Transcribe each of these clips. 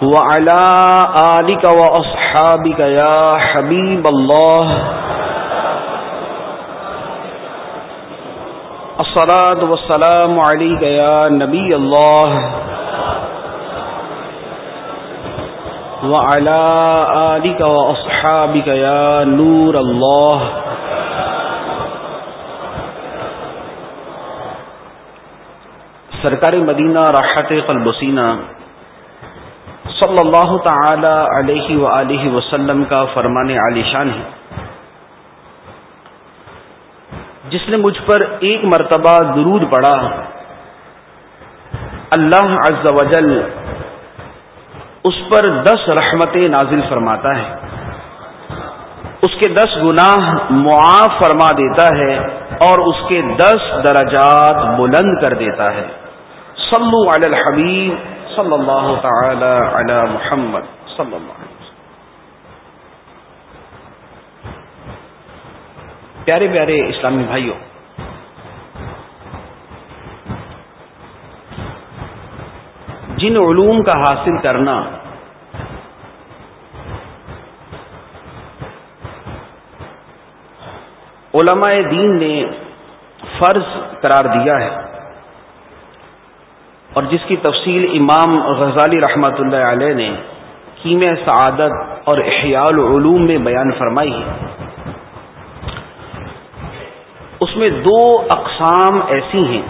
وعلى آلك وأصحابك يا حبيب الله. الصلاة والسلام عليك يا نبي الله. وعلى آلك وأصحابك يا نور الله. سرکار مدینہ راحت قلب سینہ صلی اللہ تعالی علیہ وآلہ وسلم کا فرمان علی شان ہے۔ جس نے مجھ پر ایک مرتبہ درود پڑا اللہ عز و جل اس پر دس رحمتیں نازل فرماتا ہے۔ اس کے دس گناہ معاف فرما دیتا ہے اور اس کے دس درجات بلند کر دیتا ہے۔ صلو علی الحبیب صلی اللہ تعالی علی محمد صلی اللہ علیہ وسلم. پیارے پیارے اسلامی بھائیوں، جن علوم کا حاصل کرنا علماء دین نے فرض قرار دیا ہے اور جس کی تفصیل امام غزالی رحمت اللہ علیہ نے کیم سعادت اور احیاء العلوم میں بیان فرمائی ہے۔ اس میں دو اقسام ایسی ہیں۔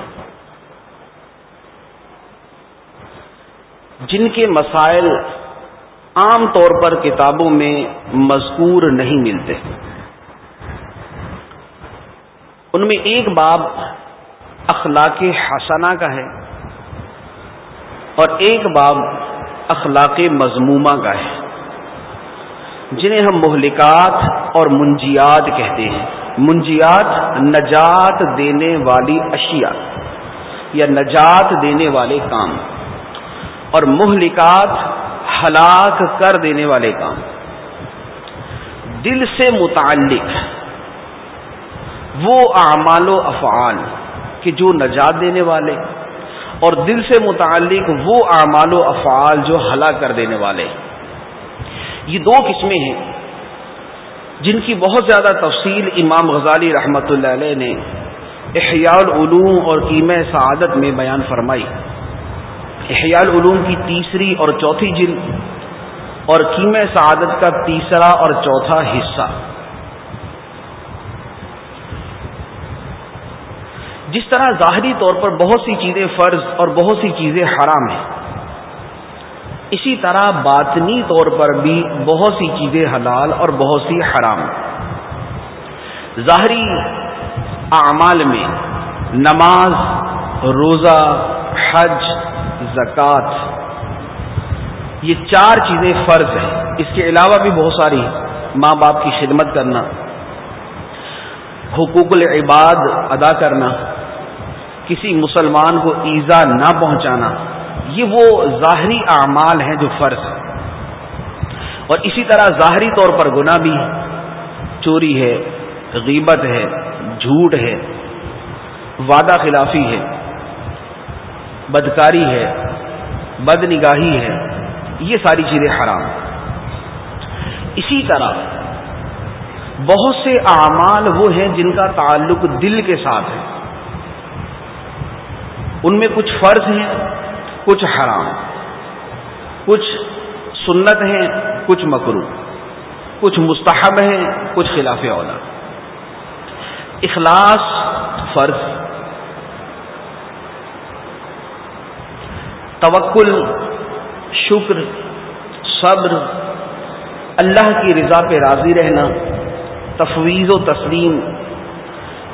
جن کے مسائل عام طور پر کتابوں میں مذکور نہیں ملتے۔ ان میں ایک باب اخلاق حسنہ کا ہے۔ اور ایک باب اخلاق مضمومہ کا ہے، جنہیں ہم مہلکات اور منجیات کہتے ہیں۔ منجیات نجات دینے والی اشیاء یا نجات دینے والے کام، اور مہلکات ہلاک کر دینے والے کام۔ دل سے متعلق وہ اعمال و افعال کہ جو نجات دینے والے اور دل سے متعلق وہ اعمال و افعال جو ہلاک کر دینے والے یہ دو قسمیں ہیں۔ جن کی بہت زیادہ تفصیل امام غزالی رحمت اللہ علیہ نے احیاء العلوم اور قیم سعادت میں بیان فرمائی۔ احیاء العلوم کی تیسری اور چوتھی جلد اور قیم سعادت کا تیسرا اور چوتھا حصہ۔ جس طرح ظاہری طور پر بہت سی چیزیں فرض اور بہت سی چیزیں حرام ہیں، اسی طرح باطنی طور پر بھی بہت سی چیزیں حلال اور بہت سی حرام ظاہری اعمال میں نماز، روزہ، حج، زکوٰۃ، یہ چار چیزیں فرض ہیں۔ اس کے علاوہ بھی بہت ساری ماں باپ کی خدمت کرنا، حقوق العباد ادا کرنا کسی مسلمان کو ایزا نہ پہنچانا، یہ وہ ظاہری اعمال ہیں جو فرض ہیں۔ اور اسی طرح ظاہری طور پر گناہ بھی چوری ہے، غیبت ہے، جھوٹ ہے، وعدہ خلافی ہے، بدکاری ہے بد نگاہی ہے، یہ ساری چیزیں حرام اسی طرح بہت سے اعمال وہ ہیں جن کا تعلق دل کے ساتھ ہے۔ ان میں کچھ فرض ہیں، کچھ حرام کچھ سنت ہیں، کچھ مکرو کچھ مستحب ہیں، کچھ خلاف اولا۔ اخلاص فرض، توکل، شکر، صبر، اللہ کی رضا پہ راضی رہنا، تفویض و تسلیم،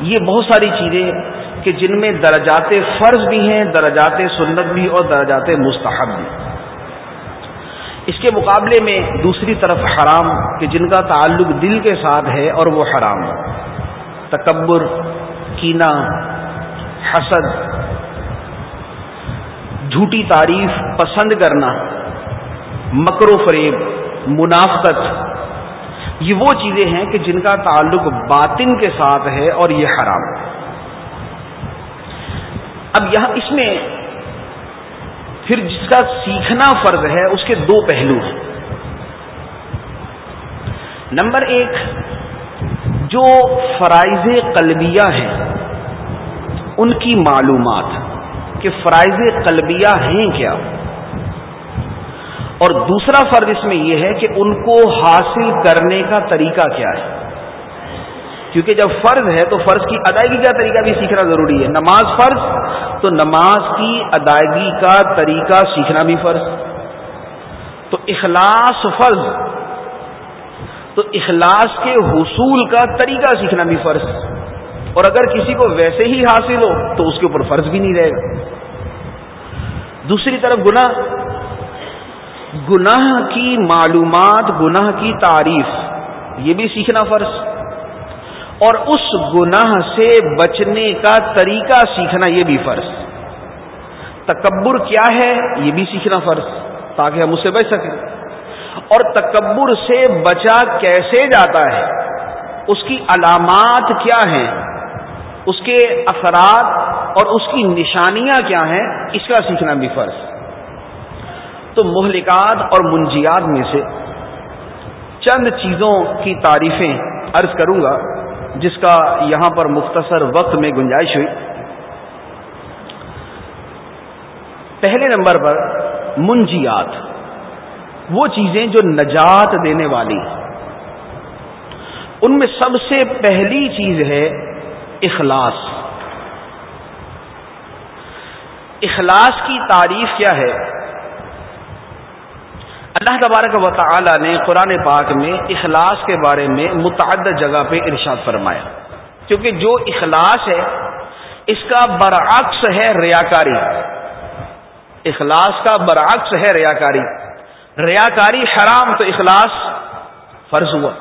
یہ بہت ساری چیزیں کہ جن میں درجات فرض بھی ہیں، درجات سنت بھی اور درجات مستحب بھی۔ اس کے مقابلے میں دوسری طرف حرام، کہ جن کا تعلق دل کے ساتھ ہے اور وہ حرام۔ تکبر کینا حسد، جھوٹی تعریف، پسند کرنا، مکر و فریب، منافقت، یہ وہ چیزیں ہیں کہ جن کا تعلق باطن کے ساتھ ہے اور یہ حرام۔ ہے اب یہاں اس میں پھر جس کا سیکھنا فرض ہے، اس کے دو پہلو ہیں۔ نمبر ایک، جو فرائض قلبیہ ہیں، ان کی معلومات کہ فرائض قلبیہ ہیں کیا۔ اور دوسرا فرض اس میں یہ ہے کہ ان کو حاصل کرنے کا طریقہ کیا ہے۔ کیونکہ جب فرض ہے تو فرض کی ادائیگی کا طریقہ بھی سیکھنا ضروری ہے۔ نماز فرض، تو نماز کی ادائیگی کا طریقہ سیکھنا بھی فرض۔ تو اخلاص فرض، تو اخلاص کے حصول کا طریقہ سیکھنا بھی فرض۔ اور اگر کسی کو ویسے ہی حاصل ہو، تو اس کے اوپر فرض بھی نہیں رہے گا۔ دوسری طرف گناہ گناہ کی معلومات، گناہ کی تعریف، یہ بھی سیکھنا فرض۔ اور اس گناہ سے بچنے کا طریقہ سیکھنا یہ بھی فرض تکبر کیا ہے یہ بھی سیکھنا فرض تاکہ ہم اس سے بچ سکیں۔ اور تکبر سے بچا کیسے جاتا ہے؟ اس کی علامات کیا ہیں؟ اس کے اثرات اور اس کی نشانیاں کیا ہیں؟ اس کا سیکھنا بھی فرض تو مہلکات اور منجیات میں سے چند چیزوں کی تعریفیں عرض کروں گا۔ جس کا یہاں پر مختصر وقت میں گنجائش ہوئی۔ پہلے نمبر پر منجیات، وہ چیزیں جو نجات دینے والی۔ ان میں سب سے پہلی چیز ہے اخلاص۔ اخلاص کی تعریف کیا ہے؟ اللہ تبارک و تعالی نے قرآن پاک میں اخلاص کے بارے میں متعدد جگہ پہ ارشاد فرمایا۔ کیونکہ جو اخلاص ہے، اس کا برعکس ہے ریاکاری۔ اخلاص کا برعکس ہے ریاکاری۔ ریاکاری حرام تو اخلاص فرض ہوا۔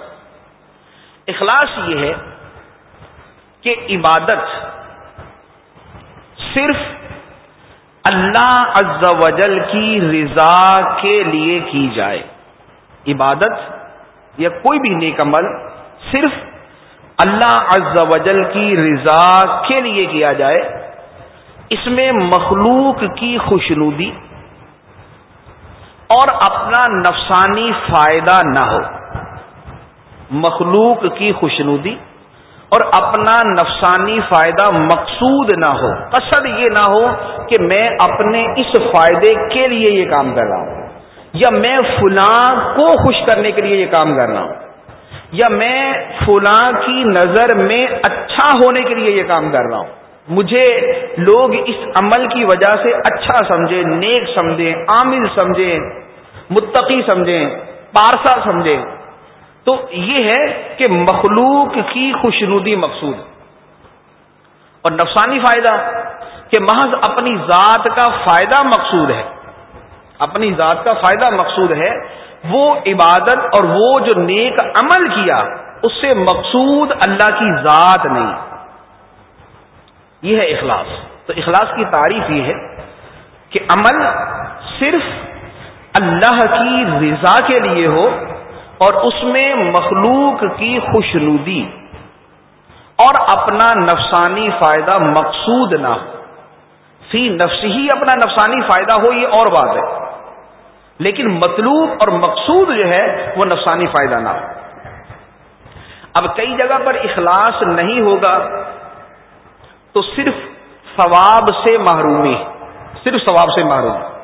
اخلاص یہ ہے کہ عبادت صرف اللہ عز و جل کی رضا کے لیے کی جائے۔ عبادت یا کوئی بھی نیک عمل صرف اللہ عز و جل کی رضا کے لیے کیا جائے، اس میں مخلوق کی خوشنودی اور اپنا نفسانی فائدہ نہ ہو۔ مخلوق کی خوشنودی اور اپنا نفسانی فائدہ مقصود نہ ہو، قصد یہ نہ ہو کہ میں اپنے اس فائدے کے لیے یہ کام کر رہا ہوں، یا میں فلاں کو خوش کرنے کے لیے یہ کام کر رہا ہوں، یا میں فلاں کی نظر میں اچھا ہونے کے لیے یہ کام کر رہا ہوں۔ مجھے لوگ اس عمل کی وجہ سے اچھا سمجھیں، نیک سمجھیں، عامل سمجھیں، متقی سمجھیں، پارسا سمجھیں۔ تو یہ ہے کہ مخلوق کی خوشنودی مقصود اور نفسانی فائدہ کہ محض اپنی ذات کا فائدہ مقصود ہے۔ اپنی ذات کا فائدہ مقصود ہے۔ وہ عبادت اور وہ جو نیک عمل کیا، اس سے مقصود اللہ کی ذات نہیں۔ یہ ہے اخلاص۔ تو اخلاص کی تعریف یہ ہے کہ عمل صرف اللہ کی رضا کے لیے ہو اور اس میں مخلوق کی خوشنودی اور اپنا نفسانی فائدہ مقصود نہ ہو۔ فی نفس ہی اپنا نفسانی فائدہ ہو، یہ اور بات ہے۔ لیکن مطلوب اور مقصود جو ہے، وہ نفسانی فائدہ نہ ہو۔ اب کئی جگہ پر اخلاص نہیں ہوگا تو صرف ثواب سے محرومی، صرف ثواب سے محروم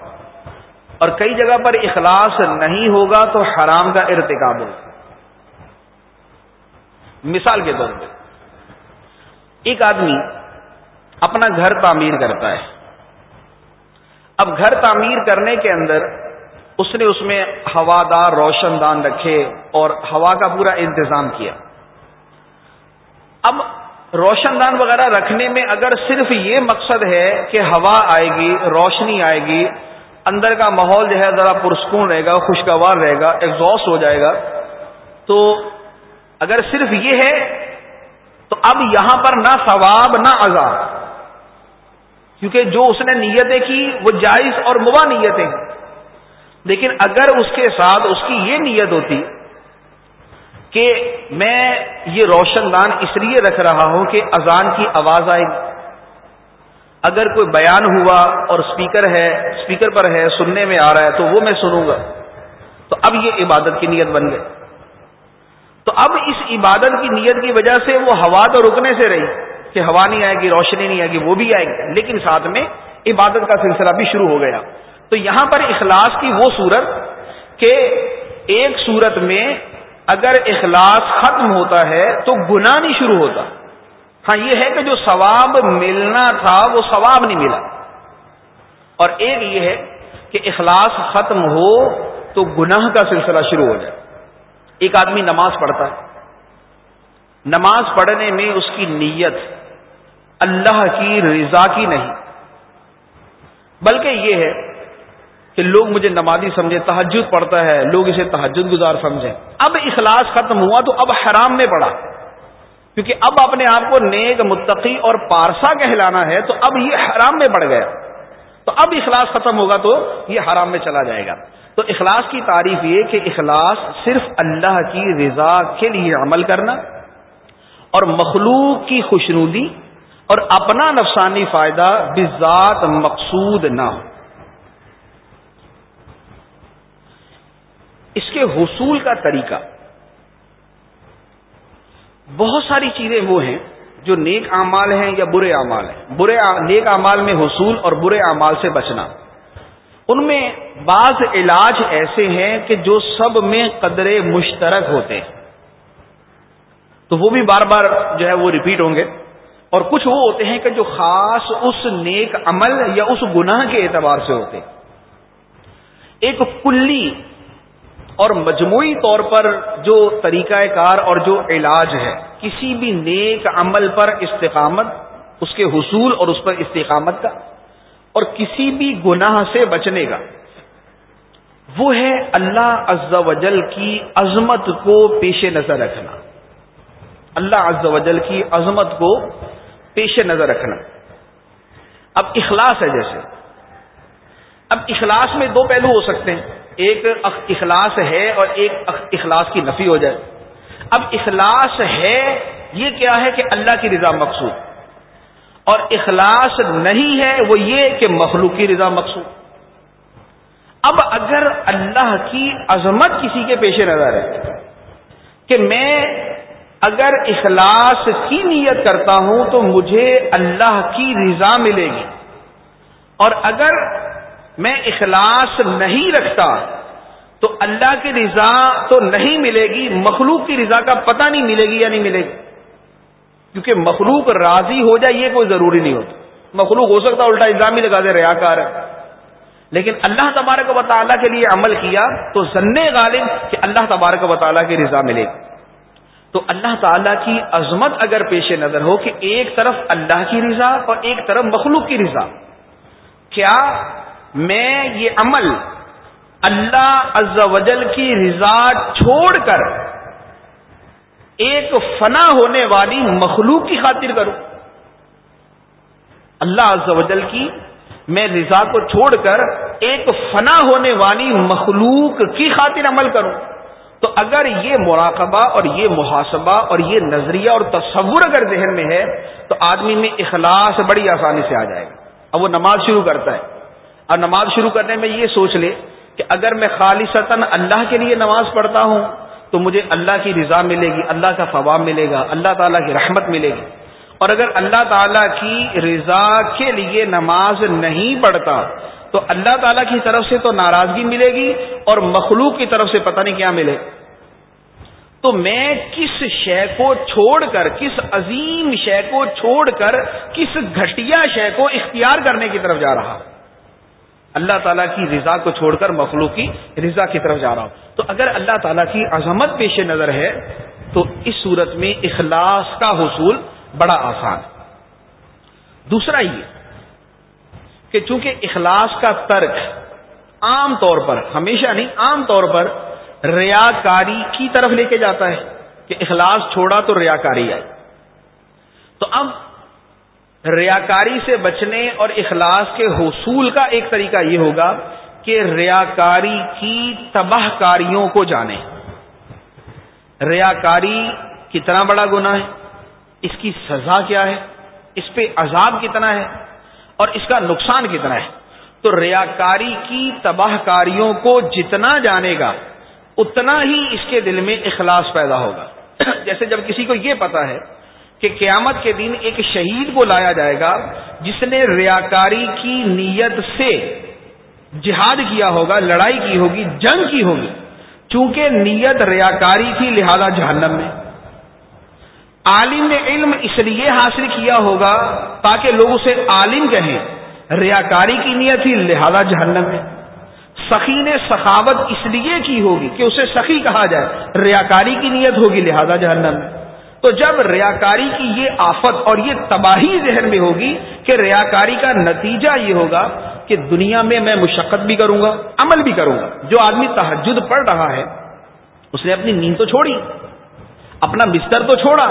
اور کئی جگہ پر اخلاص نہیں ہوگا تو حرام کا ارتکاب ہوگا۔ مثال کے طور پہ ایک آدمی اپنا گھر تعمیر کرتا ہے۔ اب گھر تعمیر کرنے کے اندر اس نے اس میں ہوادار روشن دان رکھے اور ہوا کا پورا انتظام کیا۔ اب روشن دان وغیرہ رکھنے میں اگر صرف یہ مقصد ہے کہ ہوا آئے گی، روشنی آئے گی اندر کا ماحول جو ہے ذرا پرسکون رہے گا، خوشگوار رہے گا ایگزاسٹ ہو جائے گا۔ تو اگر صرف یہ ہے، تو اب یہاں پر نہ ثواب، نہ عذاب۔ کیونکہ جو اس نے نیتیں کی، وہ جائز اور مباح نیتیں لیکن اگر اس کے ساتھ اس کی یہ نیت ہوتی کہ میں یہ روشن دان اس لیے رکھ رہا ہوں کہ اذان کی آواز آئے۔ گی اگر کوئی بیان ہوا اور اسپیکر ہے اسپیکر پر ہے، سننے میں آ رہا ہے، تو وہ میں سنوں گا۔ تو اب یہ عبادت کی نیت بن گئی۔ تو اب اس عبادت کی نیت کی وجہ سے وہ ہوا تو رکنے سے رہی کہ ہوا نہیں آئے گی، روشنی نہیں آئے گی، وہ بھی آئے گی۔ لیکن ساتھ میں عبادت کا سلسلہ بھی شروع ہو گیا۔ تو یہاں پر اخلاص کی وہ صورت کہ ایک صورت میں اگر اخلاص ختم ہوتا ہے تو گناہ نہیں شروع ہوتا۔ ہاں یہ ہے کہ جو ثواب ملنا تھا، وہ ثواب نہیں ملا۔ اور ایک یہ ہے کہ اخلاص ختم ہو تو گناہ کا سلسلہ شروع ہو جائے۔ ایک آدمی نماز پڑھتا ہے۔ نماز پڑھنے میں اس کی نیت اللہ کی رضا کی نہیں۔ بلکہ یہ ہے کہ لوگ مجھے نمازی سمجھے تحجد پڑھتا ہے، لوگ اسے تحجد گزار سمجھیں۔ اب اخلاص ختم ہوا تو اب حرام میں پڑا کیونکہ اب اپنے آپ کو نیک، متقی اور پارسا کہلانا ہے، تو اب یہ حرام میں بڑھ گیا۔ تو اب اخلاص ختم ہوگا تو یہ حرام میں چلا جائے گا۔ تو اخلاص کی تعریف یہ کہ اخلاص صرف اللہ کی رضا کے لیے عمل کرنا اور مخلوق کی خوشنودی اور اپنا نفسانی فائدہ بذات مقصود نہ ہو۔ اس کے حصول کا طریقہ۔ بہت ساری چیزیں وہ ہیں جو نیک اعمال ہیں یا برے اعمال ہیں۔ برے نیک اعمال میں حصول اور برے اعمال سے بچنا۔ ان میں بعض علاج ایسے ہیں کہ جو سب میں قدر مشترک ہوتے ہیں۔ تو وہ بھی بار بار جو ہے وہ ریپیٹ ہوں گے۔ اور کچھ وہ ہوتے ہیں کہ جو خاص اس نیک عمل یا اس گناہ کے اعتبار سے ہوتے ایک کلی اور مجموعی طور پر جو طریقہ کار اور جو علاج ہے، کسی بھی نیک عمل پر استقامت، اس کے حصول اور اس پر استقامت کا، اور کسی بھی گناہ سے بچنے کا۔ وہ ہے اللہ عز و جل کی عظمت کو پیش نظر رکھنا۔ اللہ عز و جل کی عظمت کو پیش نظر رکھنا۔ اب اخلاص ہے جیسے۔ اب اخلاص میں دو پہلو ہو سکتے ہیں۔ ایک اخلاص ہے اور ایک اخلاص کی نفی ہو جائے۔ اب اخلاص ہے، یہ کیا ہے کہ اللہ کی رضا مقصود۔ اور اخلاص نہیں ہے، وہ یہ کہ مخلوق کی رضا مقصود۔ اب اگر اللہ کی عظمت کسی کے پیش نظر ہے کہ میں اگر اخلاص کی نیت کرتا ہوں تو مجھے اللہ کی رضا ملے گی۔ اور اگر میں اخلاص نہیں رکھتا تو اللہ کی رضا تو نہیں ملے گی، مخلوق کی رضا کا پتہ نہیں ملے گی یا نہیں ملے گی۔ کیونکہ مخلوق راضی ہو جائے یہ کوئی ضروری نہیں ہوتا۔ مخلوق ہو سکتا الٹا الزام ہی لگا دے ریا کار ہے۔ لیکن اللہ تبارک و تعالیٰ کے لیے عمل کیا تو ضن غالب کہ اللہ تبارک و تعالیٰ کی رضا ملے۔ گی تو اللہ تعالیٰ کی عظمت اگر پیش نظر ہو کہ ایک طرف اللہ کی رضا اور ایک طرف مخلوق کی رضا، کیا میں یہ عمل اللہ عز و جل کی رضا چھوڑ کر ایک فنا ہونے والی مخلوق کی خاطر کروں۔ اللہ عز و جل کی میں رضا کو چھوڑ کر ایک فنا ہونے والی مخلوق کی خاطر عمل کروں۔ تو اگر یہ مراقبہ اور یہ محاسبہ اور یہ نظریہ اور تصور اگر ذہن میں ہے، تو آدمی میں اخلاص بڑی آسانی سے آ جائے گا اب وہ نماز شروع کرتا ہے۔ اور نماز شروع کرنے میں یہ سوچ لے کہ اگر میں خالصتاً اللہ کے لیے نماز پڑھتا ہوں، تو مجھے اللہ کی رضا ملے گی، اللہ کا فواب ملے گا، اللہ تعالیٰ کی رحمت ملے گی۔ اور اگر اللہ تعالیٰ کی رضا کے لیے نماز نہیں پڑھتا، تو اللہ تعالیٰ کی طرف سے تو ناراضگی ملے گی اور مخلوق کی طرف سے پتہ نہیں کیا ملے۔ تو میں کس شے کو چھوڑ کر، کس عظیم شے کو چھوڑ کر، کس گھٹیا شے کو اختیار کرنے کی طرف جا رہا ہوں؟ اللہ تعالیٰ کی رضا کو چھوڑ کر مخلوق کی رضا کی طرف جا رہا ہوں۔ تو اگر اللہ تعالیٰ کی عظمت پیش نظر ہے، تو اس صورت میں اخلاص کا حصول بڑا آسان ہے۔ دوسرا یہ کہ چونکہ اخلاص کا ترک عام طور پر، ہمیشہ نہیں، عام طور پر ریاکاری کی طرف لے کے جاتا ہے کہ اخلاص چھوڑا تو ریاکاری آئی۔ تو اب ریاکاری سے بچنے اور اخلاص کے حصول کا ایک طریقہ یہ ہوگا کہ ریاکاری کی تباہ کاریوں کو جانے۔ ریاکاری کتنا بڑا گنا ہے، اس کی سزا کیا ہے، اس پہ عذاب کتنا ہے اور اس کا نقصان کتنا ہے۔ تو ریاکاری کی تباہ کاریوں کو جتنا جانے گا، اتنا ہی اس کے دل میں اخلاص پیدا ہوگا۔ جیسے جب کسی کو یہ پتا ہے کہ قیامت کے دن ایک شہید کو لایا جائے گا، جس نے ریاکاری کی نیت سے جہاد کیا ہوگا، لڑائی کی ہوگی، جنگ کی ہوگی، چونکہ نیت ریاکاری تھی لہذا جہنم میں۔ عالم نے علم اس لیے حاصل کیا ہوگا تاکہ لوگ اسے عالم کہیں۔ ریاکاری کی نیت تھی لہذا جہنم میں۔ سخی نے سخاوت اس لیے کی ہوگی کہ اسے سخی کہا جائے۔ ریاکاری کی نیت ہوگی لہذا جہنم میں۔ تو جب ریاکاری کی یہ آفت اور یہ تباہی ذہن میں ہوگی کہ ریاکاری کا نتیجہ یہ ہوگا کہ دنیا میں میں مشقت بھی کروں گا، عمل بھی کروں گا۔ جو آدمی تحجد پڑھ رہا ہے، اس نے اپنی نیند تو چھوڑی، اپنا بستر تو چھوڑا،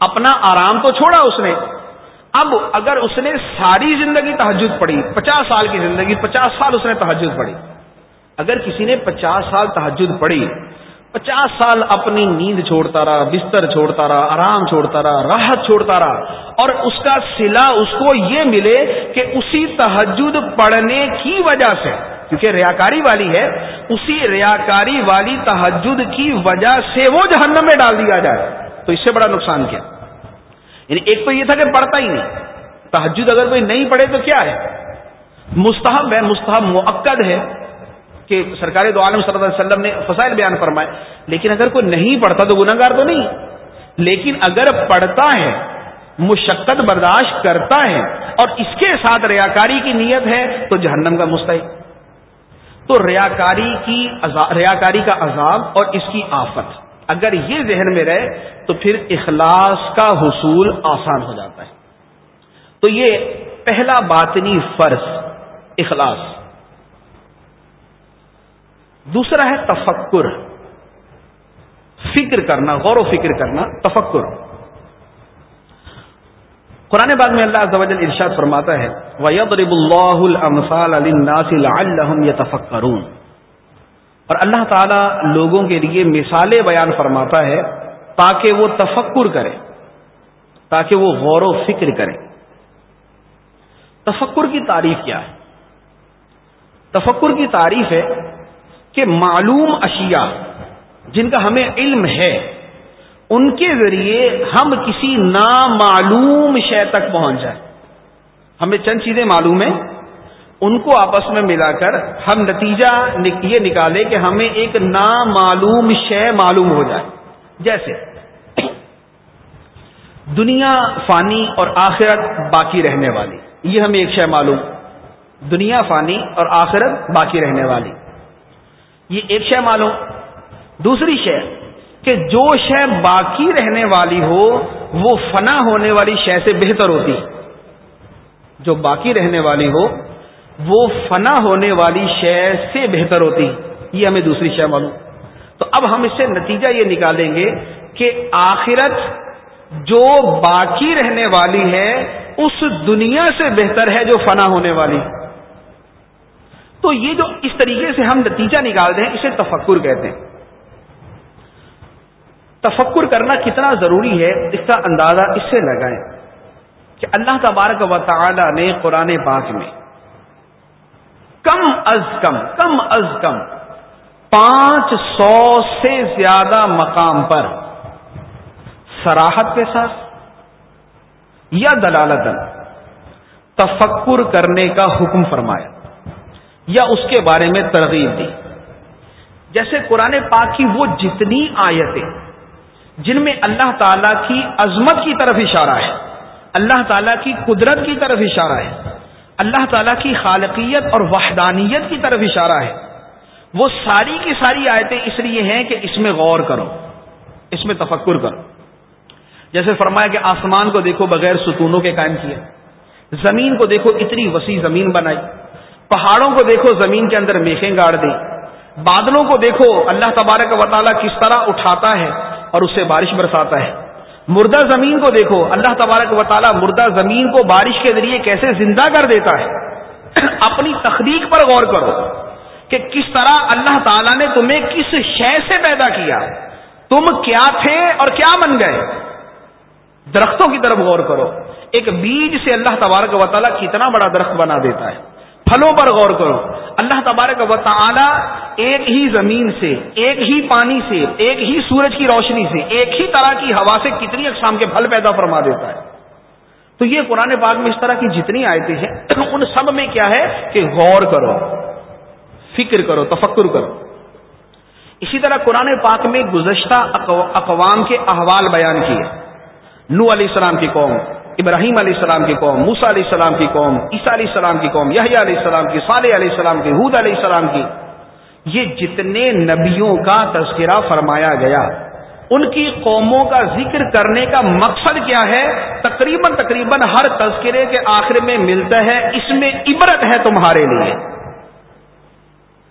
اپنا آرام تو چھوڑا اس نے۔ اب اگر اس نے ساری زندگی تحجد پڑھی، پچاس سال کی زندگی، پچاس سال اس نے تحجد پڑھی، اگر کسی نے پچاس سال تحجد پڑھی پچاس سال اپنی نیند چھوڑتا رہا، بستر چھوڑتا رہا، آرام چھوڑتا رہا، راحت چھوڑتا رہا۔ اور اس کا سلا اس کو یہ ملے کہ اسی تحجد پڑھنے کی وجہ سے، کیونکہ ریاکاری والی ہے، اسی ریاکاری والی تحجد کی وجہ سے وہ جہنم میں ڈال دیا جائے۔ تو اس سے بڑا نقصان کیا؟ یعنی ایک تو یہ تھا کہ پڑھتا ہی نہیں۔ تحجد اگر کوئی نہیں پڑھے تو کیا ہے؟ مستحب ہے، مستحب معقد ہے۔ کہ سرکاری دو عالم صلی اللہ علیہ وسلم نے فسائل بیان فرمائے، لیکن اگر کوئی نہیں پڑھتا تو گناگار تو نہیں۔ لیکن اگر پڑھتا ہے، مشقت برداشت کرتا ہے اور اس کے ساتھ ریاکاری کی نیت ہے، تو جہنم کا مستحق۔ تو ریاکاری کی ریاکاری کا عذاب اور اس کی آفت۔ اگر یہ ذہن میں رہے، تو پھر اخلاص کا حصول آسان ہو جاتا ہے۔ تو یہ پہلا باطنی فرض، اخلاص۔ دوسرا ہے تفکر. فکر کرنا، غور و فکر کرنا، تفکر. قرآن باغ میں اللہ عزوجل ارشاد فرماتا ہے، وَيَضْرِبُ اللَّهُ الْأَمْثَالَ لِلنَّاسِ لَعَلَّهُمْ يَتَفَكَّرُونَ. اور اللہ تعالی لوگوں کے لیے مثالیں بیان فرماتا ہے تاکہ وہ تفکر کرے، تاکہ وہ غور و فکر کرے. تفکر کی تعریف کیا ہے؟ تفکر کی تعریف ہے کہ معلوم اشیاء جن کا ہمیں علم ہے، ان کے ذریعے ہم کسی نامعلوم شے تک پہنچ جائیں۔ ہمیں چند چیزیں معلوم ہیں۔ ان کو آپس میں ملا کر ہم نتیجہ یہ نکالے کہ ہمیں ایک نامعلوم شے معلوم ہو جائے۔ جیسے، دنیا فانی اور آخرت باقی رہنے والی۔ یہ ہمیں ایک شے معلوم۔ دنیا فانی اور آخرت باقی رہنے والی۔ یہ ایک شے معلوم۔ دوسری شے، کہ جو شے باقی رہنے والی ہو، وہ فنا ہونے والی شے سے بہتر ہوتی۔ جو باقی رہنے والی ہو، وہ فنا ہونے والی شے سے بہتر ہوتی۔ یہ ہمیں دوسری شے معلوم۔ تو اب ہم اس سے نتیجہ یہ نکالیں گے کہ آخرت جو باقی رہنے والی ہے، اس دنیا سے بہتر ہے جو فنا ہونے والی۔ تو یہ جو اس طریقے سے ہم نتیجہ نکالتے ہیں، اسے تفکر کہتے ہیں۔ تفکر کرنا کتنا ضروری ہے، اس کا اندازہ اس سے لگائیں کہ اللہ تبارک و تعالی نے قرآن پاک میں کم از کم کم از کم پانچ سو سے زیادہ مقام پر سراحت کے ساتھ یا دلالت تفکر کرنے کا حکم فرمایا۔ یا اس کے بارے میں ترغیب دی۔ جیسے قرآن پاک کی وہ جتنی آیتیں جن میں اللہ تعالی کی عظمت کی طرف اشارہ ہے، اللہ تعالیٰ کی قدرت کی طرف اشارہ ہے، اللہ تعالیٰ کی خالقیت اور وحدانیت کی طرف اشارہ ہے۔ وہ ساری کی ساری آیتیں اس لیے ہیں کہ اس میں غور کرو، اس میں تفکر کرو۔ جیسے فرمایا کہ آسمان کو دیکھو بغیر ستونوں کے قائم کیے، زمین کو دیکھو اتنی وسیع زمین بنائی۔ پہاڑوں کو دیکھو، زمین کے اندر میخیں گاڑ دیں۔ بادلوں کو دیکھو، اللہ تبارک و تعالیٰ کس طرح اٹھاتا ہے اور اس سے بارش برساتا ہے۔ مردہ زمین کو دیکھو، اللہ تبارک و تعالیٰ مردہ زمین کو بارش کے ذریعے کیسے زندہ کر دیتا ہے۔ اپنی تخلیق پر غور کرو کہ کس طرح اللہ تعالیٰ نے تمہیں کس شے سے پیدا کیا۔ تم کیا تھے اور کیا بن گئے؟ درختوں کی طرف غور کرو۔ ایک بیج سے اللہ تبارک و تعالیٰ کتنا بڑا درخت بنا دیتا ہے۔ پھلوں پر غور کرو۔ اللہ تبارک و تعالی ایک ہی زمین سے، ایک ہی پانی سے، ایک ہی سورج کی روشنی سے، ایک ہی طرح کی ہوا سے کتنی اقسام کے پھل پیدا فرما دیتا ہے۔ تو یہ قرآن پاک میں اس طرح کی جتنی آیتیں ہیں، ان سب میں کیا ہے کہ غور کرو، فکر کرو، تفکر کرو۔ اسی طرح قرآن پاک میں گزشتہ اقوام کے احوال بیان کیے۔ نو علیہ السلام کی قوم ابراہیم علیہ السلام کی قوم موسا علیہ السلام کی قوم، عیسیٰ علیہ السلام کی قوم، یحییٰ علیہ السلام کی، صالح علیہ السلام کی حود علیہ السلام کی، یہ جتنے نبیوں کا تذکرہ فرمایا گیا، ان کی قوموں کا ذکر کرنے کا مقصد کیا ہے؟ تقریباً تقریباً ہر تذکرے کے آخر میں ملتا ہے، اس میں عبرت ہے تمہارے لیے۔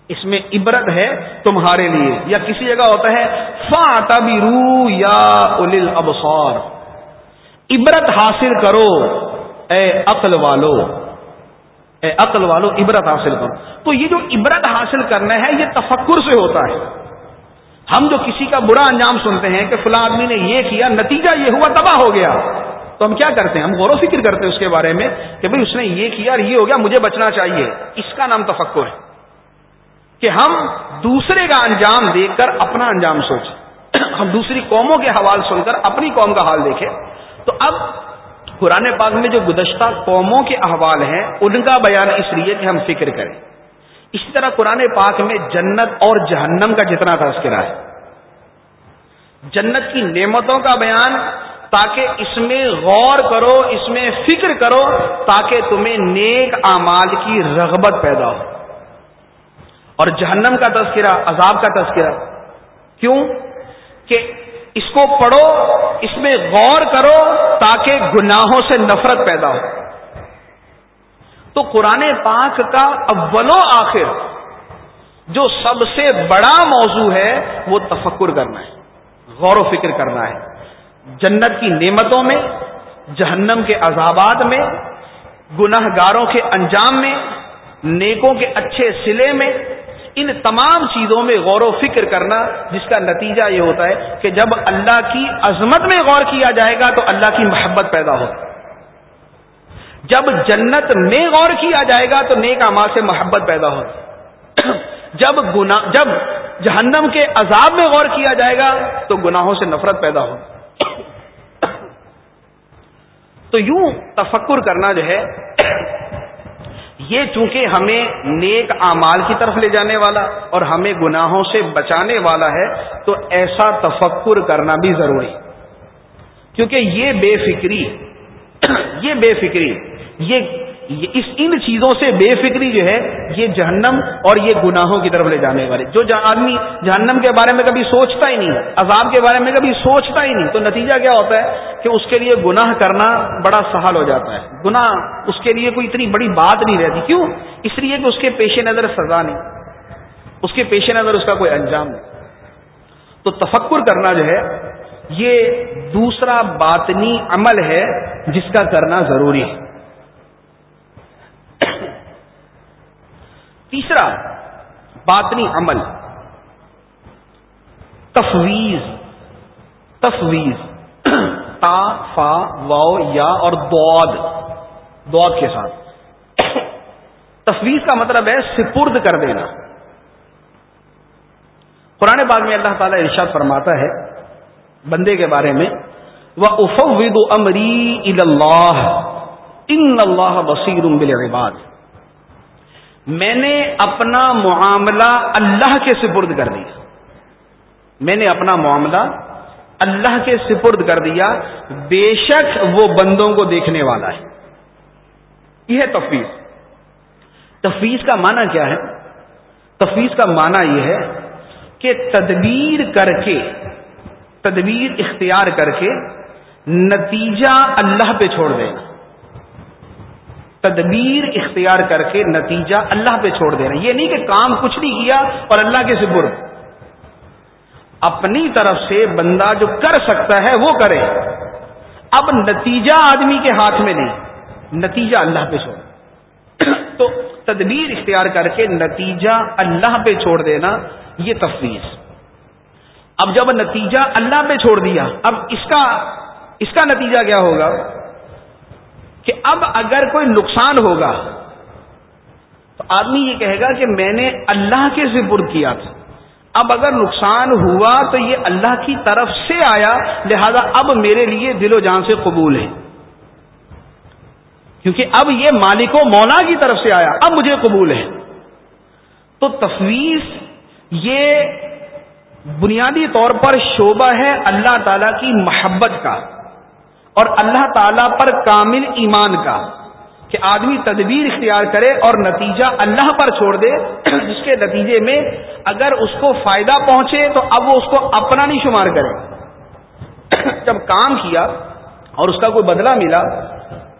اس میں عبرت ہے تمہارے لیے۔ یا کسی جگہ ہوتا ہے فا رو یا ابسور عبرت حاصل کرو۔ اے عقل والو، اے عقل والو، عبرت حاصل کرو۔ تو یہ جو عبرت حاصل کرنا ہے، یہ تفکر سے ہوتا ہے۔ ہم جو کسی کا برا انجام سنتے ہیں کہ فلاں آدمی نے یہ کیا، نتیجہ یہ ہوا، تباہ ہو گیا۔ تو ہم کیا کرتے ہیں؟ ہم غور و فکر کرتے ہیں اس کے بارے میں کہ بھئی اس نے یہ کیا اور یہ ہو گیا، مجھے بچنا چاہیے۔ اس کا نام تفکر ہے۔ کہ ہم دوسرے کا انجام دیکھ کر اپنا انجام سوچیں۔ ہم دوسری قوموں کے حوال سن کر اپنی قوم کا حال دیکھیں۔ تو اب قرآن پاک میں جو گزشتہ قوموں کے احوال ہیں، ان کا بیان اس لیے کہ ہم فکر کریں۔ اسی طرح قرآن پاک میں جنت اور جہنم کا جتنا تذکرہ ہے۔ جنت کی نعمتوں کا بیان، تاکہ اس میں غور کرو، اس میں فکر کرو، تاکہ تمہیں نیک اعمال کی رغبت پیدا ہو۔ اور جہنم کا تذکرہ، عذاب کا تذکرہ۔ کیوں؟ کہ اس کو پڑھو، اس میں غور کرو تاکہ گناہوں سے نفرت پیدا ہو۔ تو قرآن پاک کا اول و آخر جو سب سے بڑا موضوع ہے، وہ تفکر کرنا ہے، غور و فکر کرنا ہے۔ جنت کی نعمتوں میں، جہنم کے عذابات میں گناہ گاروں کے انجام میں، نیکوں کے اچھے سلے میں ان تمام چیزوں میں غور و فکر کرنا جس کا نتیجہ یہ ہوتا ہے کہ جب اللہ کی عظمت میں غور کیا جائے گا تو اللہ کی محبت پیدا ہو جب جنت میں غور کیا جائے گا تو نیک امال سے محبت پیدا ہو جب گنا جب جہنم کے عذاب میں غور کیا جائے گا تو گناہوں سے نفرت پیدا ہو تو یوں تفکر کرنا جو ہے یہ چونکہ ہمیں نیک اعمال کی طرف لے جانے والا اور ہمیں گناہوں سے بچانے والا ہے، تو ایسا تفکر کرنا بھی ضروری۔ کیونکہ یہ بے فکری، یہ بے فکری، یہ اس ان چیزوں سے بے فکری جو ہے یہ جہنم اور یہ گناہوں کی طرف لے جانے والے۔ جو آدمی جہنم کے بارے میں کبھی سوچتا ہی نہیں، عذاب کے بارے میں کبھی سوچتا ہی نہیں، تو نتیجہ کیا ہوتا ہے کہ اس کے لیے گناہ کرنا بڑا سہل ہو جاتا ہے۔ گناہ اس کے لیے کوئی اتنی بڑی بات نہیں رہتی۔ کیوں؟ اس لیے کہ اس کے پیش نظر سزا نہیں، اس کے پیش نظر اس کا کوئی انجام نہیں۔ تو تفکر کرنا جو ہے، یہ دوسرا باطنی عمل ہے جس کا کرنا ضروری ہے۔ تیسرا باطنی عمل۔ تفویض۔ تفویض۔ تا، فا و یا اور دود دود کے ساتھ۔ تفویض کا مطلب ہے سپرد کر دینا۔ قرآن باغ میں اللہ تعالی ارشاد فرماتا ہے بندے کے بارے میں وہ افوید امری اللہ، ان اللہ وسیر بالعباد۔ میں نے اپنا معاملہ اللہ کے سپرد کر دیا۔ میں نے اپنا معاملہ اللہ کے سپرد کر دیا۔ بے شک وہ بندوں کو دیکھنے والا ہے۔ یہ ہے تفویض۔ تفویض کا معنی کیا ہے؟ تفویض کا معنی یہ ہے کہ تدبیر کر کے، تدبیر اختیار کر کے نتیجہ اللہ پہ چھوڑ دینا۔ تدبیر اختیار کر کے نتیجہ اللہ پہ چھوڑ دینا۔ یہ نہیں کہ کام کچھ نہیں کیا اور اللہ کے سپر۔ اپنی طرف سے بندہ جو کر سکتا ہے وہ کرے۔ اب نتیجہ آدمی کے ہاتھ میں نہیں، نتیجہ اللہ پہ چھوڑ۔ تو تدبیر اختیار کر کے نتیجہ اللہ پہ چھوڑ دینا یہ تفویض۔ اب جب نتیجہ اللہ پہ چھوڑ دیا، اب اس کا اس کا نتیجہ کیا ہوگا؟ کہ اب اگر کوئی نقصان ہوگا، تو آدمی یہ کہے گا کہ میں نے اللہ کے ذبر کیا تھا۔ اب اگر نقصان ہوا تو یہ اللہ کی طرف سے آیا، لہذا اب میرے لیے دل و جان سے قبول ہے۔ کیونکہ اب یہ مالک و مولا کی طرف سے آیا، اب مجھے قبول ہے۔ تو تفویض یہ بنیادی طور پر شعبہ ہے اللہ تعالی کی محبت کا۔ اور اللہ تعالی پر کامل ایمان کا، کہ آدمی تدبیر اختیار کرے اور نتیجہ اللہ پر چھوڑ دے، جس کے نتیجے میں اگر اس کو فائدہ پہنچے تو اب وہ اس کو اپنا نہیں شمار کرے۔ جب کام کیا اور اس کا کوئی بدلہ ملا،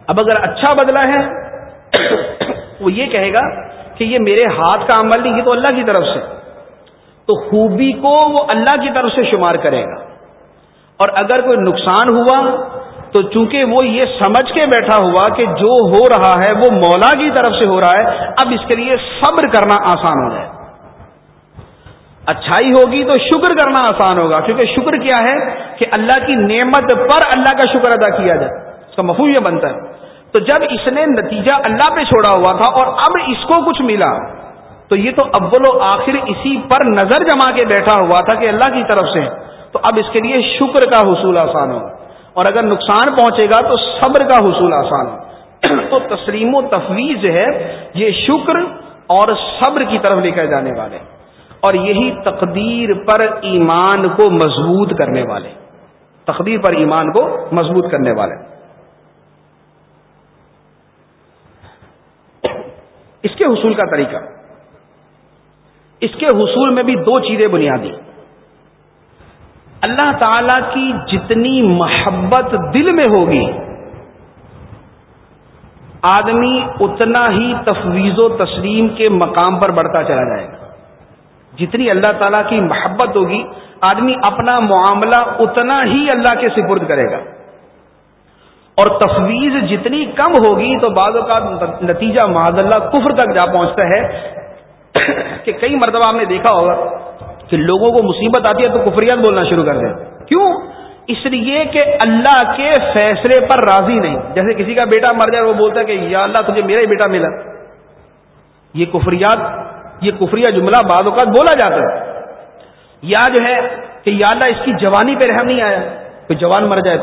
اب اگر اچھا بدلہ ہے، وہ یہ کہے گا کہ یہ میرے ہاتھ کا عمل نہیں، یہ تو اللہ کی طرف سے۔ تو خوبی کو وہ اللہ کی طرف سے شمار کرے گا۔ اور اگر کوئی نقصان ہوا تو چونکہ وہ یہ سمجھ کے بیٹھا ہوا کہ جو ہو رہا ہے وہ مولا کی طرف سے ہو رہا ہے، اب اس کے لیے صبر کرنا آسان ہو جائے۔ اچھائی ہوگی تو شکر کرنا آسان ہوگا، کیونکہ شکر کیا ہے کہ اللہ کی نعمت پر اللہ کا شکر ادا کیا جائے، اس کا مفہوم یہ بنتا ہے۔ تو جب اس نے نتیجہ اللہ پہ چھوڑا ہوا تھا اور اب اس کو کچھ ملا، تو یہ تو اول و آخر اسی پر نظر جما کے بیٹھا ہوا تھا کہ اللہ کی طرف سے۔ تو اب اس کے لیے شکر کا حصول آسان ہوگا۔ اور اگر نقصان پہنچے گا تو صبر کا حصول آسان تو تسلیم و تفویض ہے، یہ شکر اور صبر کی طرف لے کر جانے والے۔ اور یہی تقدیر پر ایمان کو مضبوط کرنے والے۔ تقدیر پر ایمان کو مضبوط کرنے والے۔ اس کے حصول کا طریقہ۔ اس کے حصول میں بھی دو چیزیں بنیادی۔ اللہ تعالی کی جتنی محبت دل میں ہوگی، آدمی اتنا ہی تفویض و تسلیم کے مقام پر بڑھتا چلا جائے گا۔ جتنی اللہ تعالیٰ کی محبت ہوگی، آدمی اپنا معاملہ اتنا ہی اللہ کے سپرد کرے گا۔ اور تفویض جتنی کم ہوگی، تو بعض کا نتیجہ معذ اللہ کفر تک جا پہنچتا ہے۔ کہ کئی مرتبہ آپ نے دیکھا ہوگا کہ لوگوں کو مصیبت آتی ہے تو کفریات بولنا شروع کر دیں۔ کیوں؟ اس لیے کہ اللہ کے فیصلے پر راضی نہیں۔ جیسے کسی کا بیٹا مر جائے وہ بولتا ہے کہ یا اللہ تجھے میرا ہی بیٹا ملا۔ یہ کفریات، یہ کفریہ جملہ بعض اوقات بولا جاتا ہے۔ یا جو ہے کہ یا اللہ اس کی جوانی پہ رحم نہیں آیا۔ کوئی جوان مر جائے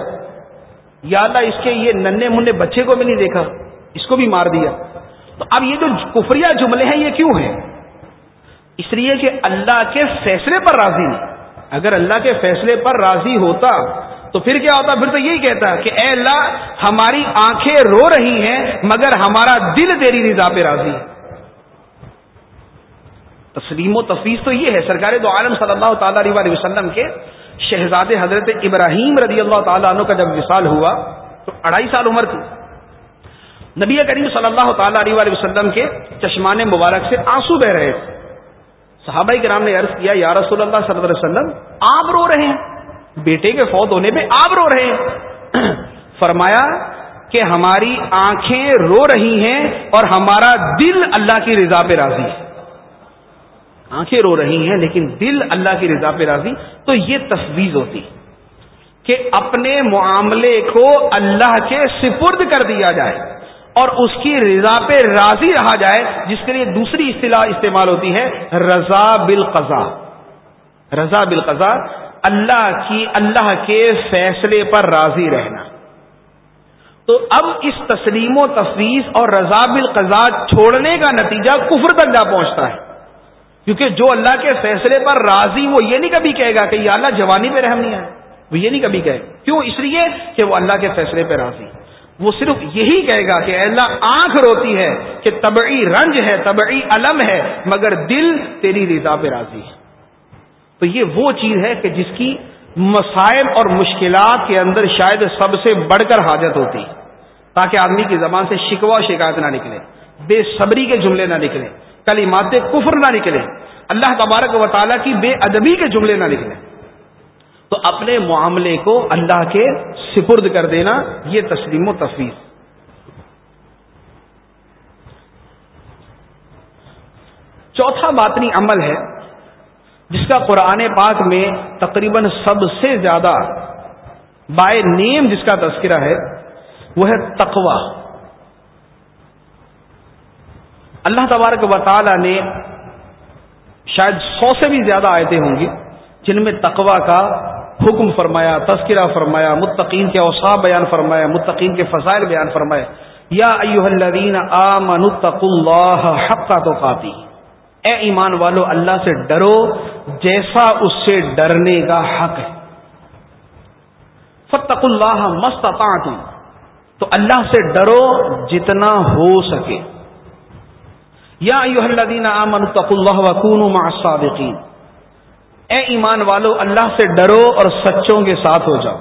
یا اللہ اس کے یہ ننے منہ بچے کو بھی نہیں دیکھا۔ اس کو بھی مار دیا۔ تو اب یہ جو کفریہ جملے ہیں یہ کیوں ہیں؟ اس لیے کہ اللہ کے فیصلے پر راضی نہیں اگر اللہ کے فیصلے پر راضی ہوتا تو پھر کیا ہوتا؟ پھر تو یہی کہتا کہ اے اللہ، ہماری آنکھیں رو رہی ہیں، مگر ہمارا دل تیری رضا پہ راضی ہے۔ تسلیم و تفیظ تو یہ ہے، سرکار دو عالم صلی اللہ تعالی علیہ وسلم کے شہزاد حضرت ابراہیم رضی اللہ تعالیٰ عنہ کا جب وصال ہوا، تو اڑائی سال عمر تھی۔ نبی کریم صلی اللہ تعالی علیہ وسلم کے چشمان مبارک سے آنسو بہ رہے تھے۔ صحابہ کرام نے عرض کیا، یا رسول اللہ صلی اللہ علیہ وسلم، آپ رو رہے ہیں۔ بیٹے کے فوت ہونے پہ آپ رو رہے ہیں۔ فرمایا کہ ہماری آنکھیں رو رہی ہیں اور ہمارا دل اللہ کی رضا پہ راضی ہے۔ آنکھیں رو رہی ہیں لیکن دل اللہ کی رضا پہ راضی۔ تو یہ تصویر ہوتی کہ اپنے معاملے کو اللہ کے سپرد کر دیا جائے۔ اور اس کی رضا پہ راضی رہا جائے، جس کے لیے دوسری اصطلاح استعمال ہوتی ہے، رضا بالقضا رضا بالقضا اللہ کی، اللہ کے فیصلے پر راضی رہنا۔ تو اب اس تسلیم و تفویض اور رضا بالقضا چھوڑنے کا نتیجہ کفر تک جا پہنچتا ہے۔ کیونکہ جو اللہ کے فیصلے پر راضی، وہ یہ نہیں کبھی کہے گا کہ یہ اللہ جوانی پہ رحم نہیں آئے وہ یہ نہیں کبھی کہے۔ کیوں؟ اس لیے کہ وہ اللہ کے فیصلے پہ راضی۔ وہ صرف یہی کہے گا کہ اللہ، آنکھ روتی ہے کہ طبعی رنج ہے، طبعی علم ہے، مگر دل تیری رضا پہ راضی ہے۔ تو یہ وہ چیز ہے کہ جس کی مسائل اور مشکلات کے اندر شاید سب سے بڑھ کر حاجت ہوتی تاکہ آدمی کی زبان سے شکوا شکایت نہ نکلے، بے صبری کے جملے نہ نکلے، کلمات کفر نہ نکلے، اللہ تبارک و تعالیٰ کی بے ادبی کے جملے نہ نکلے۔ تو اپنے معاملے کو اللہ کے سپرد کر دینا یہ تسلیم و تفویض۔ چوتھا باطنی عمل ہے، جس کا قرآن پاک میں تقریباً سب سے زیادہ بائی نیم جس کا تذکرہ ہے، وہ ہے تقوا اللہ تبارک و تعالی نے شاید سو سے بھی زیادہ آیتیں ہوں گی جن میں تقوا کا حکم فرمایا، تذکرہ فرمایا، متقین کے اوساب بیان فرمایا، متقین کے فضائل بیان فرمایا۔ یا ایوہ الذین آمنوا اتقوا اللہ حق تو قاتی اے ایمان والو، اللہ سے ڈرو، جیسا اس سے ڈرنے کا حق ہے۔ فتق اللہ مست تو اللہ سے ڈرو جتنا ہو سکے۔ یا الذین آمنوا اتقوا اللہ وکونوا مع الصادقین۔ اے ایمان والو، اللہ سے ڈرو اور سچوں کے ساتھ ہو جاؤ۔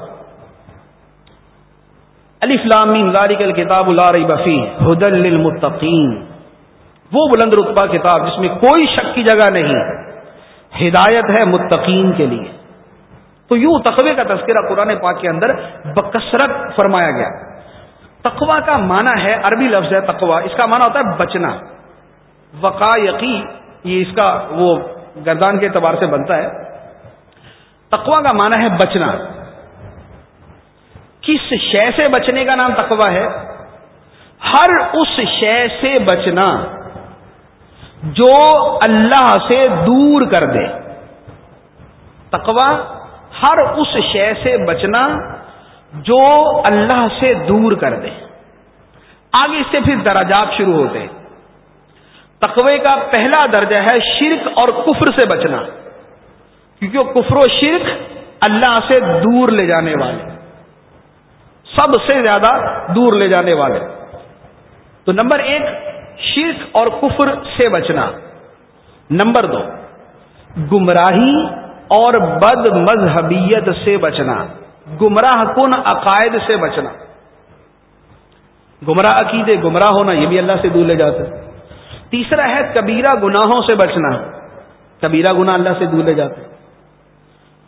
علی فلام ذالک الکتاب لا ریب فیہ ہدى للمتقین۔ وہ بلند رتبہ کتاب جس میں کوئی شک کی جگہ نہیں ہدایت ہے متقین کے لیے۔ تو یوں تقوی کا تذکرہ قرآن پاک کے اندر بکثرت فرمایا گیا۔ تقوا کا معنی ہے، عربی لفظ ہے تقوا اس کا معنی ہوتا ہے بچنا۔ وقا یقی یہ اس کا وہ گردان کے اعتبار سے بنتا ہے۔ تقوا کا معنی ہے بچنا۔ کس شے سے بچنے کا نام تقوا ہے؟ ہر اس شے سے بچنا جو اللہ سے دور کر دے۔ تقوا ہر اس شے سے بچنا جو اللہ سے دور کر دے۔ آگے اس سے پھر درجات شروع ہوتے۔ تقوی کا پہلا درجہ ہے شرک اور کفر سے بچنا۔ کیونکہ کفر و شرک اللہ سے دور لے جانے والے۔ سب سے زیادہ دور لے جانے والے۔ تو نمبر ایک، شرک اور کفر سے بچنا۔ نمبر دو، گمراہی اور بد مذہبیت سے بچنا۔ گمراہ کن عقائد سے بچنا۔ گمراہ عقیدے گمراہ ہونا، یہ بھی اللہ سے دور لے جاتے۔ تیسرا ہے کبیرہ گناہوں سے بچنا۔ کبیرہ گنا اللہ سے دور لے جاتے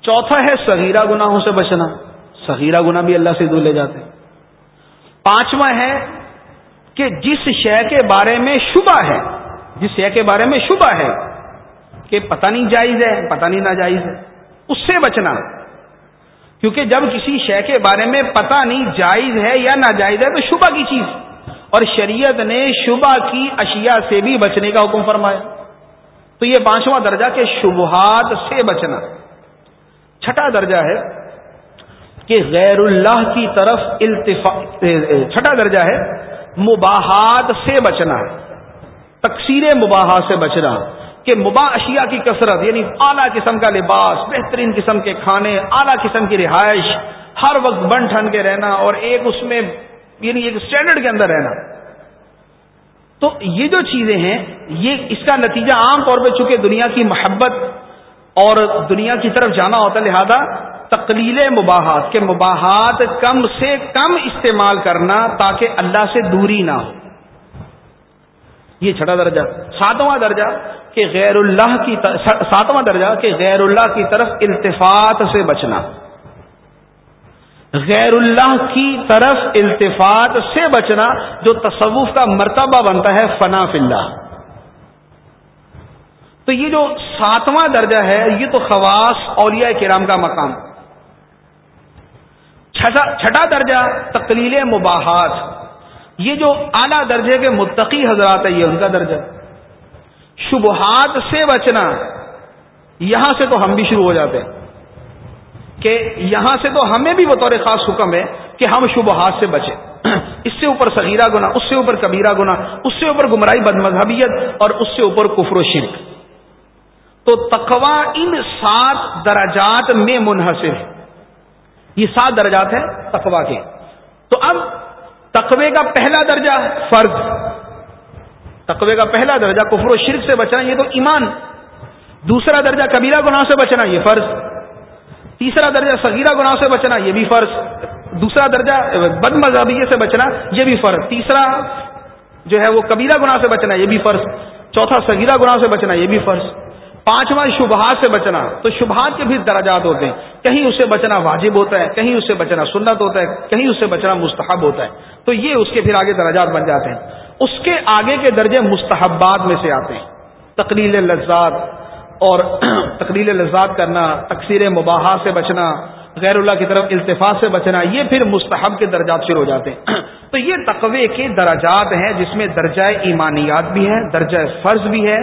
چوتھا ہے صغیرہ گناہوں سے بچنا۔ صغیرہ گنا بھی اللہ سے دور لے جاتے پانچواں ہے کہ جس شے کے بارے میں شبہ ہے، جس شے کے بارے میں شبہ ہے، کہ پتہ نہیں جائز ہے، پتہ نہیں ناجائز ہے، اس سے بچنا۔ کیونکہ جب کسی شے کے بارے میں پتہ نہیں جائز ہے یا ناجائز ہے، تو شبہ کی چیز۔ اور شریعت نے شبہ کی اشیاء سے بھی بچنے کا حکم فرمایا۔ تو یہ پانچواں درجہ کے شبہات سے بچنا۔ چھٹا درجہ ہے کہ غیر اللہ کی طرف التفا چھٹا درجہ ہے مباحات سے بچنا۔ تقسیر مباحات سے بچنا۔ کہ مباح اشیاء کی کثرت یعنی اعلیٰ قسم کا لباس، بہترین قسم کے کھانے، اعلیٰ قسم کی رہائش، ہر وقت بن ٹھن کے رہنا اور ایک اس میں یعنی ایک اسٹینڈرڈ کے اندر رہنا۔ تو یہ جو چیزیں ہیں، یہ اس کا نتیجہ عام طور پہ چونکہ دنیا کی محبت اور دنیا کی طرف جانا ہوتا ہے، لہذا تقلیل مباحات کے مباحات کم سے کم استعمال کرنا تاکہ اللہ سے دوری نہ ہو۔ یہ چھٹا درجہ۔ ساتواں درجہ کہ غیر اللہ کی ساتواں درجہ کہ غیر اللہ کی طرف التفات سے بچنا۔ غیر اللہ کی طرف التفات سے بچنا جو تصوف کا مرتبہ بنتا ہے، فنا اللہ۔ تو یہ جو ساتواں درجہ ہے، یہ تو خواص اولیاء کرام کا مقام۔ چھٹا درجہ تقلیل مباحات۔ یہ جو اعلی درجے کے متقی حضرات ہے یہ ان کا درجہ۔ شبہات سے بچنا، یہاں سے تو ہم بھی شروع ہو جاتے ہیں۔ کہ یہاں سے تو ہمیں بھی بطور خاص حکم ہے کہ ہم شبہات سے بچیں۔ اس سے اوپر صغیرہ گنا اس سے اوپر کبیرہ گنا اس سے اوپر گمراہی بد مذہبیت اور اس سے اوپر کفر و شرک۔ تو تقوا ان سات درجات میں منحصر ہے۔ یہ سات درجات ہیں تقوا کے۔ تو اب تقوی کا پہلا درجہ فرض۔ تقوی کا پہلا درجہ کفر و شرک سے بچنا، یہ تو ایمان۔ دوسرا درجہ کبیرہ گناہ سے بچنا، یہ فرض۔ تیسرا درجہ صغیرہ گناہ سے بچنا، یہ بھی فرض. دوسرا درجہ بد مذہبی سے بچنا، یہ بھی فرض. تیسرا جو ہے وہ کبیرہ گناہ سے بچنا، یہ بھی فرض. چوتھا سگیرہ گناہ سے بچنا، یہ بھی فرض. پانچواں شبہات سے بچنا، تو شبہات کے بھی درجات ہوتے ہیں. کہیں اسے بچنا واجب ہوتا ہے، کہیں اسے بچنا سنت ہوتا ہے، کہیں اسے بچنا مستحب ہوتا ہے. تو یہ اس کے پھر آگے درجات بن جاتے ہیں. اس کے آگے کے درجے مستحبات میں سے آتے ہیں. تقلیل لذات اور تقلیل لذات کرنا تقسیر مباحہ سے بچنا، غیر اللہ کی طرف التفاظ سے بچنا، یہ پھر مستحب کے درجات شروع ہو جاتے ہیں۔ تو یہ تقوی کے درجات ہیں جس میں درجہ ایمانیات بھی ہے درجہ فرض بھی ہے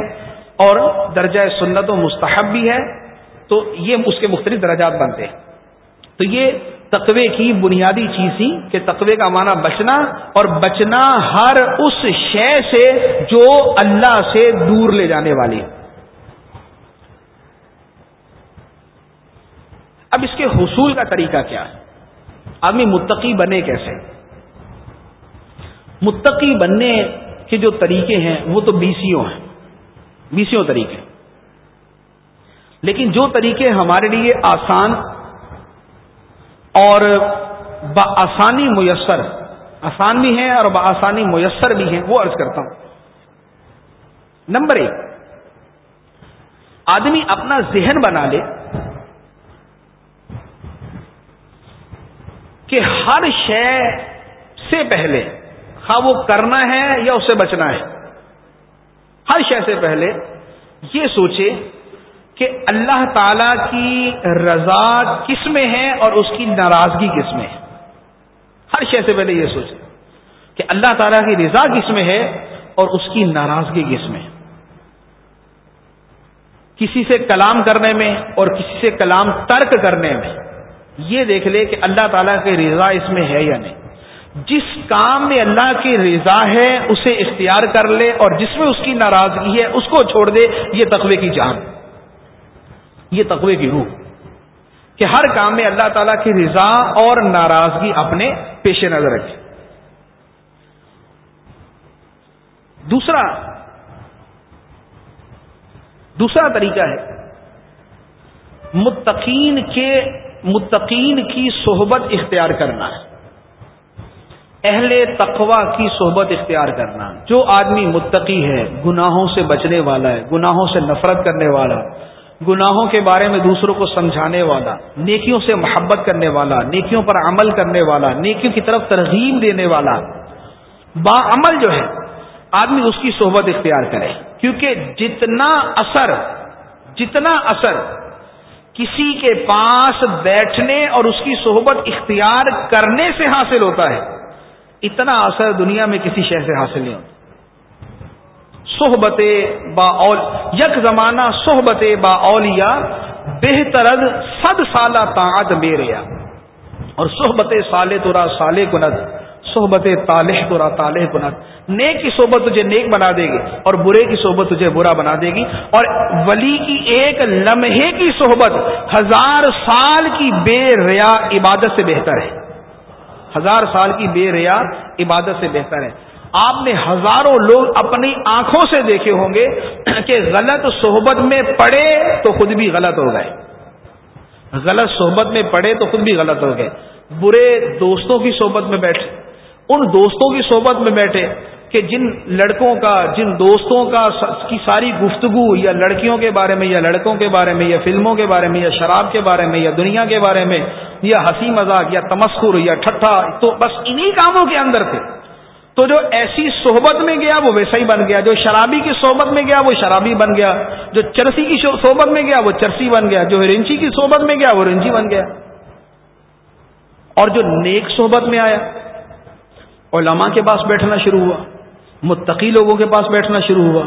اور درجہ سنت و مستحب بھی ہے۔ تو یہ اس کے مختلف درجات بنتے ہیں۔ تو یہ تقوی کی بنیادی چیز تھی کہ تقوی کا معنی بچنا اور بچنا ہر اس شے سے جو اللہ سے دور لے جانے والی ہے۔ اب اس کے حصول کا طریقہ کیا ہے؟ آدمی متقی بنے کیسے؟ متقی بننے کے جو طریقے ہیں، وہ تو بیسیوں ہیں۔ بیسوں طریقے۔ لیکن جو طریقے ہمارے لیے آسان اور بآسانی میسر، آسان بھی ہیں اور بآسانی میسر بھی ہیں، وہ عرض کرتا ہوں۔ نمبر ایک، آدمی اپنا ذہن بنا لے کہ ہر شے سے پہلے خواہ وہ کرنا ہے یا اسے بچنا ہے۔ ہر شے سے پہلے یہ سوچے کہ اللہ تعالی کی رضا کس میں ہے اور اس کی ناراضگی کس میں ہے۔ ہر شے سے پہلے یہ سوچے کہ اللہ تعالیٰ کی رضا کس میں ہے اور اس کی ناراضگی کس میں کسی سے کلام کرنے میں اور کسی سے کلام ترک کرنے میں یہ دیکھ لے کہ اللہ تعالیٰ کی رضا اس میں ہے یا نہیں۔ جس کام میں اللہ کی رضا ہے، اسے اختیار کر لے اور جس میں اس کی ناراضگی ہے، اس کو چھوڑ دے، یہ تقوی کی جان۔ یہ تقوی کی روح۔ کہ ہر کام میں اللہ تعالی کی رضا اور ناراضگی اپنے پیش نظر رکھے۔ دوسرا دوسرا طریقہ ہے، متقین کے متقین کی صحبت اختیار کرنا ہے۔ اہل تقوا کی صحبت اختیار کرنا۔ جو آدمی متقی ہے، گناہوں سے بچنے والا ہے، گناہوں سے نفرت کرنے والا، گناہوں کے بارے میں دوسروں کو سمجھانے والا، نیکیوں سے محبت کرنے والا، نیکیوں پر عمل کرنے والا، نیکیوں کی طرف ترغیب دینے والا۔ با عمل جو ہے، آدمی اس کی صحبت اختیار کرے۔ کیونکہ جتنا اثر جتنا اثر کسی کے پاس بیٹھنے اور اس کی صحبت اختیار کرنے سے حاصل ہوتا ہے۔ اتنا اثر دنیا میں کسی شہر سے حاصل نہیں ہوتا۔ صحبت با اول یک زمانہ صحبت با اولیا بہترد صد سالہ طاعت میریا اور صحبت سالے تورا سالے کنت صحبت طالح تورا طالح کنت نیک کی صحبت تجھے نیک بنا دے گی اور برے کی صحبت تجھے برا بنا دے گی اور ولی کی ایک لمحے کی صحبت ہزار سال کی بے ریا عبادت سے بہتر ہے۔ ہزار سال کی بے ریا عبادت سے بہتر ہے۔ آپ نے ہزاروں لوگ اپنی آنکھوں سے دیکھے ہوں گے کہ غلط صحبت میں پڑے تو خود بھی غلط ہو گئے۔ غلط صحبت میں پڑے تو خود بھی غلط ہو گئے۔ برے دوستوں کی صحبت میں بیٹھے۔ ان دوستوں کی صحبت میں بیٹھے کہ جن لڑکوں کا، جن دوستوں کا کی ساری گفتگو یا لڑکیوں کے بارے میں یا لڑکوں کے بارے میں یا فلموں کے بارے میں یا شراب کے بارے میں یا دنیا کے بارے میں یا ہنسی مذاق یا تمسخر یا ٹھٹھا، تو بس انہی کاموں کے اندر تھے۔ تو جو ایسی صحبت میں گیا وہ ویسا ہی بن گیا، جو شرابی کی صحبت میں گیا وہ شرابی بن گیا، جو چرسی کی صحبت میں گیا وہ چرسی بن گیا، جو رنچی کی صحبت میں گیا وہ رنچی بن گیا۔ اور جو نیک صحبت میں آیا علماء کے پاس بیٹھنا شروع ہوا، متقی لوگوں کے پاس بیٹھنا شروع ہوا،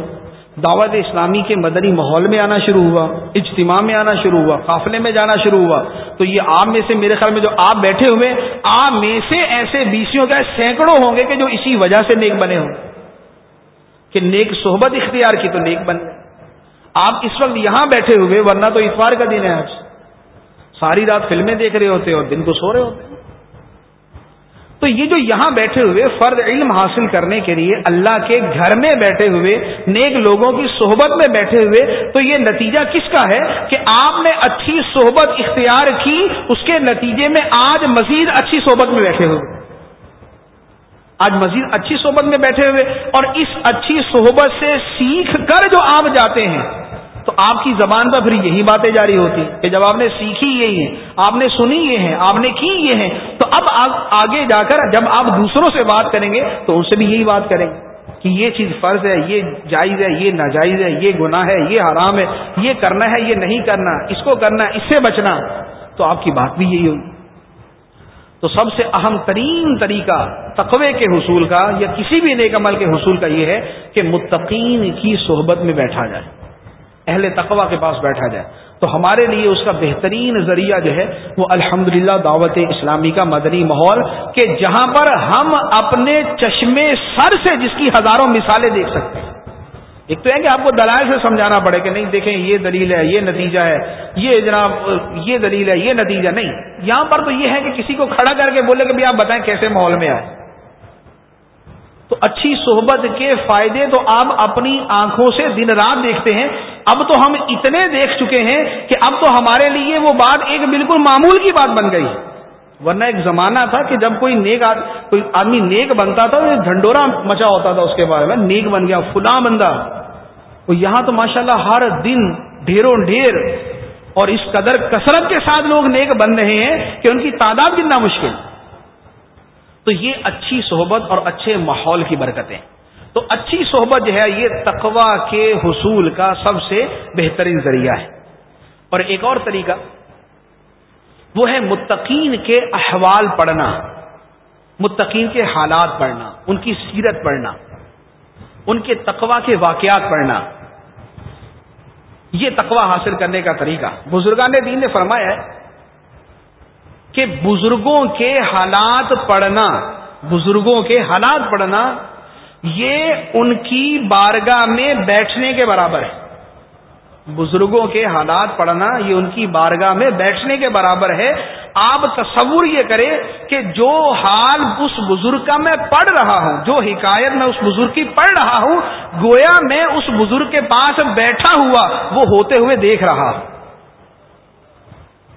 دعوت اسلامی کے مدنی ماحول میں آنا شروع ہوا، اجتماع میں آنا شروع ہوا، قافلے میں جانا شروع ہوا۔ تو یہ آپ میں سے میرے خیال میں جو آپ بیٹھے ہوئے، آپ میں سے ایسے بیسیوں کا سینکڑوں ہوں گے کہ جو اسی وجہ سے نیک بنے ہوں۔ کہ نیک صحبت اختیار کی تو نیک بن۔ آپ اس وقت یہاں بیٹھے ہوئے، ورنہ تو اتوار کا دن ہے آج۔ ساری رات فلمیں دیکھ رہے ہوتے اور دن کو سو رہے ہوتے۔ تو یہ جو یہاں بیٹھے ہوئے فرد علم حاصل کرنے کے لیے اللہ کے گھر میں بیٹھے ہوئے، نیک لوگوں کی صحبت میں بیٹھے ہوئے، تو یہ نتیجہ کس کا ہے کہ آپ نے اچھی صحبت اختیار کی، اس کے نتیجے میں آج مزید اچھی صحبت میں بیٹھے ہوئے۔ آج مزید اچھی صحبت میں بیٹھے ہوئے، اور اس اچھی صحبت سے سیکھ کر جو آپ جاتے ہیں تو آپ کی زبان پر پھر یہی باتیں جاری ہوتی کہ جب آپ نے سیکھی یہی ہے آپ نے سنی یہ ہے آپ نے کی یہ ہے تو اب آگے جا کر جب آپ دوسروں سے بات کریں گے تو ان سے بھی یہی بات کریں گے کہ یہ چیز فرض ہے، یہ جائز ہے، یہ ناجائز ہے، یہ گناہ ہے، یہ حرام ہے، یہ کرنا ہے، یہ نہیں کرنا، اس کو کرنا، اس سے بچنا، تو آپ کی بات بھی یہی ہوگی۔ تو سب سے اہم ترین طریقہ تقوی کے حصول کا یا کسی بھی نیک عمل کے حصول کا یہ ہے کہ متقین کی صحبت میں بیٹھا جائے۔ اہل تقوا کے پاس بیٹھا جائے۔ تو ہمارے لیے اس کا بہترین ذریعہ جو ہے وہ الحمد دعوت اسلامی کا مدنی ماحول کہ جہاں پر ہم اپنے چشمے سر سے جس کی ہزاروں مثالیں دیکھ سکتے ہیں۔ ایک تو ہے کہ آپ کو دلائل سے سمجھانا پڑے کہ نہیں دیکھیں یہ دلیل ہے، یہ نتیجہ ہے، یہ جناب، یہ دلیل ہے، یہ نتیجہ نہیں۔ یہاں پر تو یہ ہے کہ کسی کو کھڑا کر کے بولے کہ آپ بتائیں کیسے ماحول میں آئے۔ تو اچھی صحبت کے فائدے تو آپ اپنی آنکھوں سے دن رات دیکھتے ہیں۔ اب تو ہم اتنے دیکھ چکے ہیں کہ اب تو ہمارے لیے وہ بات ایک بالکل معمول کی بات بن گئی۔ ورنہ ایک زمانہ تھا کہ جب کوئی نیک کوئی آدمی نیک بنتا تھا تو ڈھنڈورا مچا ہوتا تھا اس کے بارے میں، نیک بن گیا، فلاں بندہ۔ وہ یہاں تو ماشاءاللہ ہر دن ڈھیروں ڈھیر اور اس قدر کثرت کے ساتھ لوگ نیک بن رہے ہیں کہ ان کی تعداد کتنا مشکل۔ تو یہ اچھی صحبت اور اچھے ماحول کی برکتیں۔ تو اچھی صحبت جو ہے یہ تقوا کے حصول کا سب سے بہترین ذریعہ ہے۔ اور ایک اور طریقہ، وہ ہے متقین کے احوال پڑھنا، متقین کے حالات پڑھنا، ان کی سیرت پڑھنا، ان کے تقوا کے واقعات پڑھنا۔ یہ تقوا حاصل کرنے کا طریقہ۔ بزرگان دین نے فرمایا ہے کہ بزرگوں کے حالات پڑھنا، بزرگوں کے حالات پڑھنا، یہ ان کی بارگاہ میں بیٹھنے کے برابر ہے۔ بزرگوں کے حالات پڑھنا یہ ان کی بارگاہ میں بیٹھنے کے برابر ہے۔ آپ تصور یہ کریں کہ جو حال اس بزرگ کا میں پڑھ رہا ہوں، جو حکایت میں اس بزرگ کی پڑھ رہا ہوں، گویا میں اس بزرگ کے پاس بیٹھا ہوا وہ ہوتے ہوئے دیکھ رہا ہوں۔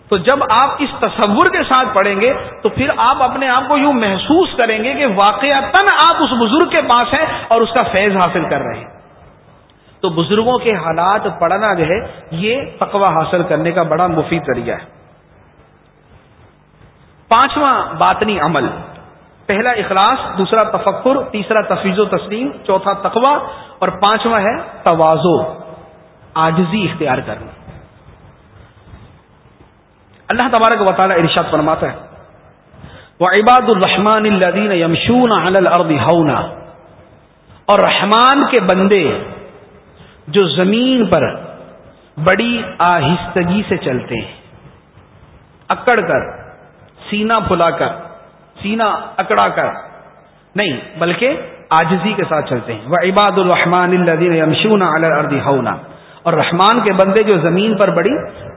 تو جب آپ اس تصور کے ساتھ پڑھیں گے تو پھر آپ اپنے آپ کو یوں محسوس کریں گے کہ واقع تن آپ اس بزرگ کے پاس ہیں اور اس کا فیض حاصل کر رہے ہیں۔ تو بزرگوں کے حالات پڑھنا جو ہے، یہ تقوی حاصل کرنے کا بڑا مفید ذریعہ ہے۔ پانچواں باطنی عمل۔ پہلا اخلاص، دوسرا تفکر، تیسرا تفویض و تسلیم، چوتھا تقوی اور پانچواں ہے توازو آجزی اختیار کرنا۔ اللہ تبارک و تعالی ارشاد فرماتا ہے۔ وہ عباد الرحمان الدین یمشون ہونا اور رحمان کے بندے جو زمین پر بڑی آہستگی سے چلتے ہیں۔ اکڑ کر سینا پھلا کر سینا اکڑا کر۔ نہیں، بلکہ آجزی کے ساتھ چلتے ہیں۔ وہ عباد الرحمان الدین یمشون الردی ہونا اور رحمان کے بندے جو زمین پر بڑی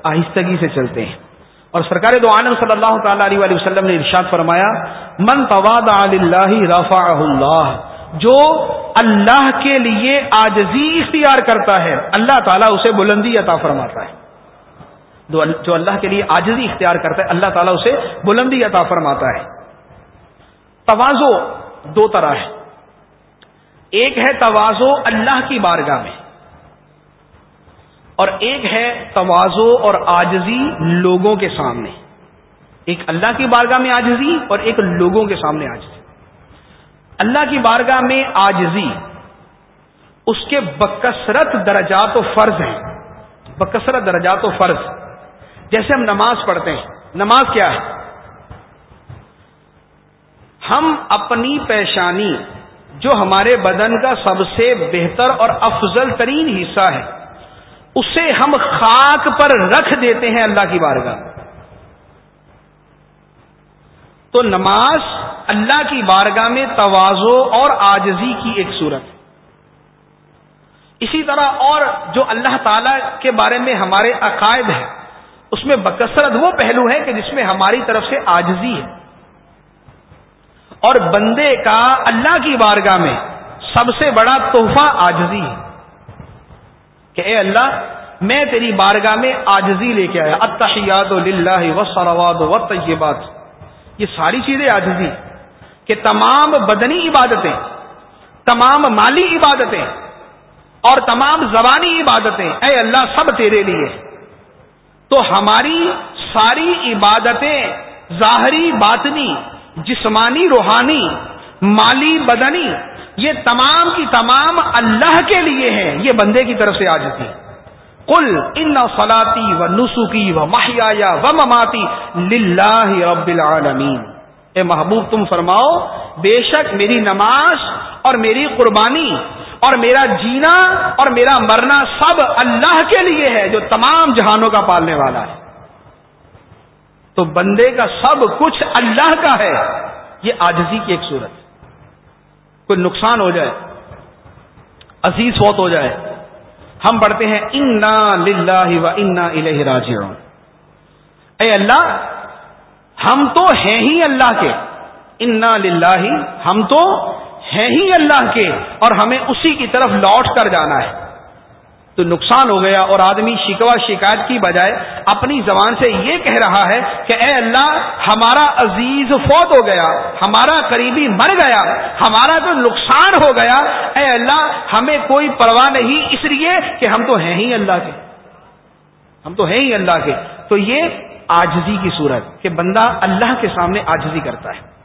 آہستگی سے چلتے ہیں۔ اور سرکار دو عالم صلی اللہ تعالی علیہ وسلم نے ارشاد فرمایا، من تواد اللہ رفا اللہ جو اللہ کے لیے آجزی اختیار کرتا ہے، اللہ تعالیٰ اسے بلندی عطا فرماتا ہے۔ جو اللہ کے لیے آجزی اختیار کرتا ہے، اللہ تعالیٰ اسے بلندی عطا فرماتا ہے۔ توازو دو طرح ہے ایک ہے توازو اللہ کی بارگاہ میں۔ اور ایک ہے توازو اور آجزی لوگوں کے سامنے۔ ایک اللہ کی بارگاہ میں آجزی اور ایک لوگوں کے سامنے آجزی اللہ کی بارگاہ میں آجزی اس کے بکثرت درجات و فرض ہیں۔ بکثرت درجات و فرض۔ جیسے ہم نماز پڑھتے ہیں، نماز کیا ہے؟ ہم اپنی پیشانی، جو ہمارے بدن کا سب سے بہتر اور افضل ترین حصہ ہے اسے ہم خاک پر رکھ دیتے ہیں اللہ کی بارگاہ۔ تو نماز اللہ کی بارگاہ میں توازو اور آجزی کی ایک صورت۔ اسی طرح اور جو اللہ تعالی کے بارے میں ہمارے عقائد ہیں، اس میں بکثرت وہ پہلو ہے کہ جس میں ہماری طرف سے آجزی ہے۔ اور بندے کا اللہ کی بارگاہ میں سب سے بڑا تحفہ آجزی ہے۔ کہ اے اللہ، میں تیری بارگاہ میں آجزی لے کے آیا۔ اتحیات و للہ و سرواد و طیبات یہ ساری چیزیں آجزی کہ تمام بدنی عبادتیں، تمام مالی عبادتیں اور تمام زبانی عبادتیں اے اللہ، سب تیرے لیے۔ تو ہماری ساری عبادتیں ظاہری، باطنی، جسمانی، روحانی، مالی، بدنی یہ تمام کی تمام اللہ کے لیے ہیں۔ یہ بندے کی طرف سے آ جاتی کل ان فلاطی و نسخی و ماہیا و مماتی رب العالمین۔ اے محبوب، تم فرماؤ، بے شک میری نماز اور میری قربانی اور میرا جینا اور میرا مرنا سب اللہ کے لیے ہے، جو تمام جہانوں کا پالنے والا ہے۔ تو بندے کا سب کچھ اللہ کا ہے۔ یہ آجزی کی ایک صورت۔ کوئی نقصان ہو جائے، عزیز فوت ہو جائے، ہم پڑھتے ہیں، انا للہ و انا الہ راجعون. اے اللہ، ہم تو ہیں ہی اللہ کے۔ انا للہ ہم تو ہیں ہی اللہ کے اور ہمیں اسی کی طرف لوٹ کر جانا ہے۔ تو نقصان ہو گیا اور آدمی شکوا شکایت کی بجائے اپنی زبان سے یہ کہہ رہا ہے کہ اے اللہ، ہمارا عزیز فوت ہو گیا، ہمارا قریبی مر گیا، ہمارا تو نقصان ہو گیا، اے اللہ، ہمیں کوئی پرواہ نہیں، اس لیے کہ ہم تو ہیں ہی اللہ کے۔ ہم تو ہیں ہی اللہ کے۔ تو یہ آجزی کی صورت کہ بندہ اللہ کے سامنے آجزی کرتا ہے۔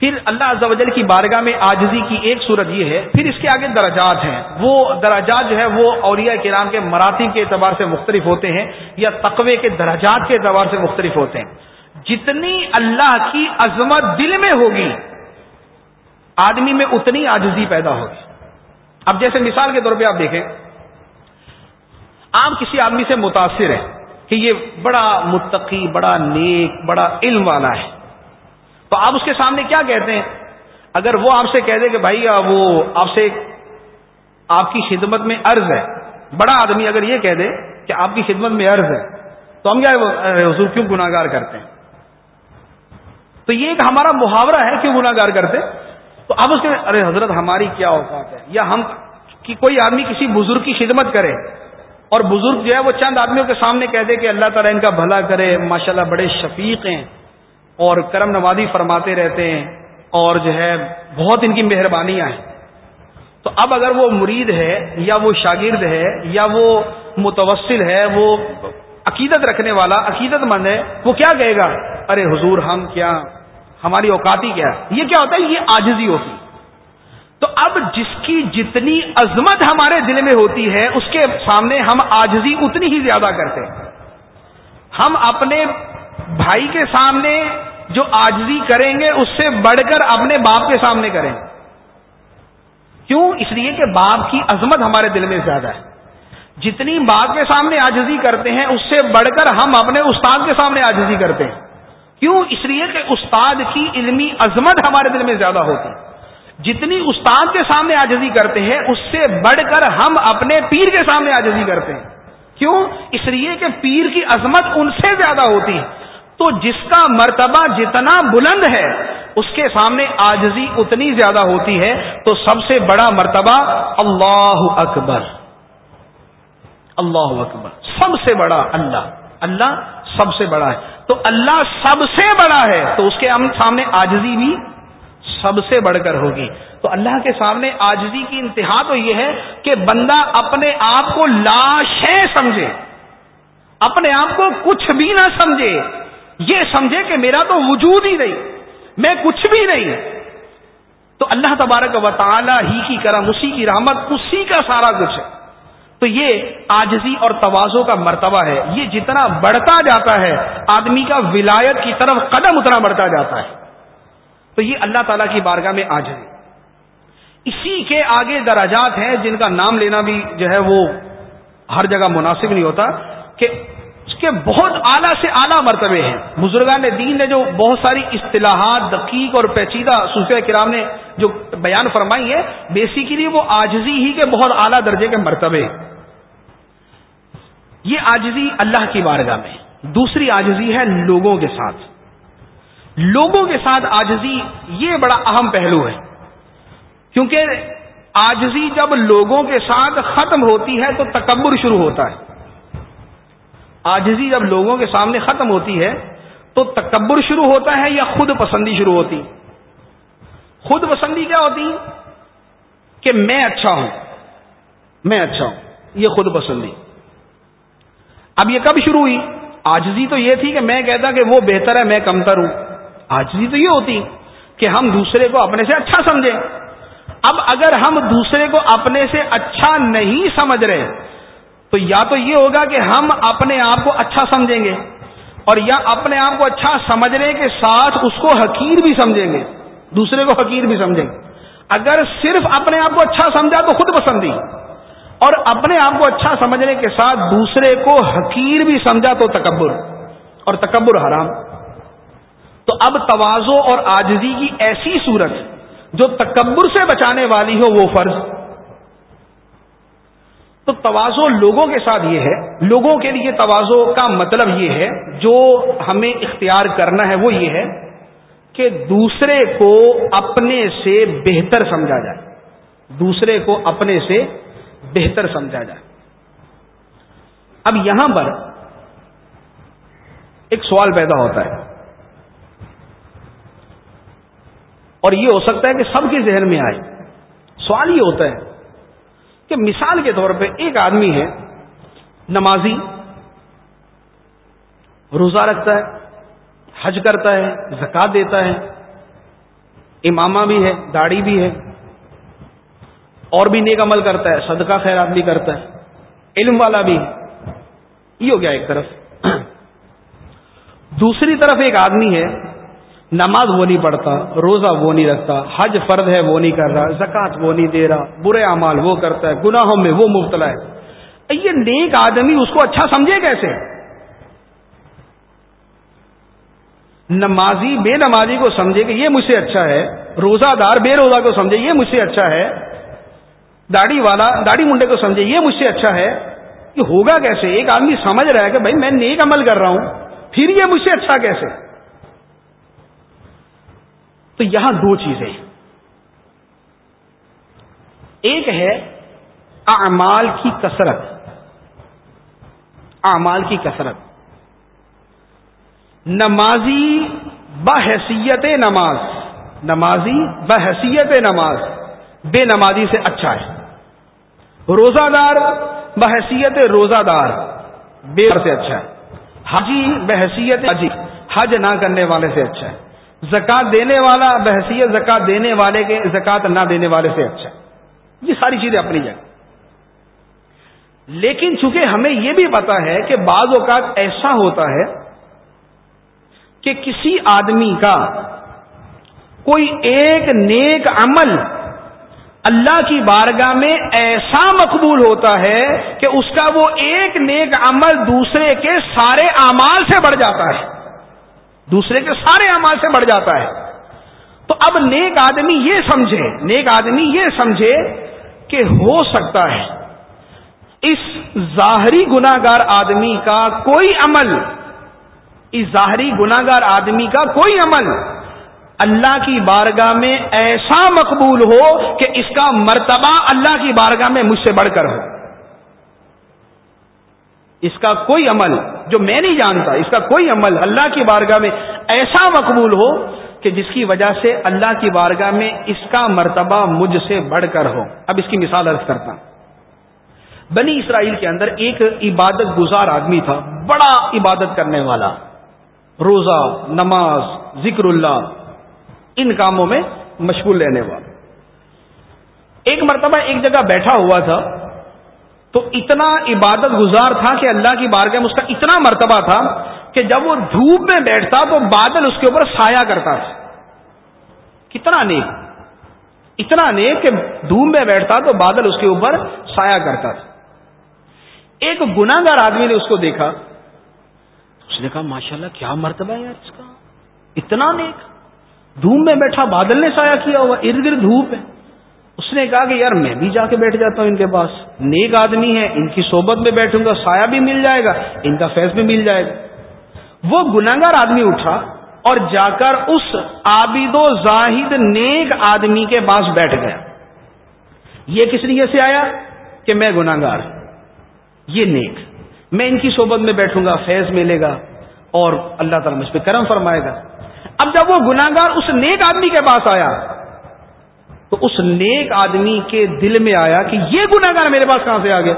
پھر اللہ عز و جل کی بارگاہ میں آجزی کی ایک صورت یہ ہے، پھر اس کے آگے درجات ہیں۔ وہ درجات جو ہے، وہ اولیاء کرام کے مراتب کے اعتبار سے مختلف ہوتے ہیں یا تقوی کے درجات کے اعتبار سے مختلف ہوتے ہیں۔ جتنی اللہ کی عظمت دل میں ہوگی، آدمی میں اتنی آجزی پیدا ہوگی۔ اب جیسے مثال کے طور پہ آپ دیکھیں، آپ کسی آدمی سے متاثر ہیں کہ یہ بڑا متقی، بڑا نیک، بڑا علم والا ہے۔ تو آپ اس کے سامنے کیا کہتے ہیں؟ اگر وہ آپ سے کہہ دے کہ بھائی، وہ آپ سے آپ کی خدمت میں عرض ہے۔ بڑا آدمی اگر یہ کہہ دے کہ آپ کی خدمت میں عرض ہے، تو ہم کیا حضور کیوں گناگار کرتے ہیں؟ تو یہ ایک ہمارا محاورہ ہے کیوں گناگار کرتے تو اب اس کے ارے حضرت، ہماری کیا اوقات ہے؟ یا ہم کہ کوئی آدمی کسی بزرگ کی خدمت کرے اور بزرگ جو ہے وہ چند آدمیوں کے سامنے کہہ دے کہ اللہ تعالیٰ ان کا بھلا کرے، ماشاءاللہ بڑے شفیق ہیں۔ اور کرم نوازی فرماتے رہتے ہیں اور جو ہے بہت ان کی مہربانیاں ہیں تو اب اگر وہ مرید ہے یا وہ شاگرد ہے یا وہ متوسل ہے، وہ عقیدت رکھنے والا، عقیدت مند ہے، وہ کیا کہے گا؟ ارے حضور، ہم کیا؟ ہماری اوقاتی کیا؟ یہ کیا ہوتا ہے؟ یہ آجزی ہوتی تو اب جس کی جتنی عظمت ہمارے دل میں ہوتی ہے، اس کے سامنے ہم آجزی اتنی ہی زیادہ کرتے ہیں۔ ہم اپنے بھائی کے سامنے جو آجزی کریں گے اس سے بڑھ کر اپنے باپ کے سامنے کریں کیوں؟ اس لیے کہ باپ کی عظمت ہمارے دل میں زیادہ ہے۔ جتنی باپ کے سامنے آجزی کرتے ہیں، اس سے بڑھ کر ہم اپنے استاد کے سامنے آجزی کرتے ہیں۔ کیوں؟ اس لیے کہ استاد کی علمی عظمت ہمارے دل میں زیادہ ہوتی جتنی استاد کے سامنے آجزی کرتے ہیں، اس سے بڑھ کر ہم اپنے پیر کے سامنے آجزی کرتے ہیں۔ کیوں؟ اس لیے کہ پیر کی عظمت ان سے زیادہ ہوتی ہے۔ تو جس کا مرتبہ جتنا بلند ہے، اس کے سامنے آجزی اتنی زیادہ ہوتی ہے، تو سب سے بڑا مرتبہ اللہ اکبر۔ اللہ اکبر۔ سب سے بڑا اللہ۔ اللہ سب سے بڑا ہے۔ تو اللہ سب سے بڑا ہے، تو اس کے سامنے آجزی بھی سب سے بڑھ کر ہوگی۔ تو اللہ کے سامنے آجزی کی انتہا تو یہ ہے کہ بندہ اپنے آپ کو لاشیں سمجھے۔ اپنے آپ کو کچھ بھی نہ سمجھے۔ یہ سمجھے کہ میرا تو وجود ہی نہیں، میں کچھ بھی نہیں۔ تو اللہ تبارک و تعالی ہی کی کرم، اسی کی رحمت، اسی کا سارا کچھ ہے۔ تو یہ آجزی اور توازوں کا مرتبہ ہے۔ یہ جتنا بڑھتا جاتا ہے، آدمی کا ولایت کی طرف قدم اتنا بڑھتا جاتا ہے۔ تو یہ اللہ تعالی کی بارگاہ میں آجزی اسی کے آگے دراجات ہیں جن کا نام لینا بھی جو ہے وہ ہر جگہ مناسب نہیں ہوتا کہ کے بہت اعلیٰ سے اعلیٰ مرتبے ہیں۔ بزرگان دین نے جو بہت ساری اصطلاحات، دقیق اور پیچیدہ صوفیہ کرام نے جو بیان فرمائی ہے بیسیکلی وہ آجزی ہی کے بہت اعلیٰ درجے کے مرتبے یہ آجزی اللہ کی بارگاہ میں دوسری آجزی ہے لوگوں کے ساتھ۔ لوگوں کے ساتھ آجزی یہ بڑا اہم پہلو ہے۔ کیونکہ آجزی جب لوگوں کے ساتھ ختم ہوتی ہے تو تکبر شروع ہوتا ہے۔ آجزی جب لوگوں کے سامنے ختم ہوتی ہے تو تکبر شروع ہوتا ہے یا خود پسندی شروع ہوتی؟ خود پسندی کیا ہوتی؟ کہ میں اچھا ہوں، میں اچھا ہوں، یہ خود پسندی۔ اب یہ کب شروع ہوئی؟ آجزی تو یہ تھی کہ میں کہتا کہ وہ بہتر ہے، میں کمتر ہوں۔ آجزی تو یہ ہوتی کہ ہم دوسرے کو اپنے سے اچھا سمجھیں۔ اب اگر ہم دوسرے کو اپنے سے اچھا نہیں سمجھ رہے تو یا تو یہ ہوگا کہ ہم اپنے آپ کو اچھا سمجھیں گے اور یا اپنے آپ کو اچھا سمجھنے کے ساتھ اس کو حقیر بھی سمجھیں گے، دوسرے کو حقیر بھی سمجھیں گے۔ اگر صرف اپنے آپ کو اچھا سمجھا تو خود پسندی، اور اپنے آپ کو اچھا سمجھنے کے ساتھ دوسرے کو حقیر بھی سمجھا تو تکبر، اور تکبر حرام۔ تو اب توازو اور آجزی کی ایسی صورت جو تکبر سے بچانے والی ہو وہ فرض۔ تو توازو لوگوں کے ساتھ یہ ہے، لوگوں کے لیے توازو کا مطلب یہ ہے، جو ہمیں اختیار کرنا ہے وہ یہ ہے کہ دوسرے کو اپنے سے بہتر سمجھا جائے۔ دوسرے کو اپنے سے بہتر سمجھا جائے۔ اب یہاں پر ایک سوال پیدا ہوتا ہے۔ اور یہ ہو سکتا ہے کہ سب کے ذہن میں آئے۔ سوال یہ ہوتا ہے کہ مثال کے طور پہ ایک آدمی ہے، نمازی، روزہ رکھتا ہے، حج کرتا ہے، زکات دیتا ہے، امامہ بھی ہے، داڑھی بھی ہے، اور بھی نیک عمل کرتا ہے، صدقہ خیرات بھی کرتا ہے، علم والا بھی یہ ہو گیا ایک طرف۔ دوسری طرف ایک آدمی ہے نماز وہ نہیں پڑھتا، روزہ وہ نہیں رکھتا، حج فرد ہے وہ نہیں کر رہا زکات وہ نہیں دے رہا، برے اعمال وہ کرتا ہے، گناہوں میں وہ مبتلا ہے۔ یہ نیک آدمی اس کو اچھا سمجھے کیسے؟ نمازی، بے نمازی کو سمجھے کہ یہ مجھ سے اچھا ہے، روزہ دار بے روزہ کو سمجھے یہ مجھ سے اچھا ہے، داڑھی والا، داڑھی منڈے کو سمجھے یہ مجھ سے اچھا ہے۔ کہ ہوگا کیسے؟ ایک آدمی سمجھ رہا ہے کہ بھائی میں نیک عمل کر رہا ہوں، پھر یہ مجھ سے اچھا کیسے؟ تو یہاں دو چیزیں ایک ہے اعمال کی کثرت۔ اعمال کی کثرت۔ نمازی بحیثیت نماز۔ نمازی بحیثیت نماز۔ بے نمازی سے اچھا ہے۔ روزہ دار بحثیت روزہ دار بے سے اچھا ہے۔ حجی بحثیت حجی حج نہ کرنے والے سے اچھا ہے۔ زکات دینے والا، بحثیت زکات دینے والے کے، زکات نہ دینے والے سے اچھا یہ ساری چیزیں اپنی جگہ۔ لیکن چونکہ ہمیں یہ بھی پتا ہے کہ بعض اوقات ایسا ہوتا ہے کہ کسی آدمی کا کوئی ایک نیک عمل اللہ کی بارگاہ میں ایسا مقبول ہوتا ہے کہ اس کا وہ ایک نیک عمل دوسرے کے سارے اعمال سے بڑھ جاتا ہے۔ دوسرے کے سارے اعمال سے بڑھ جاتا ہے۔ تو اب نیک آدمی یہ سمجھے، نیک آدمی یہ سمجھے کہ ہو سکتا ہے۔ اس ظاہری گناگار آدمی کا کوئی عمل، اس ظاہری گناگار آدمی کا کوئی عمل اللہ کی بارگاہ میں ایسا مقبول ہو کہ اس کا مرتبہ اللہ کی بارگاہ میں مجھ سے بڑھ کر ہو۔ اس کا کوئی عمل جو میں نہیں جانتا، اس کا کوئی عمل اللہ کی بارگاہ میں ایسا مقبول ہو کہ جس کی وجہ سے اللہ کی بارگاہ میں اس کا مرتبہ مجھ سے بڑھ کر ہو۔ اب اس کی مثال عرض کرتا ہوں۔ بنی اسرائیل کے اندر ایک عبادت گزار آدمی تھا، بڑا عبادت کرنے والا۔ روزہ، نماز، ذکر اللہ، ان کاموں میں مشغول رہنے والا۔ ایک مرتبہ ایک جگہ بیٹھا ہوا تھا تو اتنا عبادت گزار تھا کہ اللہ کی بارگاہ میں اس کا اتنا مرتبہ تھا کہ جب وہ دھوپ میں بیٹھتا تو بادل اس کے اوپر سایہ کرتا تھا۔ کتنا نیک۔ اتنا نیک کہ دھوپ میں بیٹھتا تو بادل اس کے اوپر سایہ کرتا تھا۔ ایک گناگار آدمی نے اس کو دیکھا۔ اس نے کہا، ماشاءاللہ، کیا مرتبہ ہے یار اس کا؟ اتنا نیک۔ دھوپ میں بیٹھا، بادل نے سایہ کیا ہوا، ارد گرد دھوپ ہے۔ اس نے کہا کہ یار میں بھی جا کے بیٹھ جاتا ہوں ان کے پاس۔ نیک آدمی ہے ان کی صحبت میں بیٹھوں گا، سایہ بھی مل جائے گا، ان کا فیض بھی مل جائے گا۔ وہ گناگار آدمی اٹھا اور جا کر اس عابد و زاہد نیک آدمی کے پاس بیٹھ گیا۔ یہ کس لیے سے آیا کہ میں گناگار یہ نیک۔ میں ان کی صحبت میں بیٹھوں گا، فیض ملے گا اور اللہ تعالیٰ مجھ پہ کرم فرمائے گا۔ اب جب وہ گناگار اس نیک آدمی کے پاس آیا تو اس نیک آدمی کے دل میں آیا کہ یہ گناگار میرے پاس کہاں سے آ گیا؟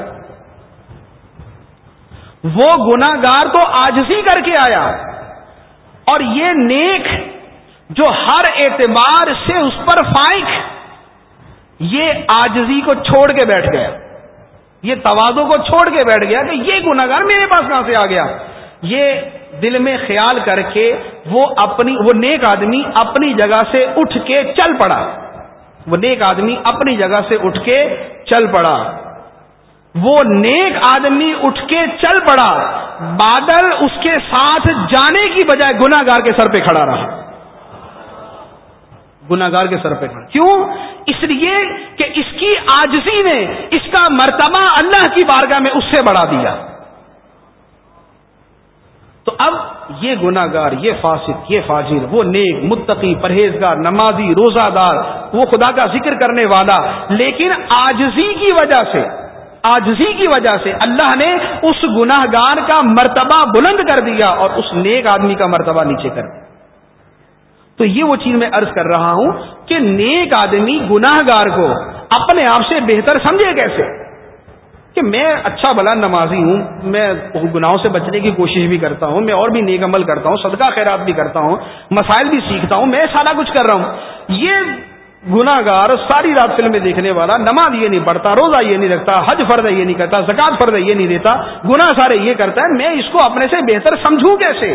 وہ گناگار تو آجزی کر کے آیا۔ اور یہ نیک جو ہر اعتبار سے اس پر فائق، یہ آجزی کو چھوڑ کے بیٹھ گیا۔ یہ توازوں کو چھوڑ کے بیٹھ گیا کہ یہ گناگار میرے پاس کہاں سے آ گیا؟ یہ دل میں خیال کر کے وہ اپنی، وہ نیک آدمی اپنی جگہ سے اٹھ کے چل پڑا۔ وہ نیک آدمی اپنی جگہ سے اٹھ کے چل پڑا۔ وہ نیک آدمی اٹھ کے چل پڑا۔ بادل اس کے ساتھ جانے کی بجائے گناگار کے سر پہ کھڑا رہا۔ گناگار کے سر پہ۔ کھڑا کیوں؟ اس لیے کہ اس کی آجزی نے اس کا مرتبہ اللہ کی بارگاہ میں اس سے بڑھا دیا۔ تو اب یہ گناگار یہ فاسق، یہ فاجر، وہ نیک، متقی، پرہیزگار، نمازی روزہ دار وہ خدا کا ذکر کرنے والا، لیکن آجزی کی وجہ سے، آجزی کی وجہ سے اللہ نے اس گناہ گار کا مرتبہ بلند کر دیا اور اس نیک آدمی کا مرتبہ نیچے کر دیا۔ تو یہ وہ چیز میں عرض کر رہا ہوں کہ نیک آدمی گناہ گار کو اپنے آپ سے بہتر سمجھے کیسے؟ کہ میں اچھا بلا نمازی ہوں، میں گناہوں سے بچنے کی کوشش بھی کرتا ہوں، میں اور بھی نیک عمل کرتا ہوں، صدقہ خیرات بھی کرتا ہوں، مسائل بھی سیکھتا ہوں، میں سارا کچھ کر رہا ہوں۔ یہ گناگار ساری رات فلمیں دیکھنے والا نماز یہ نہیں پڑھتا، روزہ یہ نہیں رکھتا، حج فرد یہ نہیں کرتا زکات فرد یہ نہیں دیتا گنا سارے یہ کرتا ہے، میں اس کو اپنے سے بہتر سمجھوں کیسے؟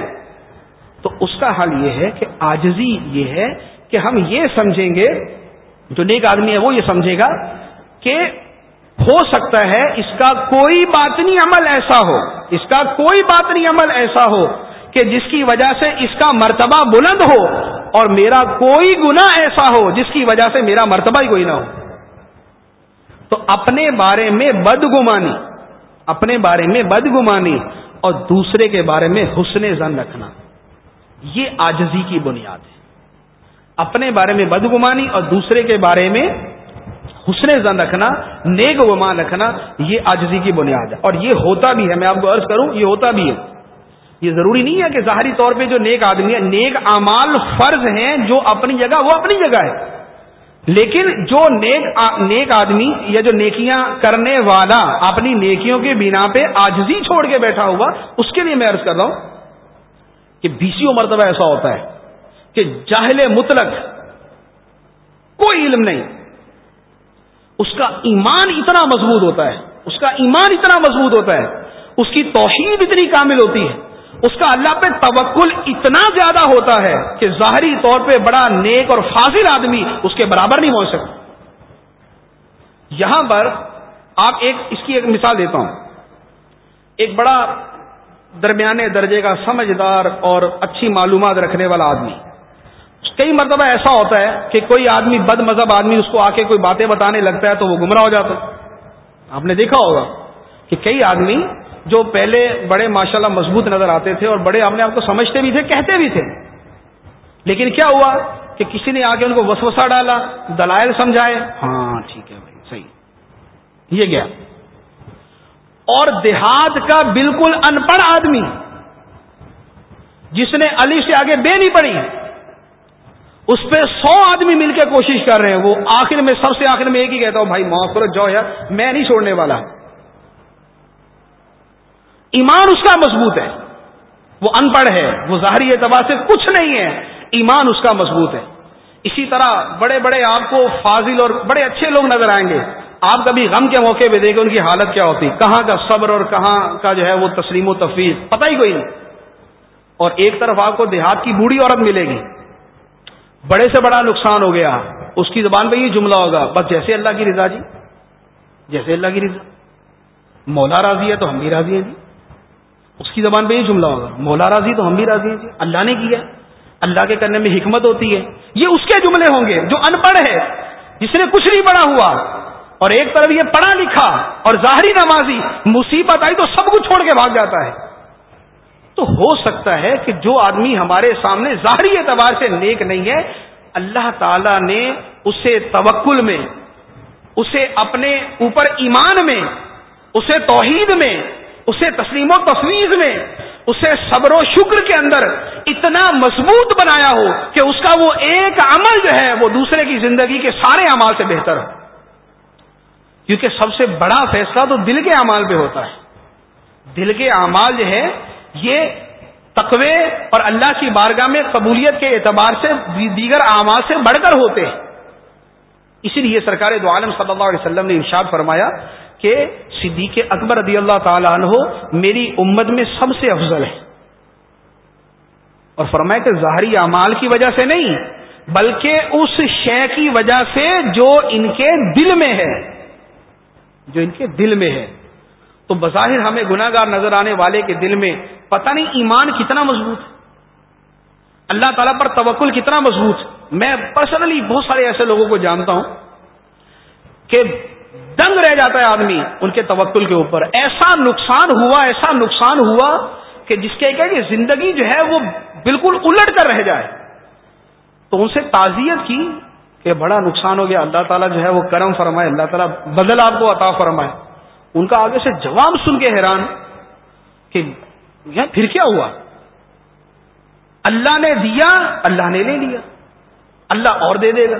تو اس کا حل یہ ہے کہ آجزی یہ ہے کہ ہم یہ سمجھیں گے، جو نیک آدمی ہے وہ یہ سمجھے گا کہ ہو سکتا ہے اس کا کوئی باطنی عمل ایسا ہو، اس کا کوئی باطنی عمل ایسا ہو کہ جس کی وجہ سے اس کا مرتبہ بلند ہو اور میرا کوئی گنا ایسا ہو جس کی وجہ سے میرا مرتبہ ہی کوئی نہ ہو۔ تو اپنے بارے میں بدگمانی، اپنے بارے میں بدگمانی اور دوسرے کے بارے میں حسن زن رکھنا، یہ آجزی کی بنیاد ہے۔ اپنے بارے میں بدگمانی اور دوسرے کے بارے میں حسن زن رکھنا، نیک گمان رکھنا، یہ آجزی کی بنیاد ہے۔ اور یہ ہوتا بھی ہے، میں آپ کو عرض کروں، یہ ہوتا بھی ہے۔ یہ ضروری نہیں ہے کہ ظاہری طور پہ جو نیک آدمی ہے، نیک اعمال فرض ہیں، جو اپنی جگہ، وہ اپنی جگہ ہے۔ لیکن جو نیک نیک آدمی یا جو نیکیاں کرنے والا اپنی نیکیوں کے بنا پہ آجزی چھوڑ کے بیٹھا ہوا، اس کے لیے میں عرض کر رہا ہوں کہ بیسیوں مرتبہ ایسا ہوتا ہے کہ جاہل مطلق کوئی علم نہیں اس کا ایمان اتنا مضبوط ہوتا ہے، اس کا ایمان اتنا مضبوط ہوتا ہے، اس کی توحید اتنی کامل ہوتی ہے، اس کا اللہ پہ توکل اتنا زیادہ ہوتا ہے کہ ظاہری طور پہ بڑا نیک اور فاضل آدمی اس کے برابر نہیں پہنچ سکتا۔ یہاں پر آپ ایک، اس کی ایک مثال دیتا ہوں۔ ایک بڑا درمیانے درجے کا سمجھدار اور اچھی معلومات رکھنے والا آدمی۔ کئی مرتبہ ایسا ہوتا ہے کہ کوئی آدمی بد مذہب آدمی اس کو آ کے کوئی باتیں بتانے لگتا ہے تو وہ گمراہ ہو جاتا آپ نے دیکھا ہوگا کہ کئی آدمی جو پہلے بڑے ماشاءاللہ مضبوط نظر آتے تھے اور بڑے اپنے آپ کو سمجھتے بھی تھے، کہتے بھی تھے۔ لیکن کیا ہوا کہ کسی نے آ کے ان کو وسوسہ ڈالا، دلائل سمجھائے۔ ہاں ٹھیک ہے بھائی، صحیح۔ یہ گیا اور دیہات کا بالکل ان پڑھ آدمی جس نے علی سے آگے بے نہیں پڑی اس پہ سو آدمی مل کے کوشش کر رہے ہیں۔ وہ آخر میں، سب سے آخر میں ایک ہی کہتا ہوں، بھائی معاف کرو جو ہے میں نہیں چھوڑنے والا۔ ایمان اس کا مضبوط ہے۔ وہ ان پڑھ ہے، وہ ظاہری اعتبار سے کچھ نہیں ہے۔ ایمان اس کا مضبوط ہے۔ اسی طرح بڑے بڑے آپ کو فاضل اور بڑے اچھے لوگ نظر آئیں گے۔ آپ کبھی غم کے موقع پہ دیکھیں ان کی حالت کیا ہوتی۔ کہاں کا صبر اور کہاں کا جو ہے وہ تسلیم و تفریح پتہ ہی کوئی نہیں۔ اور ایک طرف آپ کو دیہات کی بوڑھی عورت ملے گی۔ بڑے سے بڑا نقصان ہو گیا۔ اس کی زبان پہ یہ جملہ ہوگا، بس جیسے اللہ کی رضا جی جیسے اللہ کی رضا۔ مولا راضی ہے تو ہم بھی راضی ہیں جی۔ اس کی زبان پہ یہ جملہ ہوگا، مولا راضی تو ہم بھی راضی ہیں جی۔ اللہ نے کیا۔ اللہ کے کرنے میں حکمت ہوتی ہے۔ یہ اس کے جملے ہوں گے جو ان پڑھ ہے، جس نے کچھ نہیں پڑھا ہوا۔ اور ایک طرف یہ پڑھا لکھا اور ظاہری نمازی، مصیبت آئی تو سب کچھ چھوڑ کے بھاگ جاتا ہے۔ تو ہو سکتا ہے کہ جو آدمی ہمارے سامنے ظاہری اعتبار سے نیک نہیں ہے، اللہ تعالی نے اسے توکل میں، اسے اپنے اوپر ایمان میں، اسے توحید میں، اسے تسلیم و تفویض میں، اسے صبر و شکر کے اندر اتنا مضبوط بنایا ہو کہ اس کا وہ ایک عمل جو ہے، وہ دوسرے کی زندگی کے سارے اعمال سے بہتر ہو۔ کیونکہ سب سے بڑا فیصلہ تو دل کے اعمال پہ ہوتا ہے۔ دل کے اعمال جو ہے یہ تقوی اور اللہ کی بارگاہ میں قبولیت کے اعتبار سے دیگر اعمال سے بڑھ کر ہوتے ہیں۔ اسی لیے سرکار دو عالم صلی اللہ علیہ وسلم نے ارشاد فرمایا کہ صدیق اکبر رضی اللہ تعالی عنہ میری امت میں سب سے افضل ہے اور فرمایا کہ ظاہری اعمال کی وجہ سے نہیں، بلکہ اس شے کی وجہ سے جو ان کے دل میں ہے۔ جو ان کے دل میں ہے۔ تو بظاہر ہمیں گناگار نظر آنے والے کے دل میں پتہ نہیں ایمان کتنا مضبوط ہے۔ اللہ تعالیٰ پر توکل کتنا مضبوط میں پرسنلی بہت سارے ایسے لوگوں کو جانتا ہوں کہ دنگ رہ جاتا ہے آدمی ان کے توکل کے اوپر۔ ایسا نقصان ہوا، ایسا نقصان ہوا کہ جس کے کہ زندگی جو ہے وہ بالکل الٹ کر رہ جائے۔ تو ان سے تعزیت کی کہ بڑا نقصان ہو گیا۔ اللہ تعالیٰ جو ہے وہ کرم فرمائے، اللہ تعالیٰ بدل آپ کو عطا فرمائے۔ ان کا آگے سے جواب سن کے حیران کہ پھر کیا ہوا؟ اللہ نے دیا، اللہ نے لے لیا۔ اللہ اور دے دے گا۔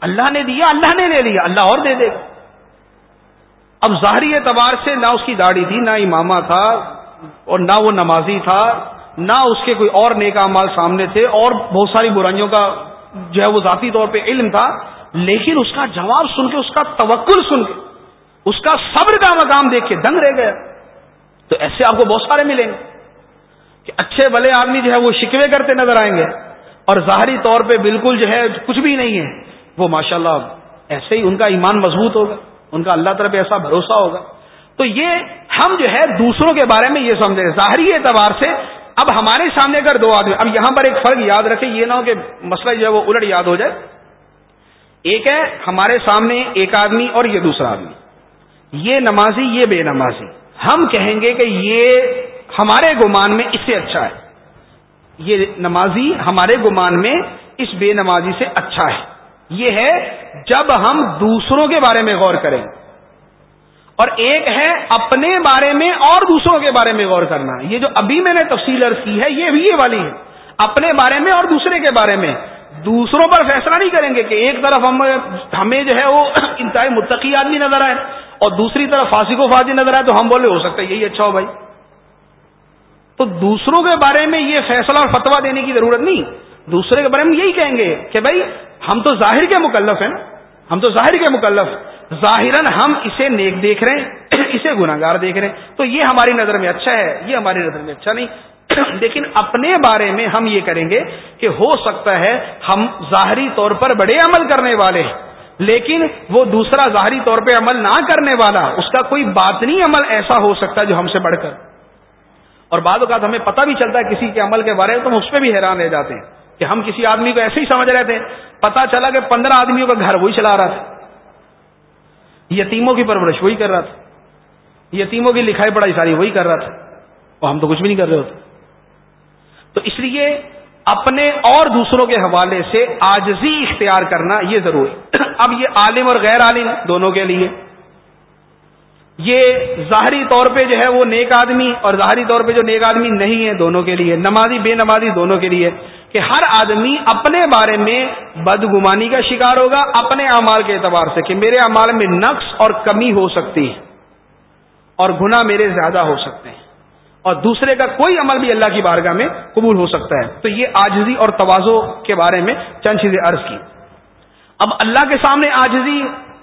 اللہ نے دیا، اللہ نے لے لیا۔ اللہ اور دے دے گا۔ اب ظاہری اعتبار سے نہ اس کی داڑھی تھی، نہ امامہ تھا اور نہ وہ نمازی تھا، نہ اس کے کوئی اور نیکا مال سامنے تھے اور بہت ساری برائیوں کا جو ہے وہ ذاتی طور پہ علم تھا۔ لیکن اس کا جواب سن کے، اس کا توکل سن کے، اس کا صبر کا مقام دیکھ کے دنگ رہ گیا۔ تو ایسے آپ کو بہت سارے ملیں گے کہ اچھے بھلے آدمی جو ہے وہ شکوے کرتے نظر آئیں گے اور ظاہری طور پہ بالکل جو ہے کچھ بھی نہیں ہے وہ ماشاءاللہ ایسے ہی ان کا ایمان مضبوط ہوگا، ان کا اللہ طرف ایسا بھروسہ ہوگا۔ تو یہ ہم جو ہے دوسروں کے بارے میں یہ سمجھے، ظاہری اعتبار سے اب ہمارے سامنے اگر دو آدمی، اب یہاں پر ایک فرق یاد رکھے یہ نہ ہو کہ مسئلہ جو ہے وہ الٹ یاد ہو جائے۔ ایک ہے ہمارے سامنے ایک آدمی اور یہ دوسرا آدمی۔ یہ نمازی، یہ بے نمازی۔ ہم کہیں گے کہ یہ ہمارے گمان میں اس سے اچھا ہے۔ یہ نمازی ہمارے گمان میں اس بے نمازی سے اچھا ہے۔ یہ ہے جب ہم دوسروں کے بارے میں غور کریں۔ اور ایک ہے اپنے بارے میں اور دوسروں کے بارے میں غور کرنا۔ یہ جو ابھی میں نے تفصیل عرض کی ہے، یہ بھی یہ والی ہے۔ اپنے بارے میں اور دوسرے کے بارے میں۔ دوسروں پر فیصلہ نہیں کریں گے کہ ایک طرف ہم ہمیں جو ہے وہ انتہائی متقی آدمی نظر آئے۔ اور دوسری طرف فاسق و فاضی نظر آئے تو ہم بولے ہو سکتا ہے یہی اچھا ہو بھائی۔ تو دوسروں کے بارے میں یہ فیصلہ اور فتوا دینے کی ضرورت نہیں۔ دوسرے کے بارے میں یہی کہیں گے کہ بھائی، ہم تو ظاہر کے مکلف ہیں نا۔ ہم تو ظاہر کے مکلف۔ ظاہر ہم اسے نیک دیکھ رہے ہیں، اسے گناگار دیکھ رہے ہیں۔ تو یہ ہماری نظر میں اچھا ہے، یہ ہماری نظر میں اچھا نہیں۔ لیکن اپنے بارے میں ہم یہ کریں گے کہ ہو سکتا ہے ہم ظاہری طور پر بڑے عمل کرنے والے ہیں۔ لیکن وہ دوسرا ظاہری طور پہ عمل نہ کرنے والا، اس کا کوئی باطنی عمل ایسا ہو سکتا ہے جو ہم سے بڑھ کر۔ اور بعض اوقات ہمیں پتہ بھی چلتا ہے کسی کے عمل کے بارے میں تو ہم اس پہ بھی حیران رہ جاتے ہیں کہ ہم کسی آدمی کو ایسے ہی سمجھ رہے تھے۔ پتا چلا کہ پندرہ آدمیوں کا گھر وہی چلا رہا تھا۔ یتیموں کی پرورش وہی کر رہا تھا۔ یتیموں کی لکھائی پڑھائی ساری وہی کر رہا تھا۔ اور ہم تو کچھ بھی نہیں کر رہے ہوتے۔ تو اس لیے اپنے اور دوسروں کے حوالے سے آجزی اختیار کرنا یہ ضروری اب یہ عالم اور غیر عالم دونوں کے لیے۔ یہ ظاہری طور پہ جو ہے وہ نیک آدمی اور ظاہری طور پہ جو نیک آدمی نہیں ہے دونوں کے لیے۔ نمازی، بے نمازی دونوں کے لیے۔ کہ ہر آدمی اپنے بارے میں بدگمانی کا شکار ہوگا اپنے اعمال کے اعتبار سے کہ میرے اعمال میں نقص اور کمی ہو سکتی ہے اور گنا میرے زیادہ ہو سکتے ہیں۔ اور دوسرے کا کوئی عمل بھی اللہ کی بارگاہ میں قبول ہو سکتا ہے۔ تو یہ آجزی اور توازو کے بارے میں چند چیزیں عرض کی۔ اب اللہ کے سامنے آجزی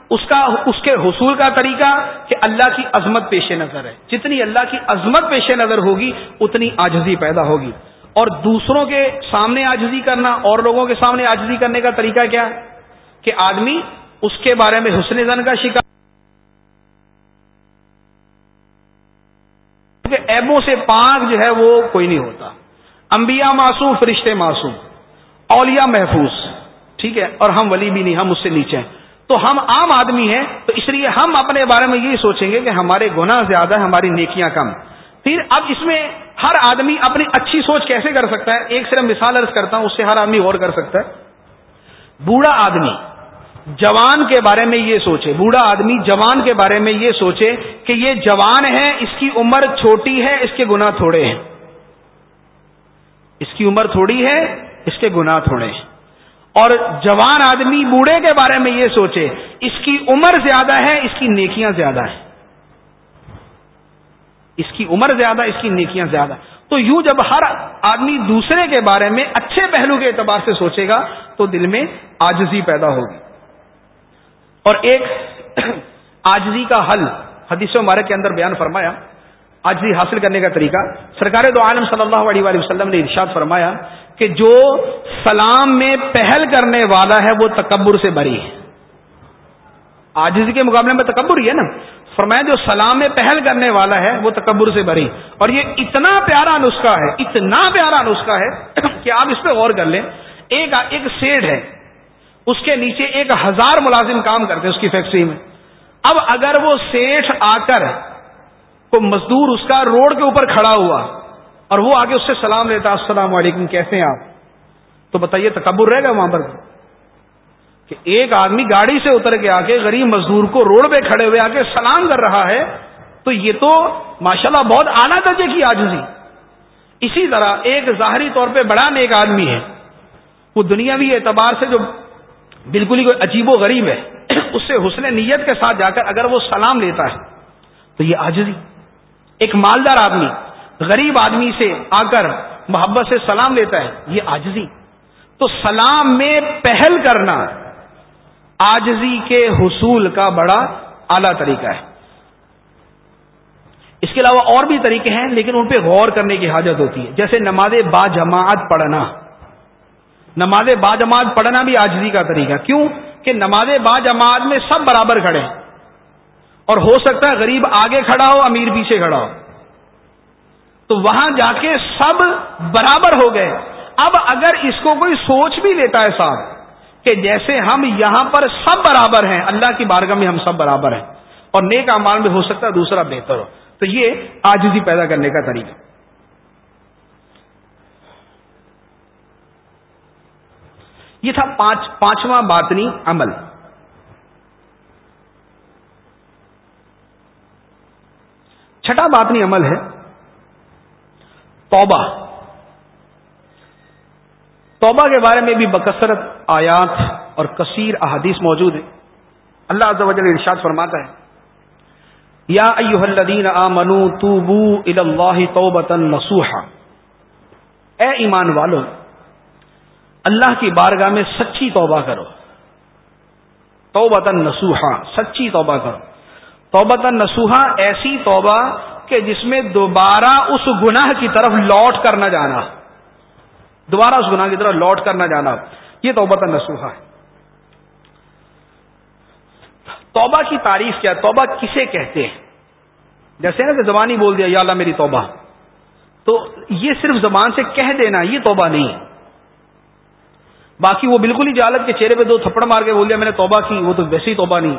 اس کا، اس کے حصول کا طریقہ کہ اللہ کی عظمت پیش نظر ہے۔ جتنی اللہ کی عظمت پیش نظر ہوگی، اتنی آجزی پیدا ہوگی۔ اور دوسروں کے سامنے آجزی کرنا، اور لوگوں کے سامنے آجزی کرنے کا طریقہ کیا؟ ہے کہ آدمی اس کے بارے میں حسن زن کا شکار ایبوں سے پاک جو ہے وہ کوئی نہیں ہوتا۔ انبیاء معصوم، فرشتے معصوم، اولیاء محفوظ، ٹھیک ہے، اور ہم ولی بھی نہیں، ہم اس سے نیچے ہیں۔ تو ہم عام آدمی ہیں، تو اس لیے ہم اپنے بارے میں یہی سوچیں گے کہ ہمارے گناہ زیادہ ہماری نیکیاں کم۔ پھر اب اس میں ہر آدمی اپنی اچھی سوچ کیسے کر سکتا ہے؟ ایک صرف مثال عرض کرتا ہوں، اس سے ہر آدمی غور کر سکتا ہے۔ بوڑھا آدمی جوان کے بارے میں یہ سوچے، بوڑھا آدمی جوان کے بارے میں یہ سوچے کہ یہ جوان ہے، اس کی عمر چھوٹی ہے، اس کے گنا تھوڑے ہیں۔ اس کی عمر تھوڑی ہے، اس کے گنا تھوڑے ہیں۔ اور جوان آدمی بوڑھے کے بارے میں یہ سوچے، اس کی عمر زیادہ ہے، اس کی نیکیاں زیادہ ہیں۔ اس کی عمر زیادہ، اس کی نیکیاں زیادہ۔ تو یوں جب ہر آدمی دوسرے کے بارے میں اچھے پہلو کے اعتبار سے سوچے گا، تو دل میں آجزی پیدا ہوگی۔ اور ایک آجزی کا حل، حدیث مبارک کے اندر بیان فرمایا، آجزی حاصل کرنے کا طریقہ۔ سرکار دو عالم صلی اللہ علیہ وآلہ وسلم نے ارشاد فرمایا کہ جو سلام میں پہل کرنے والا ہے، وہ تکبر سے بری ہے۔ آجزی کے مقابلے میں تکبر ہی ہے نا۔ فرمایا جو سلام میں پہل کرنے والا ہے، وہ تکبر سے بری۔ اور یہ اتنا پیارا نسخہ ہے، اتنا پیارا نسخہ ہے کہ آپ اس پہ غور کر لیں۔ ایک ایک سیڈ ہے۔ اس کے نیچے ایک ہزار ملازم کام کرتے اس کی فیکٹری میں۔ اب اگر وہ سیٹھ آ کر کو مزدور اس کا روڈ کے اوپر کھڑا ہوا اور وہ آگے اس سے سلام لیتا السلام علیکم، کیسے ہیں آپ؟ تو بتائیے تکبر رہے گا وہاں پر۔ کہ ایک آدمی گاڑی سے اتر کے آ کے غریب مزدور کو روڈ پہ کھڑے ہوئے آ کے سلام کر رہا ہے، تو یہ تو ماشاءاللہ بہت اعلیٰ درجے کی آجزی اسی طرح ایک ظاہری طور پہ بڑا نیک آدمی ہے، وہ دنیاوی اعتبار سے جو بالکل ہی کوئی عجیب و غریب ہے اس سے حسن نیت کے ساتھ جا کر اگر وہ سلام لیتا ہے، تو یہ آجزی ایک مالدار آدمی غریب آدمی سے آ کر محبت سے سلام لیتا ہے، یہ آجزی تو سلام میں پہل کرنا آجزی کے حصول کا بڑا اعلی طریقہ ہے۔ اس کے علاوہ اور بھی طریقے ہیں، لیکن ان پہ غور کرنے کی حاجت ہوتی ہے۔ جیسے نماز با جماعت پڑھنا۔ نماز با جماعت پڑھنا بھی آجزی کا طریقہ کیوں؟ کہ نماز با جماعت میں سب برابر کھڑے ہیں۔ اور ہو سکتا ہے غریب آگے کھڑا ہو، امیر پیچھے کھڑا ہو۔ تو وہاں جا کے سب برابر ہو گئے۔ اب اگر اس کو کوئی سوچ بھی لیتا ہے صاحب کہ جیسے ہم یہاں پر سب برابر ہیں، اللہ کی بارگاہ میں ہم سب برابر ہیں اور نیک امال میں ہو سکتا ہے دوسرا بہتر ہو۔ تو یہ آجزی پیدا کرنے کا طریقہ یہ تھا پانچ پانچواں باطنی عمل۔ چھٹا باطنی عمل ہے توبہ۔ توبہ کے بارے میں بھی بکثرت آیات اور کثیر احادیث موجود ہے اللہ عز و جل ارشاد فرماتا ہے، یا ایوہ الذین آمنوا توبو الاللہ توبتا نصوحا۔ اے ایمان والو اللہ کی بارگاہ میں سچی توبہ کرو۔ توبتا نصوحا، سچی توبہ کرو۔ توبتا نصوحا ایسی توبہ کہ جس میں دوبارہ اس گناہ کی طرف لوٹ کر نہ جانا۔ دوبارہ اس گناہ کی طرف لوٹ کر نہ جانا۔ یہ توبہ نسوحا ہے۔ توبہ کی تعریف کیا؟ توبہ کسے کہتے ہیں؟ جیسے نا کہ زبانی بول دیا، یا اللہ میری توبہ۔ تو یہ صرف زبان سے کہہ دینا، یہ توبہ نہیں ہے۔ باقی وہ بالکل ہی جالت کے چہرے پہ دو تھپڑ مار کے بول دیا، میں نے توبہ کی، وہ تو ویسی توبہ نہیں۔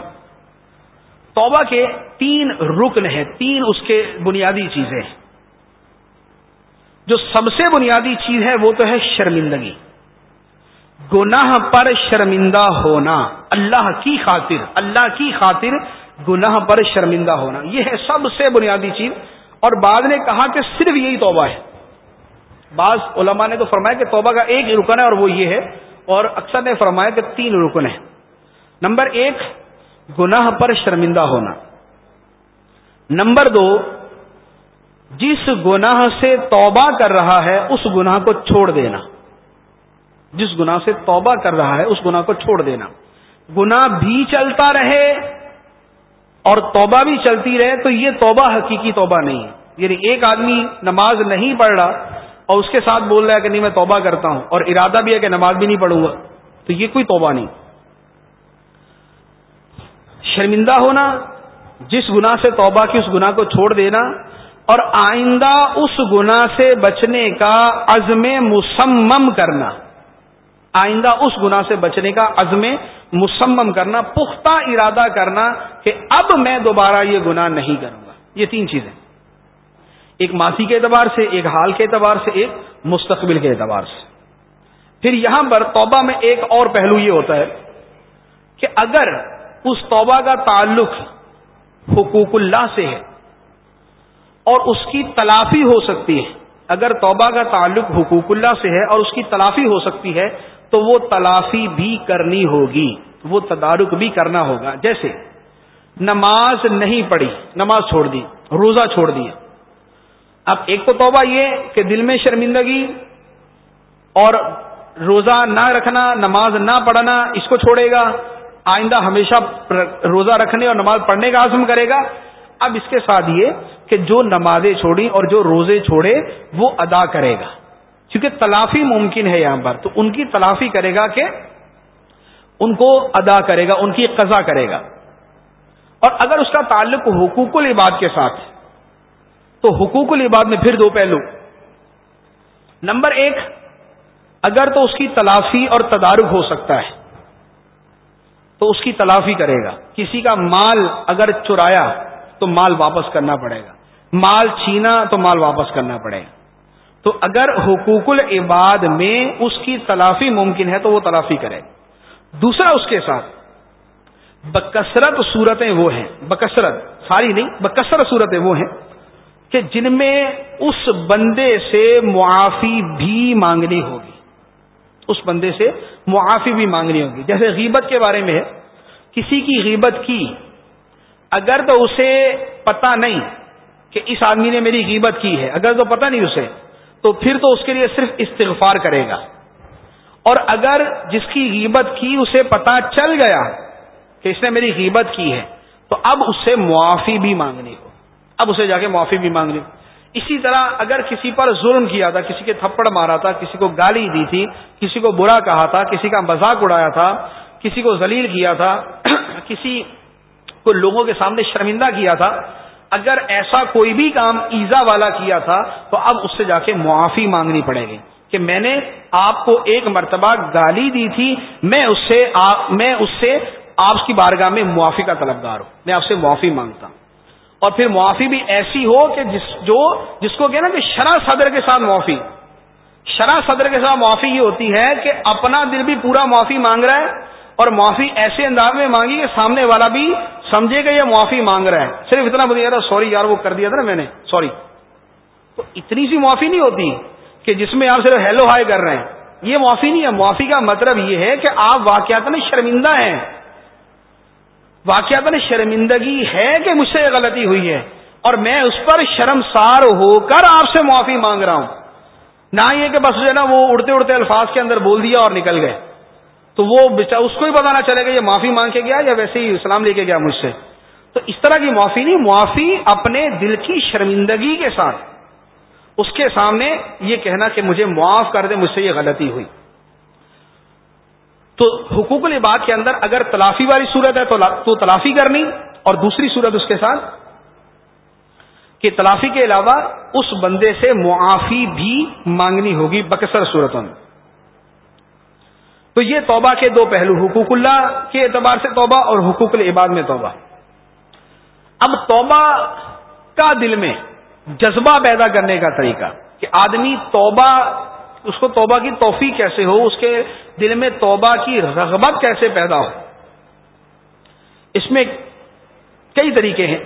توبہ کے تین رکن ہیں، تین اس کے بنیادی چیزیں۔ جو سب سے بنیادی چیز ہے، وہ تو ہے شرمندگی۔ گناہ پر شرمندہ ہونا، اللہ کی خاطر، اللہ کی خاطر گناہ پر شرمندہ ہونا۔ یہ ہے سب سے بنیادی چیز۔ اور بعد نے کہا کہ صرف یہی توبہ ہے۔ بعض علماء نے تو فرمایا کہ توبہ کا ایک رکن ہے اور وہ یہ ہے اور اکثر نے فرمایا کہ تین رکن ہیں۔ نمبر ایک، گناہ پر شرمندہ ہونا۔ نمبر دو، جس گناہ سے توبہ کر رہا ہے، اس گناہ کو چھوڑ دینا۔ جس گناہ سے توبہ کر رہا ہے، اس گناہ کو چھوڑ دینا۔ گناہ بھی چلتا رہے اور توبہ بھی چلتی رہے، تو یہ توبہ حقیقی توبہ نہیں ہے۔ یعنی ایک آدمی نماز نہیں پڑھ رہا اور اس کے ساتھ بول رہا ہے کہ نہیں، میں توبہ کرتا ہوں اور ارادہ بھی ہے کہ نماز بھی نہیں پڑھوں گا۔ تو یہ کوئی توبہ نہیں۔ شرمندہ ہونا، جس گناہ سے توبہ کی اس گناہ کو چھوڑ دینا اور آئندہ اس گنا سے بچنے کا عزم مسمم کرنا۔ آئندہ اس گنا سے بچنے کا عزم مسمم کرنا، پختہ ارادہ کرنا کہ اب میں دوبارہ یہ گنا نہیں کروں گا۔ یہ تین چیزیں۔ ایک ماضی کے اعتبار سے، ایک حال کے اعتبار سے، ایک مستقبل کے اعتبار سے۔ پھر یہاں پر توبہ میں ایک اور پہلو یہ ہوتا ہے کہ اگر اس توبہ کا تعلق حقوق اللہ سے ہے اور اس کی تلافی ہو سکتی ہے، اگر توبہ کا تعلق حقوق اللہ سے ہے اور اس کی تلافی ہو سکتی ہے، تو وہ تلافی بھی کرنی ہوگی، وہ تدارک بھی کرنا ہوگا۔ جیسے نماز نہیں پڑھی، نماز چھوڑ دی، روزہ چھوڑ دیا اب ایک تو توبہ یہ کہ دل میں شرمندگی اور روزہ نہ رکھنا، نماز نہ پڑھنا، اس کو چھوڑے گا، آئندہ ہمیشہ روزہ رکھنے اور نماز پڑھنے کا عزم کرے گا۔ اب اس کے ساتھ یہ کہ جو نمازیں چھوڑی اور جو روزے چھوڑے، وہ ادا کرے گا۔ کیونکہ تلافی ممکن ہے یہاں پر، تو ان کی تلافی کرے گا کہ ان کو ادا کرے گا، ان کی قضا کرے گا۔ اور اگر اس کا تعلق حقوق العباد کے ساتھ تو حقوق العباد میں پھر دو پہلو۔ نمبر ایک، اگر تو اس کی تلافی اور تدارک ہو سکتا ہے، تو اس کی تلافی کرے گا۔ کسی کا مال اگر چرایا تو مال واپس کرنا پڑے گا۔ مال چھینا تو مال واپس کرنا پڑے گا۔ تو اگر حقوق العباد میں اس کی تلافی ممکن ہے تو وہ تلافی کرے۔ دوسرا، اس کے ساتھ بکثرت صورتیں وہ ہیں۔ بکثرت، ساری نہیں، بکثرت صورتیں وہ ہیں۔ کہ جن میں اس بندے سے معافی بھی مانگنی ہوگی۔ اس بندے سے معافی بھی مانگنی ہوگی۔ جیسے غیبت کے بارے میں ہے، کسی کی غیبت کی اگر تو اسے پتا نہیں کہ اس آدمی نے میری غیبت کی ہے، اگر تو پتا نہیں اسے، تو پھر تو اس کے لیے صرف استغفار کرے گا۔ اور اگر جس کی غیبت کی اسے پتا چل گیا کہ اس نے میری غیبت کی ہے، تو اب اس سے معافی بھی مانگنی ہو اب اسے جا کے معافی بھی مانگنی ہو اسی طرح اگر کسی پر ظلم کیا تھا، کسی کے تھپڑ مارا تھا، کسی کو گالی دی تھی، کسی کو برا کہا تھا، کسی کا مذاق اڑایا تھا، کسی کو ذلیل کیا تھا، کسی کو لوگوں کے سامنے شرمندہ کیا تھا، اگر ایسا کوئی بھی کام ایزا والا کیا تھا، تو اب اس سے جا کے معافی مانگنی پڑے گی۔ کہ میں نے آپ کو ایک مرتبہ گالی دی تھی، میں اس سے میں اس سے آپ کی بارگاہ میں معافی کا طلبگار ہوں، میں آپ سے معافی مانگتا ہوں۔ اور پھر معافی بھی ایسی ہو کہ جس جو جس کو کہنا کہ شرح صدر کے ساتھ معافی۔ شرح صدر کے ساتھ معافی یہ ہوتی ہے کہ اپنا دل بھی پورا معافی مانگ رہا ہے اور معافی ایسے انداز میں مانگی کہ سامنے والا بھی سمجھے کہ یہ معافی مانگ رہا ہے۔ صرف اتنا بتایا تھا، سوری یار، وہ کر دیا تھا نا میں نے، سوری۔ تو اتنی سی معافی نہیں ہوتی کہ جس میں آپ صرف ہیلو ہائی کر رہے ہیں۔ یہ معافی نہیں ہے، معافی کا مطلب یہ ہے کہ آپ واقعات میں شرمندہ ہیں۔ واقعات میں شرمندگی ہے کہ مجھ سے یہ غلطی ہوئی ہے اور میں اس پر شرمسار ہو کر آپ سے معافی مانگ رہا ہوں۔ نہ یہ کہ بس جو ہے نا وہ اڑتے اڑتے الفاظ کے اندر بول دیا اور نکل گئے۔ تو وہ اس کو ہی پتا نہ چلے گا یہ معافی مانگ کے گیا یا ویسے ہی اسلام لے کے گیا مجھ سے۔ تو اس طرح کی معافی نہیں، معافی اپنے دل کی شرمندگی کے ساتھ۔ اس کے سامنے یہ کہنا کہ مجھے معاف کر دے، مجھ سے یہ غلطی ہوئی۔ تو حقوق العباد کے اندر اگر تلافی والی صورت ہے تو تلافی کرنی اور دوسری صورت اس کے ساتھ کہ تلافی کے علاوہ اس بندے سے معافی بھی مانگنی ہوگی بکثر صورتوں میں۔ تو یہ توبہ کے دو پہلو، حقوق اللہ کے اعتبار سے توبہ اور حقوق العباد میں توبہ۔ اب توبہ کا دل میں جذبہ پیدا کرنے کا طریقہ کہ آدمی توبہ اس کو توبہ کی توفیق کیسے ہو؟ اس کے دل میں توبہ کی رغبت کیسے پیدا ہو؟ اس میں کئی طریقے ہیں۔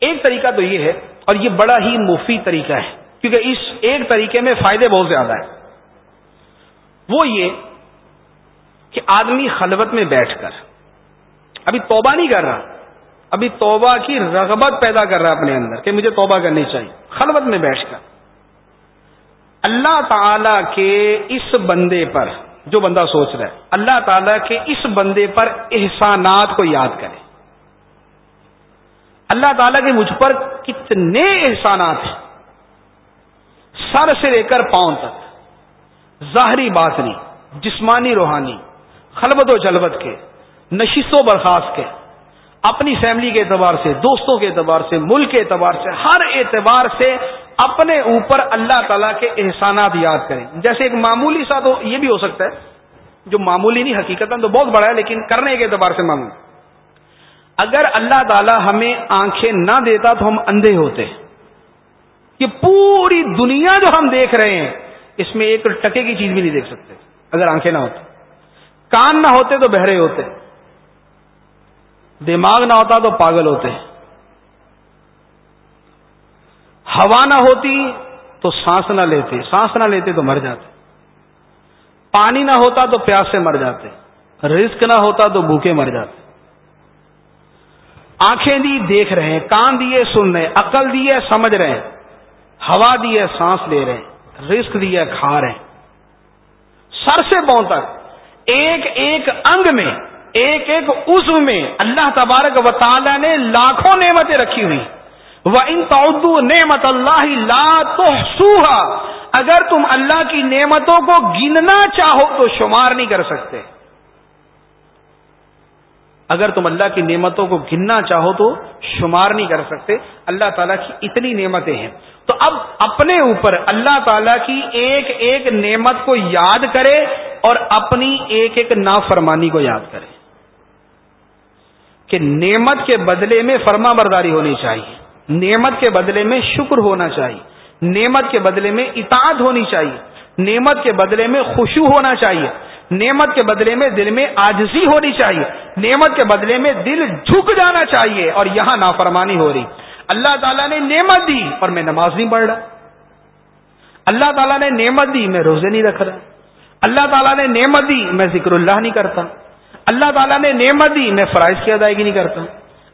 ایک طریقہ تو یہ ہے اور یہ بڑا ہی مفید طریقہ ہے، کیونکہ اس ایک طریقے میں فائدے بہت زیادہ ہیں۔ وہ یہ کہ آدمی خلوت میں بیٹھ کر، ابھی توبہ نہیں کر رہا، ابھی توبہ کی رغبت پیدا کر رہا ہے اپنے اندر کہ مجھے توبہ کرنی چاہیے۔ خلوت میں بیٹھ کر۔ اللہ تعالی کے اس بندے پر، جو بندہ سوچ رہا ہے، اللہ تعالی کے اس بندے پر احسانات کو یاد کرے۔ اللہ تعالیٰ کے مجھ پر کتنے احسانات ہیں۔ سر سے لے کر پاؤں تک۔ ظاہری بات نہیں، جسمانی روحانی خلبت و جلبت کے، نشست و برخاست کے۔ اپنی فیملی کے اعتبار سے، دوستوں کے اعتبار سے، ملک کے اعتبار سے، ہر اعتبار سے اپنے اوپر اللہ تعالیٰ کے احسانات یاد کریں۔ جیسے ایک معمولی سا تو یہ بھی ہو سکتا ہے، جو معمولی نہیں حقیقت تو بہت بڑا ہے، لیکن کرنے کے اعتبار سے معمولی اگر اللہ تعالیٰ ہمیں آنکھیں نہ دیتا تو ہم اندھے ہوتے۔ کہ پوری دنیا جو ہم دیکھ رہے ہیں، اس میں ایک ٹکے کی چیز بھی نہیں دیکھ سکتے، اگر آنکھیں نہ ہوتی کان نہ ہوتے تو بہرے ہوتے۔ دماغ نہ ہوتا تو پاگل ہوتے۔ ہوا نہ ہوتی تو سانس نہ لیتے، سانس نہ لیتے تو مر جاتے۔ پانی نہ ہوتا تو پیاس سے مر جاتے، رزق نہ ہوتا تو بھوکے مر جاتے۔ آنکھیں دی دیکھ رہے ہیں، کان دیے سن رہے عقل دیے سمجھ رہے ہیں، ہوا دیے سانس لے رہے ہیں، رزق دیے کھا رہے ہیں۔ سر سے بون تک، ایک ایک انگ میں، ایک ایک عزو میں اللہ تبارک و تعالی نے لاکھوں نعمتیں رکھی ہوئی۔ وہ ان تعدو نعمت اللہ لا تو اگر تم اللہ کی نعمتوں کو گننا چاہو تو شمار نہیں کر سکتے۔ اگر تم اللہ کی نعمتوں کو گننا چاہو تو شمار نہیں کر سکتے۔ اللہ تعالیٰ کی اتنی نعمتیں ہیں۔ تو اب اپنے اوپر اللہ تعالیٰ کی ایک ایک نعمت کو یاد کرے اور اپنی ایک ایک نافرمانی کو یاد کرے۔ کہ نعمت کے بدلے میں فرما برداری ہونی چاہیے۔ نعمت کے بدلے میں شکر ہونا چاہیے۔ نعمت کے بدلے میں اطاعت ہونی چاہیے۔ نعمت کے بدلے میں خوشو ہونا چاہیے۔ نعمت کے بدلے میں دل میں آجزی ہونی چاہیے۔ نعمت کے بدلے میں دل جھک جانا چاہیے اور یہاں نافرمانی ہو رہی۔ اللہ تعالیٰ نے نعمت دی اور میں نماز نہیں پڑھ رہا۔ اللہ تعالیٰ نے نعمت دی، میں روزے نہیں رکھ رہا۔ اللہ تعالیٰ نے نعمت دی، میں ذکر اللہ نہیں کرتا۔ اللہ تعالیٰ نے نعمت دی، میں فرائض کی ادائیگی نہیں کرتا۔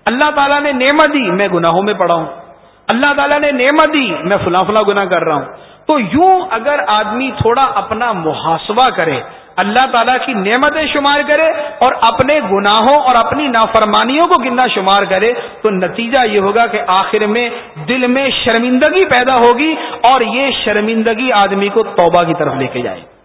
اللہ تعالیٰ نے نعمت دی، میں گناہوں میں پڑا ہوں۔ اللہ تعالیٰ نے نعمت دی، میں فلاں فلاں گنا کر رہا ہوں۔ تو یوں اگر آدمی تھوڑا اپنا محاسبہ کرے، اللہ تعالیٰ کی نعمتیں شمار کرے اور اپنے گناہوں اور اپنی نافرمانیوں کو گننا شمار کرے، تو نتیجہ یہ ہوگا کہ آخر میں دل میں شرمندگی پیدا ہوگی اور یہ شرمندگی آدمی کو توبہ کی طرف لے کے جائے۔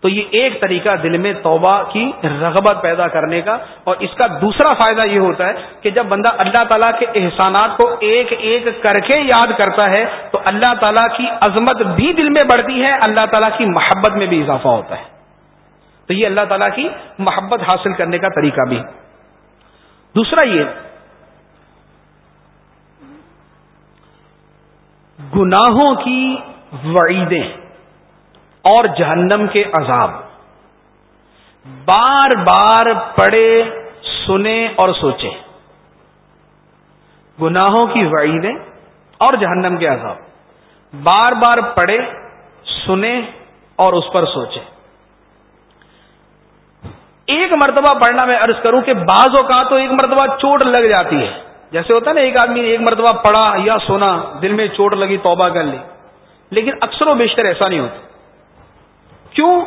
تو یہ ایک طریقہ دل میں توبہ کی رغبت پیدا کرنے کا اور اس کا دوسرا فائدہ یہ ہوتا ہے کہ جب بندہ اللہ تعالیٰ کے احسانات کو ایک ایک کر کے یاد کرتا ہے تو اللہ تعالیٰ کی عظمت بھی دل میں بڑھتی ہے، اللہ تعالیٰ کی محبت میں بھی اضافہ ہوتا ہے۔ تو یہ اللہ تعالیٰ کی محبت حاصل کرنے کا طریقہ بھی دوسرا یہ گناہوں کی وعیدیں۔ اور جہنم کے عذاب۔ بار بار پڑھے، سنے اور سوچے۔ گناہوں کی وعیدیں اور جہنم کے عذاب۔ بار بار پڑھے، سنے اور اس پر سوچے۔ ایک مرتبہ پڑھنا میں عرض کروں کہ بعض اوقات تو ایک مرتبہ چوٹ لگ جاتی ہے۔ جیسے ہوتا ہے نا، ایک آدمی ایک مرتبہ پڑھا یا سنا، دل میں چوٹ لگی، توبہ کر لی۔ لیکن اکثر و بیشتر ایسا نہیں ہوتا۔ کیوں؟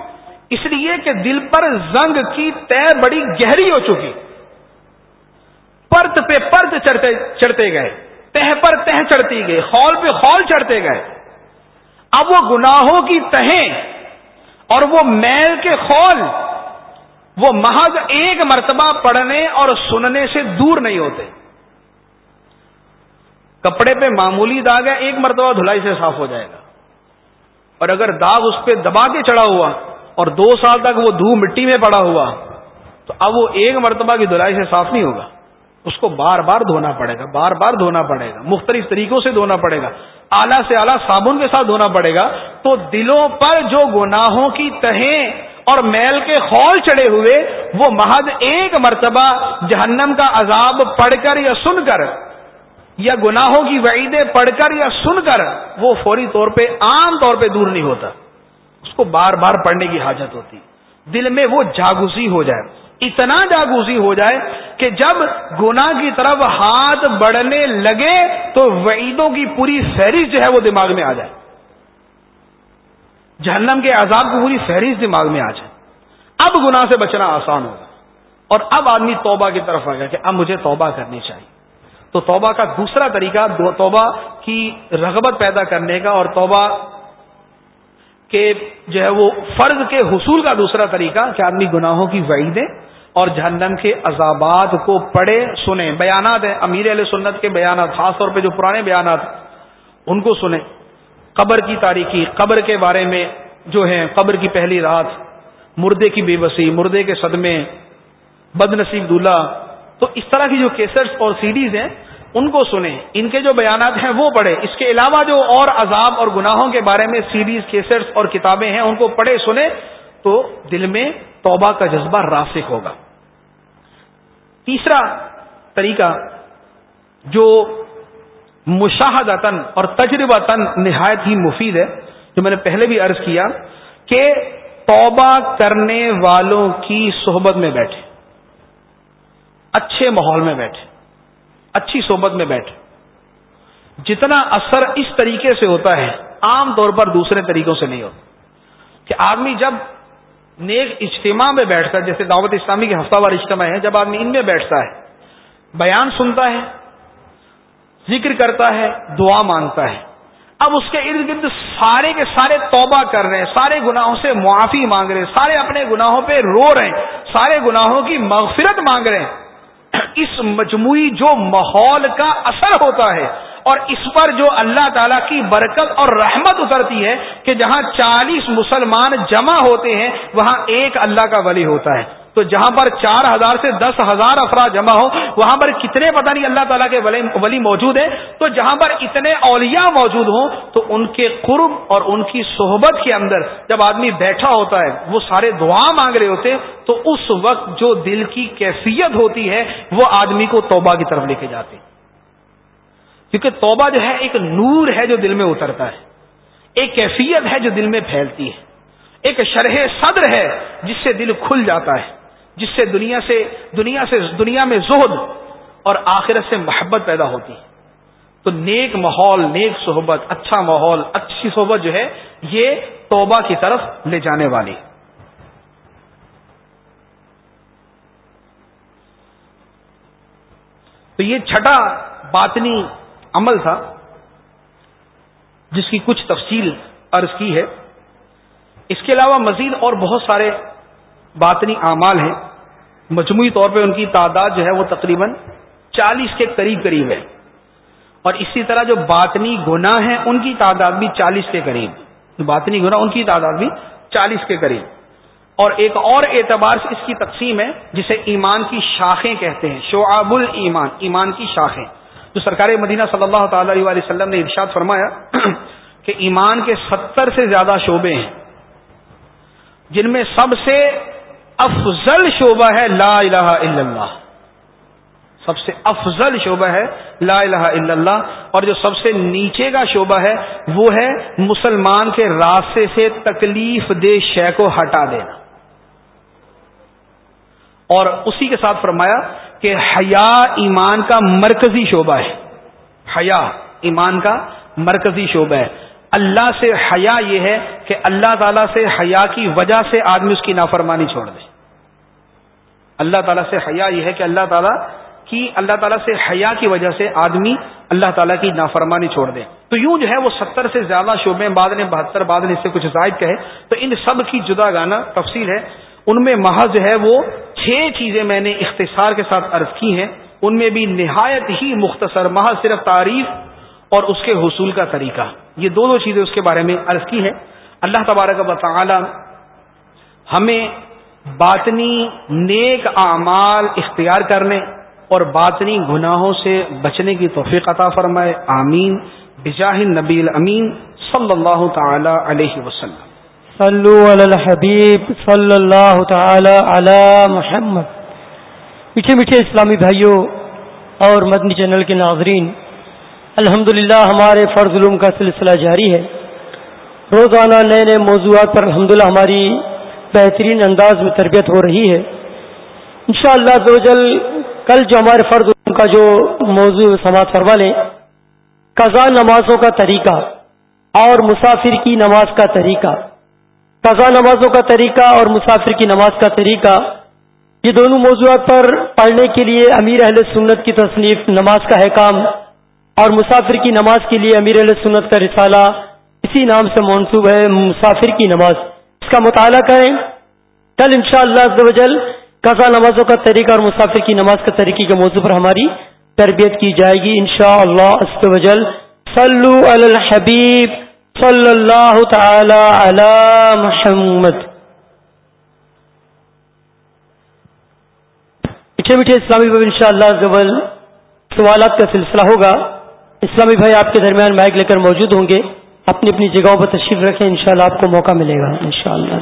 اس لیے کہ دل پر زنگ کی طے بڑی گہری ہو چکی۔ پرت پہ پرت چڑھتے چڑھتے گئے۔ تہ پر تہ چڑھتی گئی۔ خول پہ خول چڑھتے گئے۔ اب وہ گناہوں کی تہیں اور وہ میل کے خول۔ وہ محض ایک مرتبہ پڑھنے اور سننے سے دور نہیں ہوتے۔ کپڑے پہ معمولی داغ ہے، ایک مرتبہ دھلائی سے صاف ہو جائے گا۔ اور اگر داغ اس پہ دبا کے چڑھا ہوا اور دو سال تک وہ دھو مٹی میں پڑا ہوا، تو اب وہ ایک مرتبہ کی دھلائی سے صاف نہیں ہوگا۔ اس کو بار بار دھونا پڑے گا، بار بار دھونا پڑے گا، مختلف طریقوں سے دھونا پڑے گا۔ اعلی سے اعلیٰ صابن کے ساتھ دھونا پڑے گا۔ تو دلوں پر جو گناہوں کی تہیں اور میل کے خول چڑھے ہوئے، وہ محض ایک مرتبہ جہنم کا عذاب پڑھ کر یا سن کر یا گناہوں کی وعیدیں پڑھ کر یا سن کر وہ فوری طور پہ عام طور پہ دور نہیں ہوتا۔ اس کو بار بار پڑھنے کی حاجت ہوتی۔ دل میں وہ جاگوزی ہو جائے۔ اتنا جاگوزی ہو جائے کہ جب گناہ کی طرف ہاتھ بڑھنے لگے تو وعیدوں کی پوری فہرست جو ہے وہ دماغ میں آ جائے۔ جہنم کے عذاب کی پوری فہرست دماغ میں آ جائے۔ اب گناہ سے بچنا آسان ہوگا۔ اور اب آدمی توبہ کی طرف آ گیا کہ اب مجھے توبہ کرنی چاہیے۔ تو توبہ کا دوسرا طریقہ توبہ کی رغبت پیدا کرنے کا اور توبہ کے جو ہے وہ فرض کے حصول کا دوسرا طریقہ کہ آدمی گناہوں کی وعیدیں اور جہنم کے عذابات کو پڑھے، سنیں۔ بیانات ہیں۔ امیر علیہ سنت کے بیانات، خاص طور پہ جو پرانے بیانات ان کو سنیں۔ قبر کی تاریخی، قبر کے بارے میں جو ہے قبر کی پہلی رات، مردے کی بے بسی مردے کے صدمے بد نصیب دلہا تو اس طرح کی جو کیسٹس اور سیڈیز ہیں، ان کو سنیں۔ ان کے جو بیانات ہیں، وہ پڑھیں۔ اس کے علاوہ جو اور عذاب اور گناہوں کے بارے میں سیریز کیسٹس اور کتابیں ہیں، ان کو پڑھے سنیں تو دل میں توبہ کا جذبہ راسک ہوگا۔ تیسرا طریقہ، جو مشاہدتاً اور تجربہ تن نہایت ہی مفید ہے، جو میں نے پہلے بھی عرض کیا، کہ توبہ کرنے والوں کی صحبت میں بیٹھے اچھے ماحول میں بیٹھے، اچھی صحبت میں بیٹھے۔ جتنا اثر اس طریقے سے ہوتا ہے، عام طور پر دوسرے طریقوں سے نہیں ہوتا۔ کہ آدمی جب نیک اجتماع میں بیٹھتا ہے، جیسے دعوت اسلامی کے ہفتہ وار اجتماع ہے، جب آدمی ان میں بیٹھتا ہے، بیان سنتا ہے، ذکر کرتا ہے، دعا مانگتا ہے۔ اب اس کے ارد گرد سارے کے سارے توبہ کر رہے ہیں، سارے گناہوں سے معافی مانگ رہے ہیں، سارے اپنے گناہوں پہ رو رہے ہیں، سارے گناہوں کی مغفرت مانگ رہے ہیں۔ اس مجموعی جو ماحول کا اثر ہوتا ہے اور اس پر جو اللہ تعالی کی برکت اور رحمت اترتی ہے کہ جہاں چالیس مسلمان جمع ہوتے ہیں، وہاں ایک اللہ کا ولی ہوتا ہے۔ تو جہاں پر چار ہزار سے دس ہزار افراد جمع ہو وہاں پر کتنے پتہ نہیں اللہ تعالیٰ کے ولی موجود ہیں، تو جہاں پر اتنے اولیاء موجود ہوں، تو ان کے قرب اور ان کی صحبت کے اندر جب آدمی بیٹھا ہوتا ہے، وہ سارے دعا مانگ رہے ہوتے تو اس وقت جو دل کی کیفیت ہوتی ہے، وہ آدمی کو توبہ کی طرف لے کے جاتے کیونکہ توبہ جو ہے، ایک نور ہے جو دل میں اترتا ہے۔ ایک کیفیت ہے جو دل میں پھیلتی ہے۔ ایک شرح صدر ہے جس سے دل کھل جاتا ہے۔ جس سے دنیا سے دنیا سے دنیا میں زہد اور آخرت سے محبت پیدا ہوتی ہے۔ تو نیک ماحول، نیک صحبت اچھا ماحول، اچھی صحبت جو ہے، یہ توبہ کی طرف لے جانے والی۔ تو یہ چھٹا باطنی عمل تھا، جس کی کچھ تفصیل عرض کی ہے۔ اس کے علاوہ مزید اور بہت سارے باطنی اعمال ہیں۔ مجموعی طور پہ ان کی تعداد جو ہے وہ تقریباً چالیس کے قریب قریب ہے۔ اور اسی طرح جو باطنی گناہ ہیں، ان کی تعداد بھی چالیس کے قریب۔ باطنی گناہ ان کی تعداد بھی چالیس کے قریب۔ اور ایک اور اعتبار سے اس کی تقسیم ہے، جسے ایمان کی شاخیں کہتے ہیں۔ شعب المان ایمان کی شاخیں۔ جو سرکار مدینہ صلی اللہ تعالی علیہ وسلم نے ارشاد فرمایا کہ ایمان کے ستر سے زیادہ شعبے ہیں، جن میں سب سے افضل شعبہ ہے لا الہ الا اللہ۔ سب سے افضل شعبہ ہے لا الہ الا اللہ۔ اور جو سب سے نیچے کا شعبہ ہے وہ ہے مسلمان کے راستے سے تکلیف دہ شے کو ہٹا دینا۔ اور اسی کے ساتھ فرمایا کہ حیا ایمان کا مرکزی شعبہ ہے۔ حیا ایمان کا مرکزی شعبہ ہے۔ اللہ سے حیا یہ ہے کہ اللہ تعالیٰ سے حیا کی وجہ سے آدمی اس کی نافرمانی چھوڑ دے۔ اللہ تعالیٰ سے حیا یہ ہے کہ اللہ تعالیٰ کی اللہ تعالیٰ سے حیا کی وجہ سے آدمی اللہ تعالیٰ کی نافرمانی چھوڑ دے۔ تو یوں جو ہے وہ ستر سے زیادہ شعبے بعد نے بہتر، بعد نے اس سے کچھ زائد کہے۔ تو ان سب کی جدا گانا تفصیل ہے۔ ان میں محض جو ہے وہ چھ چیزیں میں نے اختصار کے ساتھ عرض کی ہیں۔ ان میں بھی نہایت ہی مختصر، محض صرف تعریف اور اس کے حصول کا طریقہ۔ یہ دو دو چیزیں اس کے بارے میں عرض کی ہے اللہ تبارک و تعالی ہمیں باطنی نیک اعمال اختیار کرنے اور باطنی گناہوں سے بچنے کی توفیق عطا فرمائے۔ آمین۔ بجاہ نبی الامین صلی اللہ تعالی علیہ وسلم۔ صلو علی الحبیب صلی اللہ تعالی علی محمد۔ میٹھے میٹھے اسلامی بھائیوں اور مدنی چینل کے ناظرین الحمد ہمارے فرض علوم کا سلسلہ جاری ہے۔ روزانہ نئے نئے موضوعات پر الحمد ہماری بہترین انداز میں تربیت ہو رہی ہے۔ انشاءاللہ شاء اللہ کل جو ہمارے فرض علوم کا جو موضوع سماعت فرما لیں قضا نمازوں کا طریقہ اور مسافر کی نماز کا طریقہ۔ قضا نمازوں کا طریقہ اور مسافر کی نماز کا طریقہ۔ یہ دونوں موضوعات پر پڑھنے کے لیے امیر اہل سنت کی تصنیف نماز کا ہے کام اور مسافر کی نماز کے لیے امیر علیہ سنت کا رسالہ اسی نام سے منسوب ہے، مسافر کی نماز۔ اس کا مطالعہ کریں۔ کل ان شاء اللہ قضا نمازوں کا طریقہ اور مسافر کی نماز کا طریقے کے موضوع پر ہماری تربیت کی جائے گی۔ ان شاء اللہ صلو علی الحبیب صلی اللہ تعالی علی محمد۔ میٹھے میٹھے اسلامی ان شاء سوالات کا سلسلہ ہوگا۔ اسلامی بھائی آپ کے درمیان مائک لے کر موجود ہوں گے۔ اپنی اپنی جگہوں پر تشریف رکھیں انشاءاللہ آپ کو موقع ملے گا انشاءاللہ۔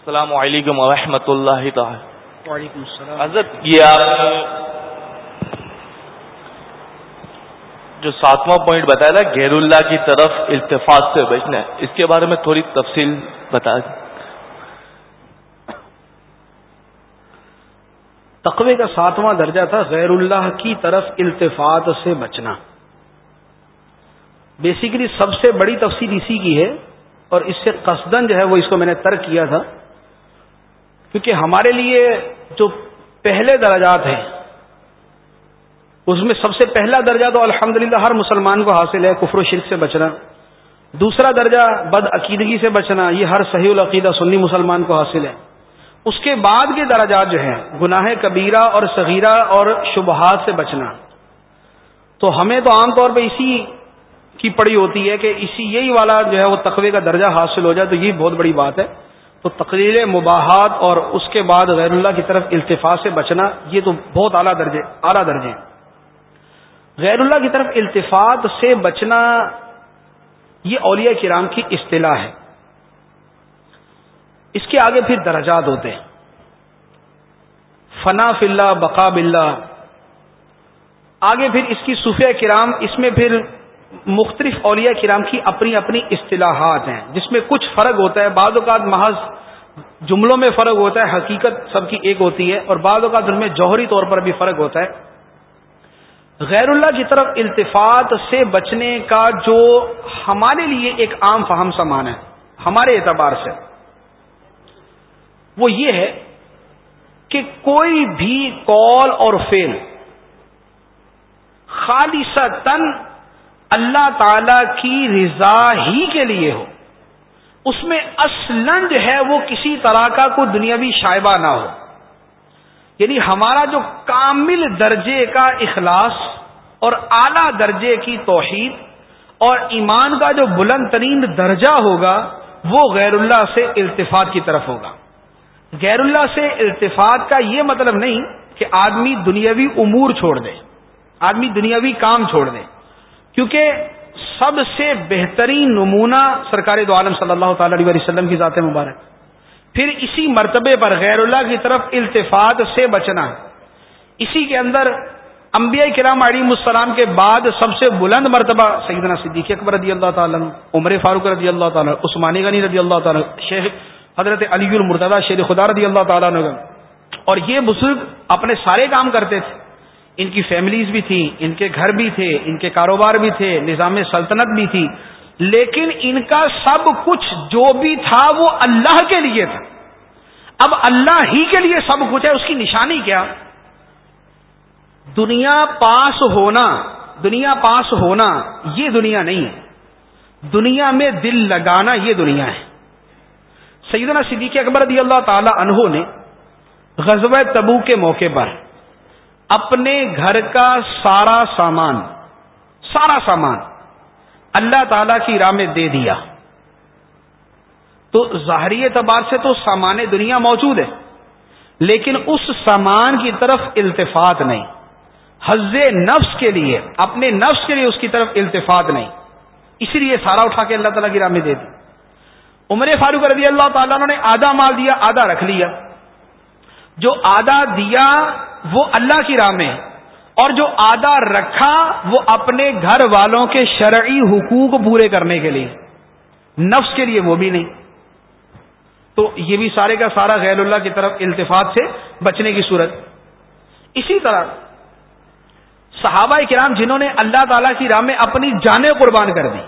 السلام علیکم ورحمۃ اللہ تعالی۔ وعلیکم السلام۔ حضرت یہ آپ جو ساتواں پوائنٹ بتایا تھا غیر اللہ کی طرف التفاظ سے بچنا ہے اس کے بارے میں تھوڑی تفصیل بتا دیں۔ تقوی کا ساتواں درجہ تھا غیر اللہ کی طرف التفات سے بچنا۔ بیسیکلی سب سے بڑی تفصیل اسی کی ہے اور اس سے قصدن جو ہے وہ اس کو میں نے ترک کیا تھا۔ کیونکہ ہمارے لیے جو پہلے درجات ہیں، اس میں سب سے پہلا درجہ تو الحمدللہ ہر مسلمان کو حاصل ہے، کفر و شرک سے بچنا۔ دوسرا درجہ بد عقیدگی سے بچنا، یہ ہر صحیح العقیدہ سنی مسلمان کو حاصل ہے۔ اس کے بعد کے درجات جو ہیں، گناہ کبیرہ اور صغیرہ اور شبہات سے بچنا۔ تو ہمیں تو عام طور پہ اسی کی پڑی ہوتی ہے کہ اسی یہی والا جو ہے وہ تقوی کا درجہ حاصل ہو جائے تو یہ بہت بڑی بات ہے۔ تو تقریر مباحات اور اس کے بعد غیر اللہ کی طرف التفاظ سے بچنا، یہ تو بہت اعلیٰ درجے اعلیٰ درجے۔ غیر اللہ کی طرف التفاط سے بچنا یہ اولیاء کرام کی اصطلاح ہے۔ اس کے آگے پھر درجات ہوتے ہیں۔ فنا فلّہ بقا بلّہ آگے پھر اس کی صوفیہ کرام، اس میں پھر مختلف اولیاء کرام کی اپنی اپنی اصطلاحات ہیں، جس میں کچھ فرق ہوتا ہے۔ بعض اوقات محض جملوں میں فرق ہوتا ہے، حقیقت سب کی ایک ہوتی ہے، اور بعض اوقات ان میں جوہری طور پر بھی فرق ہوتا ہے۔ غیر اللہ کی طرف التفات سے بچنے کا جو ہمارے لیے ایک عام فہم سامان ہے، ہمارے اعتبار سے، وہ یہ ہے کہ کوئی بھی کال اور فیل خالص تن اللہ تعالی کی رضا ہی کے لیے ہو۔ اس میں اصلا جو ہے وہ کسی طرح کا کوئی دنیاوی شائبہ نہ ہو۔ یعنی ہمارا جو کامل درجے کا اخلاص اور اعلی درجے کی توحید اور ایمان کا جو بلند ترین درجہ ہوگا، وہ غیر اللہ سے التفاط کی طرف ہوگا۔ غیر اللہ سے ارتفاق کا یہ مطلب نہیں کہ آدمی دنیاوی امور چھوڑ دے، آدمی دنیاوی کام چھوڑ دے۔ کیونکہ سب سے بہترین نمونہ سرکار دو عالم صلی اللہ تعالی علیہ وسلم کی ذات مبارک۔ پھر اسی مرتبے پر غیر اللہ کی طرف التفاط سے بچنا اسی کے اندر انبیاء کرام علیم السلام کے بعد سب سے بلند مرتبہ سیدنا صدیق اکبر رضی اللہ تعالیٰ عمر فاروق رضی اللہ تعالیٰ عثمانی غنی رضی اللہ تعالیٰ شیخ حضرت علی المرتضی شیر خدا رضی اللہ تعالیٰ اور یہ بزرگ اپنے سارے کام کرتے تھے۔ ان کی فیملیز بھی تھیں، ان کے گھر بھی تھے، ان کے کاروبار بھی تھے، نظام سلطنت بھی تھی، لیکن ان کا سب کچھ جو بھی تھا وہ اللہ کے لیے تھا۔ اب اللہ ہی کے لیے سب کچھ ہے، اس کی نشانی کیا؟ دنیا پاس ہونا، دنیا پاس ہونا، یہ دنیا نہیں ہے۔ دنیا میں دل لگانا یہ دنیا ہے۔ سیدنا صدیق اکبر رضی اللہ تعالی عنہ نے غزب تبو کے موقع پر اپنے گھر کا سارا سامان سارا سامان اللہ تعالی کی راہ میں دے دیا۔ تو ظاہری اعتبار سے تو سامان دنیا موجود ہے، لیکن اس سامان کی طرف التفات نہیں۔ حز نفس کے لیے، اپنے نفس کے لیے اس کی طرف التفات نہیں۔ اسی لیے سارا اٹھا کے اللہ تعالیٰ کی راہ میں دے دی۔ عمر فاروق رضی اللہ تعالیٰ نے آدھا مال دیا، آدھا رکھ لیا۔ جو آدھا دیا وہ اللہ کی راہ میں اور جو آدھا رکھا وہ اپنے گھر والوں کے شرعی حقوق پورے کرنے کے لیے۔ نفس کے لیے وہ بھی نہیں۔ تو یہ بھی سارے کا سارا غیر اللہ کی طرف التفاط سے بچنے کی صورت۔ اسی طرح صحابہ کرام جنہوں نے اللہ تعالی کی راہ میں اپنی جانیں قربان کر دی۔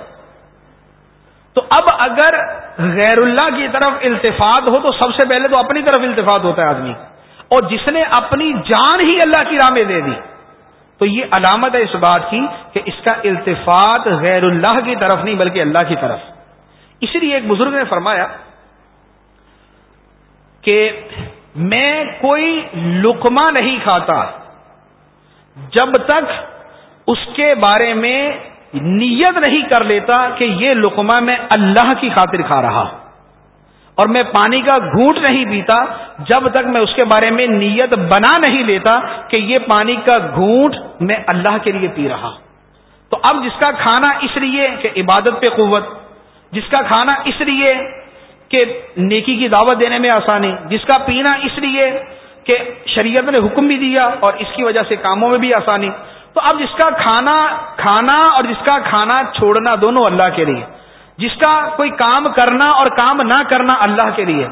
تو اب اگر غیر اللہ کی طرف التفاط ہو تو سب سے پہلے تو اپنی طرف التفاط ہوتا ہے آدمی۔ اور جس نے اپنی جان ہی اللہ کی راہ میں دے دی تو یہ علامت ہے اس بات کی کہ اس کا التفاط غیر اللہ کی طرف نہیں بلکہ اللہ کی طرف۔ اسی لیے ایک بزرگ نے فرمایا کہ میں کوئی لکما نہیں کھاتا جب تک اس کے بارے میں نیت نہیں کر لیتا کہ یہ لقمہ میں اللہ کی خاطر کھا رہا۔ اور میں پانی کا گھونٹ نہیں پیتا جب تک میں اس کے بارے میں نیت بنا نہیں لیتا کہ یہ پانی کا گھونٹ میں اللہ کے لیے پی رہا۔ تو اب جس کا کھانا اس لیے کہ عبادت پہ قوت، جس کا کھانا اس لیے کہ نیکی کی دعوت دینے میں آسانی، جس کا پینا اس لیے کہ شریعت نے حکم بھی دیا اور اس کی وجہ سے کاموں میں بھی آسانی۔ تو اب جس کا کھانا کھانا اور جس کا کھانا چھوڑنا دونوں اللہ کے لیے۔ جس کا کوئی کام کرنا اور کام نہ کرنا اللہ کے لیے،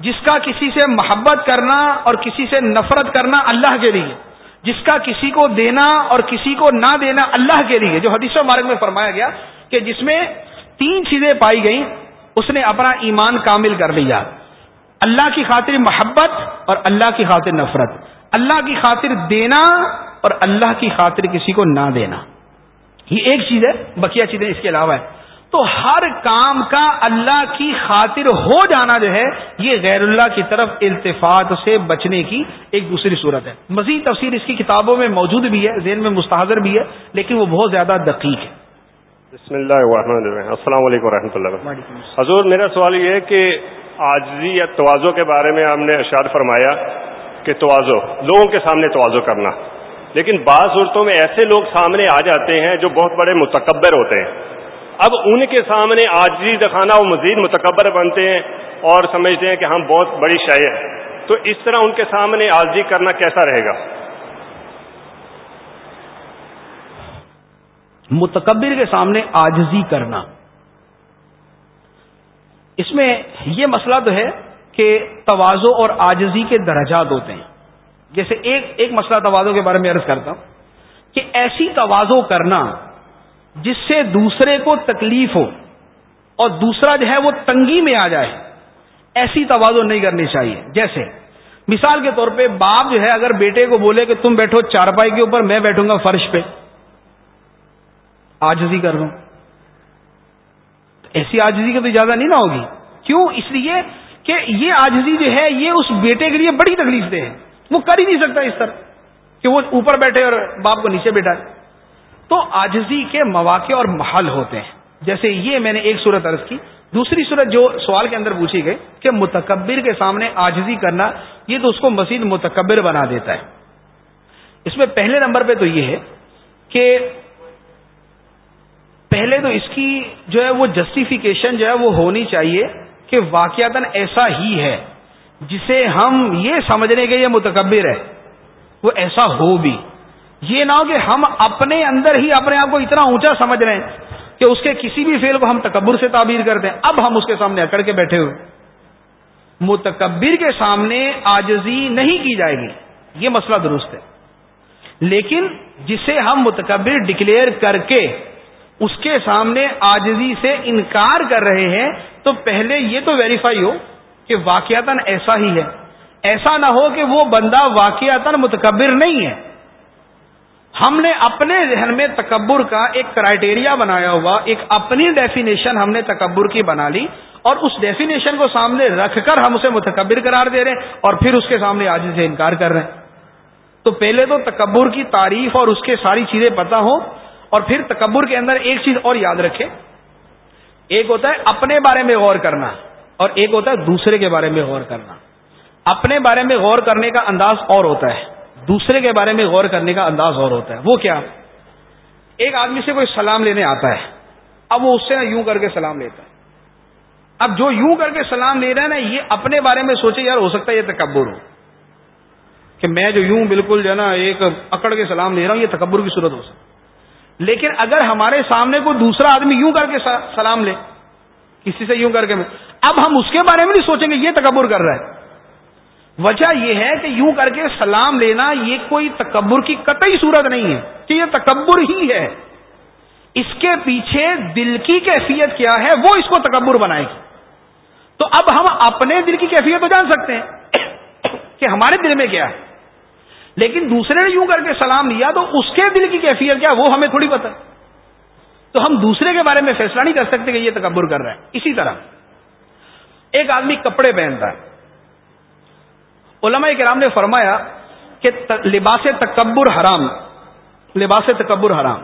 جس کا کسی سے محبت کرنا اور کسی سے نفرت کرنا اللہ کے لیے، جس کا کسی کو دینا اور کسی کو نہ دینا اللہ کے لیے۔ جو حدیث و مارگ میں فرمایا گیا کہ جس میں تین چیزیں پائی گئیں، اس نے اپنا ایمان کامل کر لیا۔ اللہ کی خاطر محبت اور اللہ کی خاطر نفرت۔ اللہ کی خاطر دینا اور اللہ کی خاطر کسی کو نہ دینا۔ یہ ایک چیز ہے، بقیہ چیزیں اس کے علاوہ ہے تو ہر کام کا اللہ کی خاطر ہو جانا جو ہے یہ غیر اللہ کی طرف التفاط سے بچنے کی ایک دوسری صورت ہے۔ مزید تفصیل اس کی کتابوں میں موجود بھی ہے ذہن میں مستحضر بھی ہے لیکن وہ بہت زیادہ دقیق ہے۔ بسم اللہ الرحمن الرحیم۔ السلام علیکم و رحمۃ اللہ حضور میرا سوال یہ ہے کہ آجزی یا توازو کے بارے میں ہم نے اشار فرمایا کہ توازو لوگوں کے سامنے توازو کرنا۔ لیکن بعض صورتوں میں ایسے لوگ سامنے آ جاتے ہیں جو بہت بڑے متکبر ہوتے ہیں۔ اب ان کے سامنے آجزی دکھانا وہ مزید متکبر بنتے ہیں اور سمجھتے ہیں کہ ہم بہت بڑی شاعر تو اس طرح ان کے سامنے آجزی کرنا کیسا رہے گا؟ متکبر کے سامنے آجزی کرنا۔ اس میں یہ مسئلہ تو ہے کہ توازو اور آجزی کے درجات ہوتے ہیں۔ جیسے ایک ایک مسئلہ توازو کے بارے میں عرض کرتا ہوں کہ ایسی توازو کرنا جس سے دوسرے کو تکلیف ہو اور دوسرا جو ہے وہ تنگی میں آ جائے، ایسی توازو نہیں کرنی چاہیے۔ جیسے، مثال کے طور پہ باپ جو ہے اگر بیٹے کو بولے کہ تم بیٹھو چارپائی کے اوپر، میں بیٹھوں گا فرش پہ۔ آجزی کر لوں ایسی آجزی کی تو اجازت نہیں نہ ہوگی۔ کیوں؟ اس لیے کہ یہ آجزی جو ہے، یہ اس بیٹے کے لیے بڑی تکلیف دہ ہے۔ وہ کر ہی نہیں سکتا اس طرح کہ وہ اوپر بیٹھے اور باپ کو نیچے بیٹھا تو آجزی کے مواقع اور محل ہوتے ہیں۔ جیسے یہ میں نے ایک صورت عرض کی۔ دوسری صورت جو سوال کے اندر پوچھی گئی کہ متکبر کے سامنے آجزی کرنا، یہ تو اس کو مزید متکبر بنا دیتا ہے۔ اس میں پہلے نمبر پہ تو یہ ہے کہ پہلے تو اس کی جو ہے وہ جسٹیفیکیشن جو ہے وہ ہونی چاہیے کہ واقعات ایسا ہی ہے، جسے ہم یہ سمجھنے کے یہ متکبر ہے وہ ایسا ہو بھی۔ یہ نہ ہو کہ ہم اپنے اندر ہی اپنے آپ کو اتنا اونچا سمجھ رہے ہیں کہ اس کے کسی بھی فیل کو ہم تکبر سے تعبیر کرتے ہیں اب ہم اس کے سامنے اکڑ کے بیٹھے ہوئے متکبر کے سامنے آجزی نہیں کی جائے گی۔ یہ مسئلہ درست ہے۔ لیکن جسے ہم متکبر ڈکلیئر کر کے اس کے سامنے آجزی سے انکار کر رہے ہیں، تو پہلے یہ تو ویریفائی ہو کہ واقعات ایسا ہی ہے۔ ایسا نہ ہو کہ وہ بندہ واقعات متکبر نہیں ہے۔ ہم نے اپنے ذہن میں تکبر کا ایک کرائٹیریا بنایا ہوا، ایک اپنی ڈیفینیشن ہم نے تکبر کی بنا لی اور اس ڈیفینیشن کو سامنے رکھ کر ہم اسے متکبر قرار دے رہے ہیں اور پھر اس کے سامنے آج سے انکار کر رہے ہیں۔ تو پہلے تو تکبر کی تعریف اور اس کے ساری چیزیں پتہ ہوں اور پھر تکبر کے اندر ایک چیز اور یاد رکھے ایک ہوتا ہے اپنے بارے میں غور کرنا اور ایک ہوتا ہے دوسرے کے بارے میں غور کرنا۔ اپنے بارے میں غور کرنے کا انداز اور ہوتا ہے۔ دوسرے کے بارے میں غور کرنے کا انداز اور ہوتا ہے۔ وہ کیا؟ ایک آدمی سے کوئی سلام لینے آتا ہے۔ اب وہ اس سے یوں کر کے سلام لیتا ہے۔ اب جو یوں کر کے سلام لے رہا ہے نا، یہ اپنے بارے میں سوچے، یار ہو سکتا ہے یہ تکبر ہو۔ کہ میں جو یوں بالکل جو ہے نا، ایک اکڑ کے سلام لے رہا ہوں، یہ تکبر کی صورت ہو سکتی لیکن اگر ہمارے سامنے کوئی دوسرا آدمی یوں کر کے سلام لے، کسی سے یوں کر کے اب ہم اس کے بارے میں نہیں سوچیں گے یہ تکبر کر رہا ہے۔ وجہ یہ ہے کہ یوں کر کے سلام لینا یہ کوئی تکبر کی قطعی صورت نہیں ہے کہ یہ تکبر ہی ہے۔ اس کے پیچھے دل کی کیفیت کیا ہے وہ اس کو تکبر بنائے گی۔ تو اب ہم اپنے دل کی کیفیت تو جان سکتے ہیں کہ ہمارے دل میں کیا ہے۔ لیکن دوسرے نے یوں کر کے سلام لیا تو اس کے دل کی کیفیت کیا وہ ہمیں تھوڑی پتا تو ہم دوسرے کے بارے میں فیصلہ نہیں کر سکتے کہ یہ تکبر کر رہا ہے۔ اسی طرح ایک آدمی کپڑے پہنتا ہے۔ علماء کرام نے فرمایا کہ لباس تکبر حرام، لباس تکبر حرام۔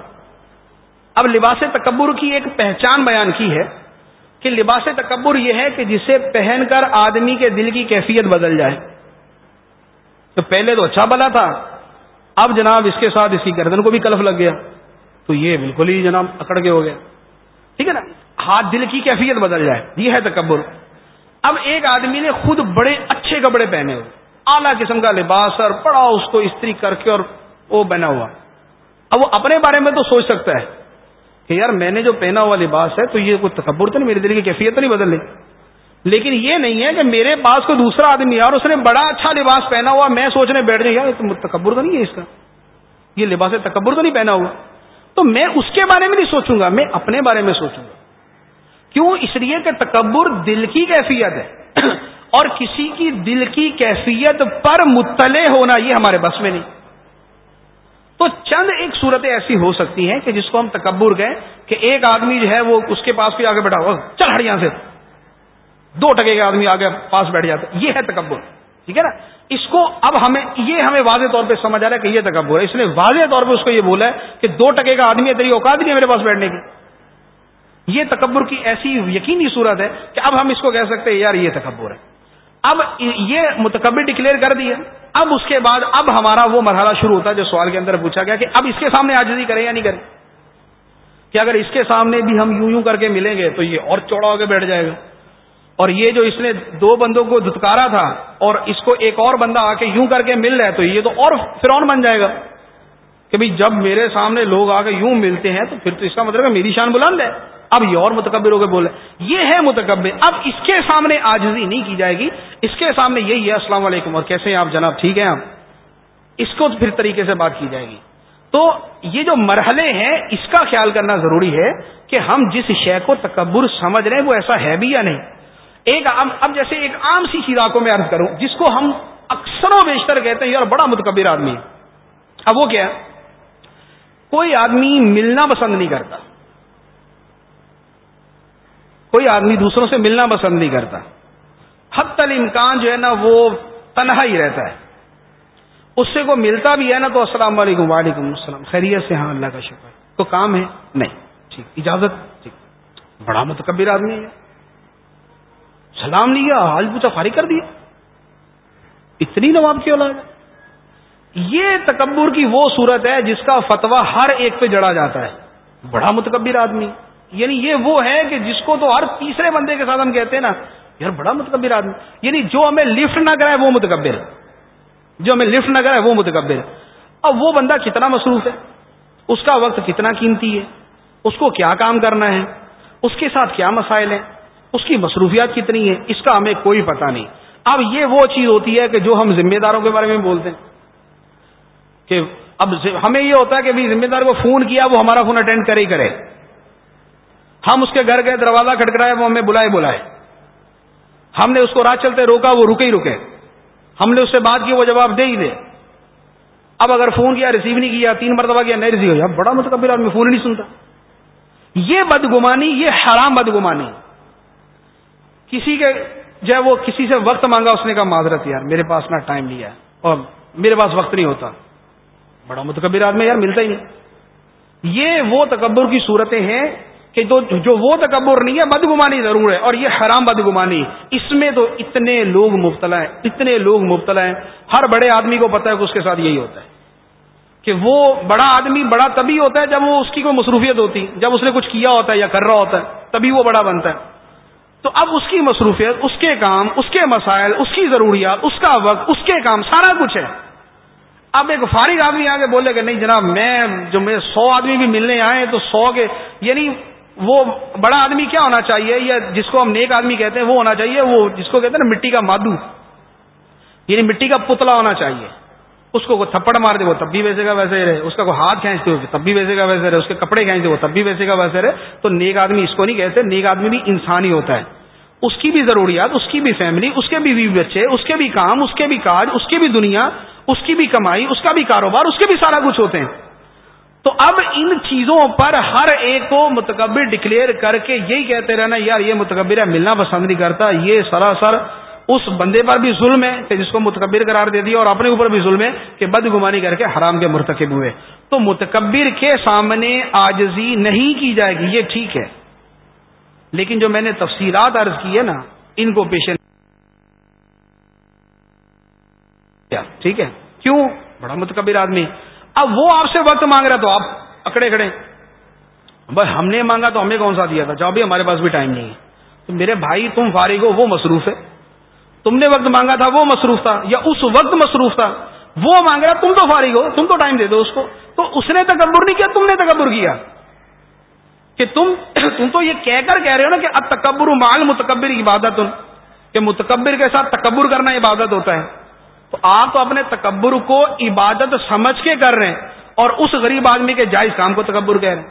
اب لباس تکبر کی ایک پہچان بیان کی ہے کہ لباس تکبر یہ ہے کہ جسے پہن کر آدمی کے دل کی کیفیت بدل جائے۔ تو پہلے تو اچھا بلا تھا، اب جناب اس کے ساتھ اس کی گردن کو بھی کلف لگ گیا۔ تو یہ بالکل ہی جناب اکڑ کے ہو گیا۔ ٹھیک ہے نا؟ ہاتھ دل کی کیفیت بدل جائے، یہ ہے تکبر۔ اب ایک آدمی نے خود بڑے اچھے کپڑے پہنے ہوئے۔ اعلیٰ قسم کا لباس اور بڑا اس کو استری کر کے اور وہ بنا ہوا۔ اب وہ اپنے بارے میں تو سوچ سکتا ہے کہ یار میں نے جو پہنا ہوا لباس ہے تو یہ کوئی تکبر تو نہیں میرے دل کی کیفیت تو نہیں بدل رہی۔ لیکن یہ نہیں ہے کہ میرے پاس کوئی دوسرا آدمی اور اس نے بڑا اچھا لباس پہنا ہوا، میں سوچنے بیٹھ جاؤں یار تکبر تو نہیں ہے اس کا۔ یہ لباس تکبر تو نہیں پہنا ہوا۔ تو میں اس کے بارے میں نہیں سوچوں گا، میں اپنے بارے میں سوچوں گا۔ کیوں؟ اس لیے کہ تکبر دل کی کیفیت ہے۔ اور کسی کی دل کی کیفیت پر مطلع ہونا یہ ہمارے بس میں نہیں۔ تو چند ایک صورتیں ایسی ہو سکتی ہیں کہ جس کو ہم تکبر گئے کہ ایک آدمی جو ہے وہ اس کے پاس بھی آگے بیٹھا ہوا، چل ہٹ یہاں سے۔ دو ٹکے کے آدمی آگے پاس بیٹھ جاتے یہ ہے تکبر، ٹھیک ہے نا؟ اس کو اب ہمیں، یہ ہمیں واضح طور پہ سمجھ آ رہا ہے کہ یہ تکبر ہے۔ اس نے واضح طور پہ اس کو یہ بولا ہے کہ دو ٹکے کا آدمی ہے، تیری اوقات نہیں ہے میرے پاس بیٹھنے کی۔ یہ تکبر کی ایسی یقینی صورت ہے کہ اب ہم اس کو کہہ سکتے ہیں، یار یہ تکبر ہے۔ اب یہ متکبر ڈکلیئر کر دیا۔ اب اس کے بعد اب ہمارا وہ مرحلہ شروع ہوتا ہے جو سوال کے اندر پوچھا گیا کہ اب اس کے سامنے آجزی کریں یا نہیں کریں۔ کہ اگر اس کے سامنے بھی ہم یوں یوں کر کے ملیں گے تو یہ اور چوڑا ہو کے بیٹھ جائے گا۔ اور یہ جو اس نے دو بندوں کو دھتکارا تھا اور اس کو ایک اور بندہ آ کے یوں کر کے مل رہا ہے تو یہ تو اور فرون بن جائے گا۔ کہ بھائی جب میرے سامنے لوگ آ کے یوں ملتے ہیں تو پھر تو اس کا مطلب ہے میری شان بلند ہے۔ اب یہ اور متکبر ہو کے بولے یہ ہے متکبر۔ اب اس کے سامنے آجزی نہیں کی جائے گی۔ اس کے سامنے یہی ہے، السلام علیکم۔ اور کیسے ہیں آپ جناب؟ ٹھیک ہیں آپ؟ اس کو پھر طریقے سے بات کی جائے گی۔ تو یہ جو مرحلے ہیں، اس کا خیال کرنا ضروری ہے کہ ہم جس شے کو تکبر سمجھ رہے ہیں، وہ ایسا ہے بھی یا نہیں۔ ایک اب جیسے ایک عام سی چیز کو میں عرض کروں، جس کو ہم اکثر و بیشتر کہتے ہیں، یار بڑا متکبر آدمی۔ ہے اب وہ کیا کوئی آدمی ملنا پسند نہیں کرتا۔ کوئی آدمی دوسروں سے ملنا پسند نہیں کرتا۔ حد تل امکان جو ہے نا وہ تنہا ہی رہتا ہے۔ اس سے کوئی ملتا بھی ہے نا تو السلام علیکم، وعلیکم السلام۔ خیریت سے ہاں اللہ کا شکر۔ تو کام ہے؟ نہیں۔ ٹھیک۔ اجازت؟ ٹھیک۔ بڑا متکبر آدمی ہے۔ سلام لیا، حال پوچھا، فارغ کر دیا۔ اتنی نواب کی اولاد یہ تکبر کی وہ صورت ہے جس کا فتوا ہر ایک پہ جڑا جاتا ہے۔ بڑا متکبر آدمی۔ یعنی یہ وہ ہے کہ جس کو تو ہر تیسرے بندے کے ساتھ ہم کہتے ہیں نا، یار بڑا متکبر آدمی۔ یعنی جو ہمیں لفٹ نہ کرائے وہ متکبر۔ جو ہمیں لفٹ نہ کرائے وہ متکبر۔ اب وہ بندہ کتنا مصروف ہے؟ اس کا وقت کتنا قیمتی ہے؟ اس کو کیا کام کرنا ہے؟ اس کے ساتھ کیا مسائل ہیں؟ اس کی مصروفیات کتنی ہے اس کا ہمیں کوئی پتہ نہیں۔ اب یہ وہ چیز ہوتی ہے کہ جو ہم ذمہ داروں کے بارے میں بولتے ہیں۔ کہ اب ہمیں یہ ہوتا ہے کہ ذمہ دار کو فون کیا، وہ ہمارا فون اٹینڈ کرے ہی کرے۔ ہم اس کے گھر گئے، دروازہ کھٹکرائے وہ ہمیں بلائے بلائے۔ ہم نے اس کو رات چلتے روکا، وہ رکے ہی رکے۔ ہم نے اس سے بات کی، وہ جواب دے ہی دے۔ اب اگر فون کیا ریسیو نہیں کیا، تین مرتبہ کیا، نہیں ریسیو کیا بڑا متکبر آدمی، فون نہیں سنتا۔ یہ بدگمانی، یہ حرام بدگمانی۔ کسی کے جب وہ کسی سے وقت مانگا، اس نے کہا، معذرت یار، میرے پاس نہ ٹائم لیا اور میرے پاس وقت نہیں ہوتا۔ بڑا متکبر آدمی یار، ملتا ہی نہیں۔ یہ وہ تکبر کی صورتیں ہیں کہ جو وہ تکبر نہیں ہے، بدگمانی ضرور ہے اور یہ حرام بدگمانی۔ اس میں تو اتنے لوگ مبتلا ہیں، اتنے لوگ مبتلا ہیں۔ ہر بڑے آدمی کو پتا ہے کہ اس کے ساتھ یہی ہوتا ہے۔ کہ وہ بڑا آدمی، بڑا تبھی ہوتا ہے جب وہ اس کی کوئی مصروفیت ہوتی، جب اس نے کچھ کیا ہوتا ہے یا کر رہا ہوتا ہے، تبھی وہ بڑا بنتا ہے۔ تو اب اس کی مصروفیت، اس کے کام، اس کے مسائل، اس کی ضروریات، اس کا وقت، اس کے کام، سارا کچھ ہے۔ اب ایک فارغ آدمی آگے بولے کہ نہیں جناب، میں جو میرے سو آدمی بھی ملنے آئے تو سو کے یعنی وہ بڑا آدمی کیا ہونا چاہیے یا جس کو ہم نیک آدمی کہتے ہیں وہ ہونا چاہیے، وہ جس کو کہتے ہیں نا مٹی کا مادو۔ یعنی مٹی کا پتلا ہونا چاہیے۔ اس کو تھپڑ مار دے، وہ تب بھی ویسے کا ویسے رہے۔ اس کا کوئی ہاتھ کھینچتے ہو تب بھی ویسے کا ویسے رہے۔ اس کے کپڑے کھینچتے وہ تب بھی ویسے کا ویسے رہے۔ تو نیک آدمی اس کو نہیں کہتے، نیک آدمی بھی انسانی ہوتا ہے۔ اس کی بھی ضروریات، اس کی بھی فیملی، اس کے بھی بیوی بچے، اس کے بھی کام، اس کے بھی کاج، اس کی بھی دنیا، اس کی بھی کمائی، اس کا بھی کاروبار، اس کے بھی سارا کچھ ہوتے ہیں۔ تو اب ان چیزوں پر ہر ایک کو متکبر ڈکلیئر کر کے یہی کہتے رہنا، یار، یہ متکبر ہے، ملنا پسند نہیں کرتا، یہ سراسر اس بندے پر بھی ظلم ہے کہ جس کو متکبر قرار دے دیا اور اپنے اوپر بھی ظلم ہے کہ بد گمانی کر کے حرام کے مرتکب ہوئے۔ تو متکبر کے سامنے آجزی نہیں کی جائے گی، یہ ٹھیک ہے۔ لیکن جو میں نے تفصیلات عرض کی ہے نا، ان کو پیش ٹھیک ہے؟ کیوں؟ بڑا متکبر آدمی۔ اب وہ آپ سے وقت مانگ رہا تو آپ اکڑے کھڑے بس ہم نے مانگا تو ہمیں کون سا دیا تھا؟ جب بھی ہمارے پاس بھی ٹائم نہیں ہے۔ تو میرے بھائی، تم فارغ ہو، وہ مصروف ہے۔ تم نے وقت مانگا تھا، وہ مصروف تھا، یا اس وقت مصروف تھا، وہ مانگ رہا، تم تو فارغ ہو، تم تو ٹائم دے دو اس کو۔ تو اس نے تکبر نہیں کیا، تم نے تکبر کیا۔ کہ تم تم تو یہ کہہ کر کہہ رہے ہو نا کہ اب تکبر مال متکبر عبادت کہ متکبر کے ساتھ تکبر کرنا عبادت ہوتا ہے۔ تو آپ تو اپنے تکبر کو عبادت سمجھ کے کر رہے ہیں اور اس غریب آدمی کے جائز کام کو تکبر کہہ رہے ہیں۔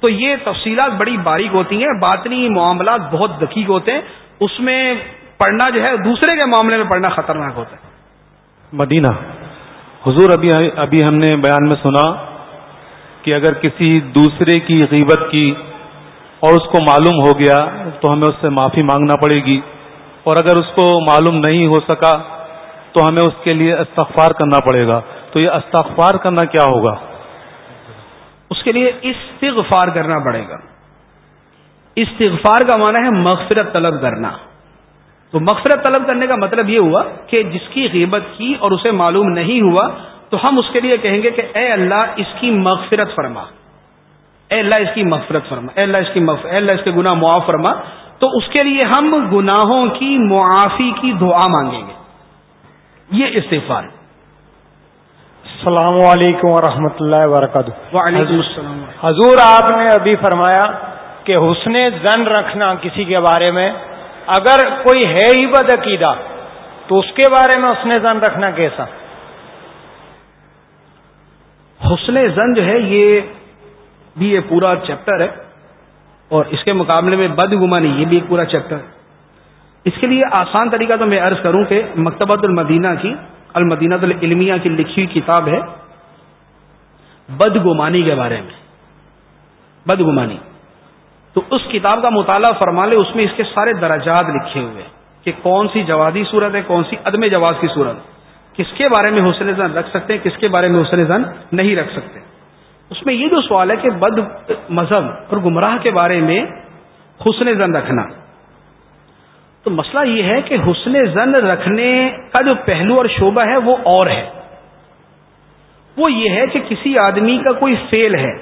تو یہ تفصیلات بڑی باریک ہوتی ہیں، باطنی معاملات بہت دقیق ہوتے ہیں۔ اس میں پڑھنا جو ہے، دوسرے کے معاملے میں پڑھنا خطرناک ہوتا ہے۔ مدینہ۔ حضور ابھی ابھی ہم نے بیان میں سنا کہ اگر کسی دوسرے کی غیبت کی اور اس کو معلوم ہو گیا تو ہمیں اس سے معافی مانگنا پڑے گی۔ اور اگر اس کو معلوم نہیں ہو سکا تو ہمیں اس کے لیے استغفار کرنا پڑے گا۔ تو یہ استغفار کرنا کیا ہوگا؟ اس کے لیے استغفار کرنا پڑے گا۔ استغفار کا معنی ہے مغفرت طلب کرنا۔ تو مغفرت طلب کرنے کا مطلب یہ ہوا کہ جس کی غیبت کی اور اسے معلوم نہیں ہوا، تو ہم اس کے لیے کہیں گے کہ اے اللہ اس کی مغفرت فرما۔ اے اللہ اس کی مغفرت فرما۔ اے اللہ اس کی مغفر اے اللہ اس کے گناہ معاف فرما۔ تو اس کے لیے ہم گناہوں کی معافی کی دعا مانگیں گے۔ یہ استفار السلام علیکم ورحمۃ اللہ وبرکاتہ۔ وعلیکم السلام حضور آپ نے ابھی فرمایا کہ حسن زن رکھنا کسی کے بارے میں۔ اگر کوئی ہے ہی بد عقیدہ تو اس کے بارے میں حسن زن رکھنا کیسا؟ حسن زن جو ہے یہ بھی یہ پورا چیپٹر ہے۔ اور اس کے مقابلے میں بد گمانی یہ بھی ایک پورا چیپٹر ہے۔ اس کے لیے آسان طریقہ تو میں عرض کروں کہ مکتبۃ المدینہ کی المدینہ العلمیہ کی لکھی کتاب ہے بد گمانی کے بارے میں۔ بد گمانی تو اس کتاب کا مطالعہ فرما لے، اس میں اس کے سارے درجات لکھے ہوئے کہ کون سی جوادی صورت ہے، کون سی عدم جواز کی صورت کس کے بارے میں حسن زن رکھ سکتے ہیں، کس کے بارے میں حسن زن نہیں رکھ سکتے اس میں یہ جو سوال ہے کہ بد مذہب اور گمراہ کے بارے میں حسن زن رکھنا۔ تو مسئلہ یہ ہے کہ حسن زن رکھنے کا جو پہلو اور شعبہ ہے وہ اور ہے۔ وہ یہ ہے کہ کسی آدمی کا کوئی فیل ہے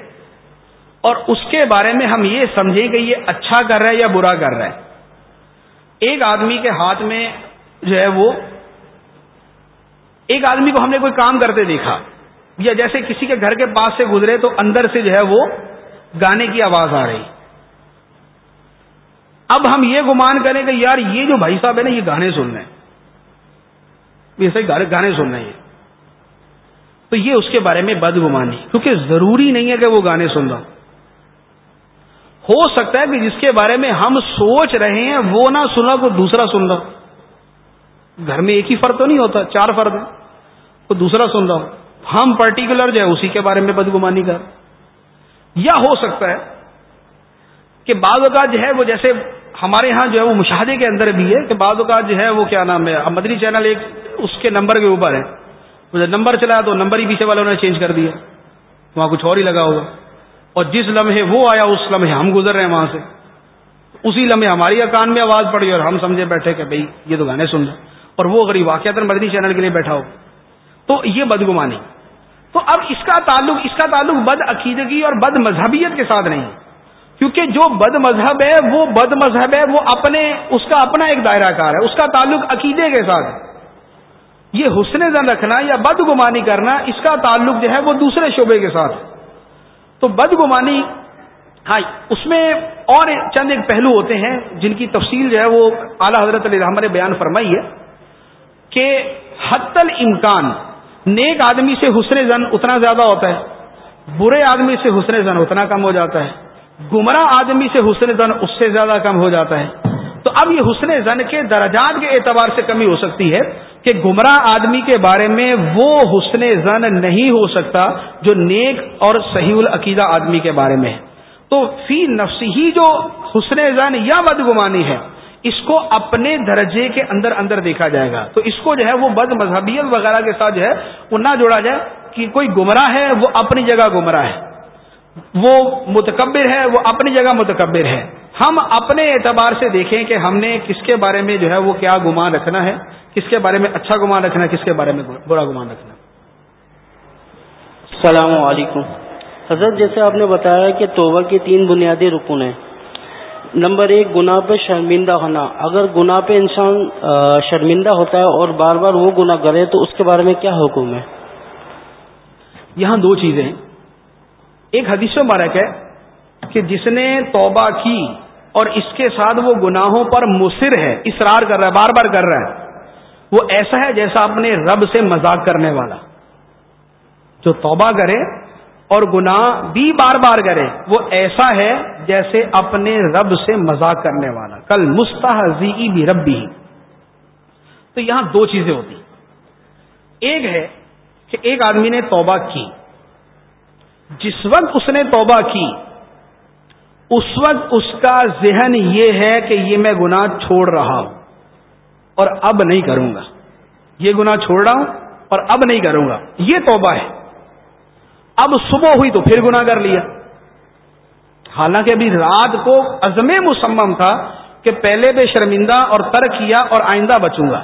اور اس کے بارے میں ہم یہ سمجھیں کہ یہ اچھا کر رہا ہے یا برا کر رہا ہے۔ ایک آدمی کے ہاتھ میں جو ہے وہ ایک آدمی کو ہم نے کوئی کام کرتے دیکھا یا جیسے کسی کے گھر کے پاس سے گزرے تو اندر سے جو ہے وہ گانے کی آواز آ رہی۔ اب ہم یہ گمان کریں کہ یار یہ جو بھائی صاحب ہے نا، یہ گانے سن رہے ہیں۔ ایسے گانے سن رہے ہیں۔ تو یہ اس کے بارے میں بد گمانی کیونکہ ضروری نہیں ہے کہ وہ گانے سن رہا ہو سکتا ہے کہ جس کے بارے میں ہم سوچ رہے ہیں، وہ نہ سنا کوئی دوسرا سن رہا۔ گھر میں ایک ہی فرد تو نہیں ہوتا، چار فرد ہیں۔ کوئی دوسرا سن رہا۔ ہو ہم پرٹیکولر جو ہے اسی کے بارے میں بدگمانی کر یا ہو سکتا ہے کہ بعض اوقات جو ہے، وہ جیسے ہمارے ہاں جو ہے وہ مشاہدے کے اندر بھی ہے کہ بعض اوقات جو ہے وہ کیا نام ہے مدنی چینل ایک اس کے نمبر کے اوپر ہے۔ نمبر چلایا تو نمبر ہی پیچھے والوں نے چینج کر دیا۔ وہاں کچھ اور ہی لگا ہوگا۔ اور جس لمحے وہ آیا، اس لمحے ہم گزر رہے ہیں وہاں سے۔ اسی لمحے ہماری کان میں آواز پڑی اور ہم سمجھے بیٹھے کہ بھائی، یہ تو گانے سن رہے اور وہ غریب واقعات مدنی چینل کے لیے بیٹھا ہو۔ تو یہ بدگمانی۔ تو اب اس کا تعلق، اس کا تعلق بد عقیدگی اور بد مذہبیت کے ساتھ نہیں۔ کیونکہ جو بد مذہب ہے، وہ بد مذہب ہے، وہ اپنے، اس کا اپنا ایک دائرہ کار ہے، اس کا تعلق عقیدے کے ساتھ یہ حسن زن رکھنا یا بد گمانی کرنا، اس کا تعلق جو ہے وہ دوسرے شعبے کے ساتھ تو بد گمانی ہاں اس میں اور چند ایک پہلو ہوتے ہیں جن کی تفصیل جو ہے وہ اعلی حضرت علیہ نے بیان فرمائی ہے کہ حت الامکان، نیک آدمی سے حسن زن اتنا زیادہ ہوتا ہے، برے آدمی سے حسن زن اتنا کم ہو جاتا ہے۔ گمراہ آدمی سے حسن زن اس سے زیادہ کم ہو جاتا ہے۔ تو اب یہ حسن زن کے درجات کے اعتبار سے کمی ہو سکتی ہے کہ گمراہ آدمی کے بارے میں وہ حسن زن نہیں ہو سکتا جو نیک اور صحیح العقیدہ آدمی کے بارے میں ہے۔ تو فی نفس ہی جو حسن زن یا بدگمانی ہے، اس کو اپنے درجے کے اندر اندر دیکھا جائے گا۔ تو اس کو جو ہے وہ بد مذہبیت وغیرہ کے ساتھ جو ہے، وہ نہ جوڑا جائے کہ کوئی گمراہ ہے، وہ اپنی جگہ گمراہ ہے۔ وہ متکبر ہے وہ اپنی جگہ متکبر ہے۔ ہم اپنے اعتبار سے دیکھیں کہ ہم نے کس کے بارے میں جو ہے وہ کیا گمان رکھنا ہے کس کے بارے میں اچھا گمان رکھنا ہے کس کے بارے میں برا گمان رکھنا ہے۔ السلام علیکم۔ حضرت جیسے آپ نے بتایا کہ توبہ کی تین بنیادی رکن ہیں۔ نمبر ایک گناہ پہ شرمندہ ہونا۔ اگر گناہ پہ انسان شرمندہ ہوتا ہے اور بار بار وہ گناہ کرے تو اس کے بارے میں کیا حکم ہے؟ یہاں دو چیزیں ایک حدیث مبارک ہے کہ جس نے توبہ کی اور اس کے ساتھ وہ گناہوں پر مصر ہے، اصرار کر رہا ہے، بار بار کر رہا ہے۔ وہ ایسا ہے جیسا اپنے رب سے مذاق کرنے والا۔ جو توبہ کرے اور گناہ بھی بار بار کرے، وہ ایسا ہے جیسے اپنے رب سے مذاق کرنے والا۔ کل مستحزی بھی ربی۔ تو یہاں دو چیزیں ہوتی۔ ایک ہے کہ ایک آدمی نے توبہ کی۔ جس وقت اس نے توبہ کی، اس وقت اس کا ذہن یہ ہے کہ یہ میں گناہ چھوڑ رہا ہوں اور اب نہیں کروں گا۔ یہ گناہ چھوڑ رہا ہوں اور اب نہیں کروں گا۔ یہ توبہ ہے۔ اب صبح ہوئی تو پھر گناہ کر لیا۔ حالانکہ ابھی رات کو عزم مسمم تھا کہ پہلے بے شرمندہ اور ترک کیا اور آئندہ بچوں گا۔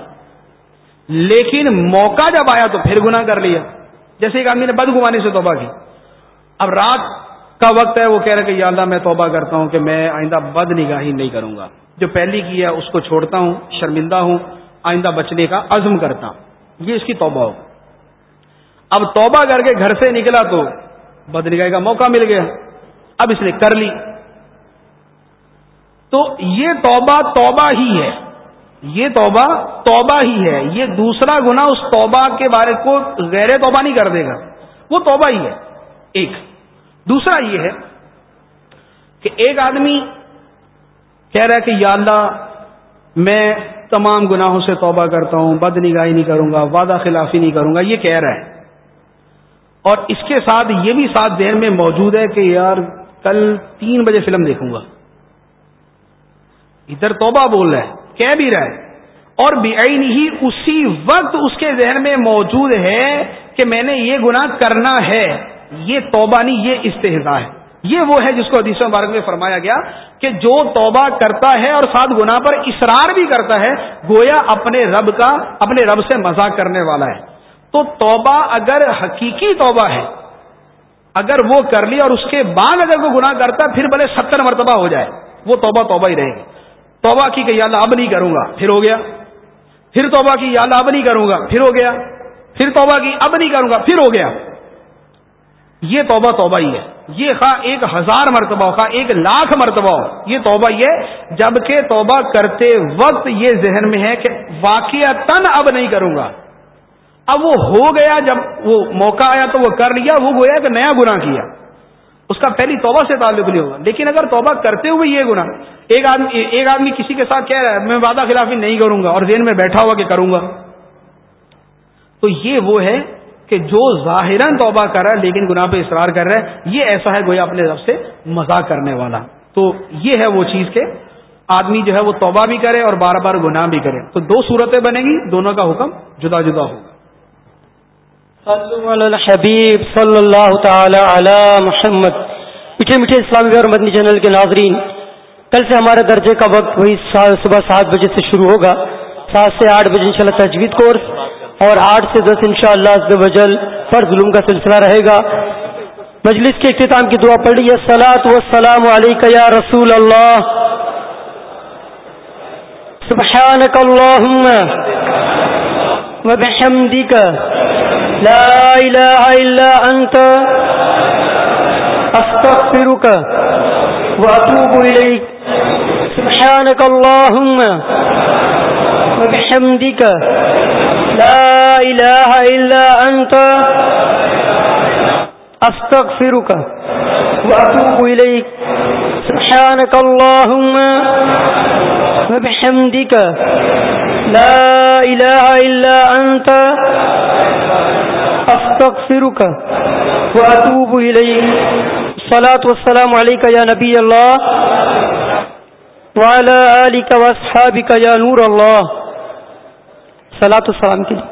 لیکن موقع جب آیا تو پھر گناہ کر لیا۔ جیسے ایک آدمی نے بد سے توبہ کی۔ اب رات کا وقت ہے، وہ کہہ رہے کہ یا اللہ میں توبہ کرتا ہوں کہ میں آئندہ بد نگاہی نہیں کروں گا۔ جو پہلی کی ہے، اس کو چھوڑتا ہوں، شرمندہ ہوں، آئندہ بچنے کا عزم کرتا ہوں۔ یہ اس کی توبہ ہو۔ اب توبہ کر کے گھر سے نکلا تو بد نگاہی کا موقع مل گیا۔ اب اس نے کر لی۔ تو یہ توبہ توبہ ہی ہے۔ یہ توبہ توبہ ہی ہے۔ یہ دوسرا گنا اس توبہ کے بارے کو غیر توبہ نہیں کر دے گا۔ وہ توبہ ہی ہے۔ ایک۔ دوسرا یہ ہے کہ ایک آدمی کہہ رہا ہے کہ یا اللہ میں تمام گناہوں سے توبہ کرتا ہوں بد نگاہی نہیں کروں گا، وعدہ خلافی نہیں کروں گا، یہ کہہ رہا ہے۔ اور اس کے ساتھ یہ بھی ساتھ ذہن میں موجود ہے کہ یار کل تین بجے فلم دیکھوں گا۔ ادھر توبہ بول رہا ہے، کہہ بھی رہا ہے۔ اور بے ہی اسی وقت اس کے ذہن میں موجود ہے کہ میں نے یہ گناہ کرنا ہے۔ یہ توبہ نہیں، یہ استحضا ہے۔ یہ وہ ہے جس کو حدیث مبارک میں فرمایا گیا کہ جو توبہ کرتا ہے اور ساتھ گناہ پر اصرار بھی کرتا ہے، گویا اپنے رب کا، اپنے رب سے مزاق کرنے والا ہے۔ تو توبہ اگر حقیقی توبہ ہے، اگر وہ کر لی اور اس کے بعد اگر وہ گناہ کرتا پھر بھلے ستر مرتبہ ہو جائے۔ وہ توبہ توبہ ہی رہے گی۔ توبہ کی کہ یا اللہ اب نہیں کروں گا، پھر ہو گیا۔ پھر توبہ کی یا اللہ اب نہیں کروں گا، پھر ہو گیا۔ پھر توبہ کی اب نہیں کروں گا، پھر ہو گیا۔ یہ توبہ توبہ ہی ہے۔ یہ خواہ ایک ہزار مرتبہ ہو، خواہ ایک لاکھ مرتبہ ہو، یہ توبہ یہ جبکہ توبہ کرتے وقت یہ ذہن میں ہے کہ واقعہ تن اب نہیں کروں گا۔ اب وہ ہو گیا، جب وہ موقع آیا تو وہ کر لیا، وہ گویا کہ نیا گنا کیا۔ اس کا پہلی توبہ سے تعلق نہیں ہوگا۔ لیکن اگر توبہ کرتے ہوئے یہ گنا ایک آدمی ایک آدمی کسی کے ساتھ کہہ رہا ہے، میں وعدہ خلافی نہیں کروں گا اور ذہن میں بیٹھا ہوا کہ کروں گا۔ تو یہ وہ ہے کہ جو ظاہراً توبہ کر رہا ہے لیکن گناہ پہ اصرار کر رہا ہے، یہ ایسا ہے گویا اپنے رب سے مزاق کرنے والا۔ تو یہ ہے وہ چیز کہ آدمی جو ہے وہ توبہ بھی کرے اور بار بار گناہ بھی کرے۔ تو دو صورتیں بنے گی، دونوں کا حکم جدا جدا ہوگا حبیب صلی اللہ تعالی علی محمد۔ میٹھے میٹھے اسلامی اور مدنی چینل کے ناظرین، کل سے ہمارے درجے کا وقت وہی صبح سات بجے سے شروع ہوگا۔ سات سے آٹھ بجے انشاءاللہ تجوید کورس۔ اور آٹھ سے دس ان شاء اللہ وجل پر ظلم کا سلسلہ رہے گا۔ مجلس کے اختتام کی دعا پڑھ لیے سلاۃ وسلام علیکم یا رسول اللہ۔ سبحانك اللهم وبحمدك لا إله إلا أنت أستغفرك وأتوب إليك سبحانك اللهم وبحمدك لا إله إلا أنت أستغفرك وأتوب إليك. سبحانك اللهم وبحمدك لا إله إلا أنت أستغفرك وأتوب إليك. الصلاة والسلام عليك يا نبي الله. وعلى آلك واصحابك يا نور الله. صلاة والسلام کے لیے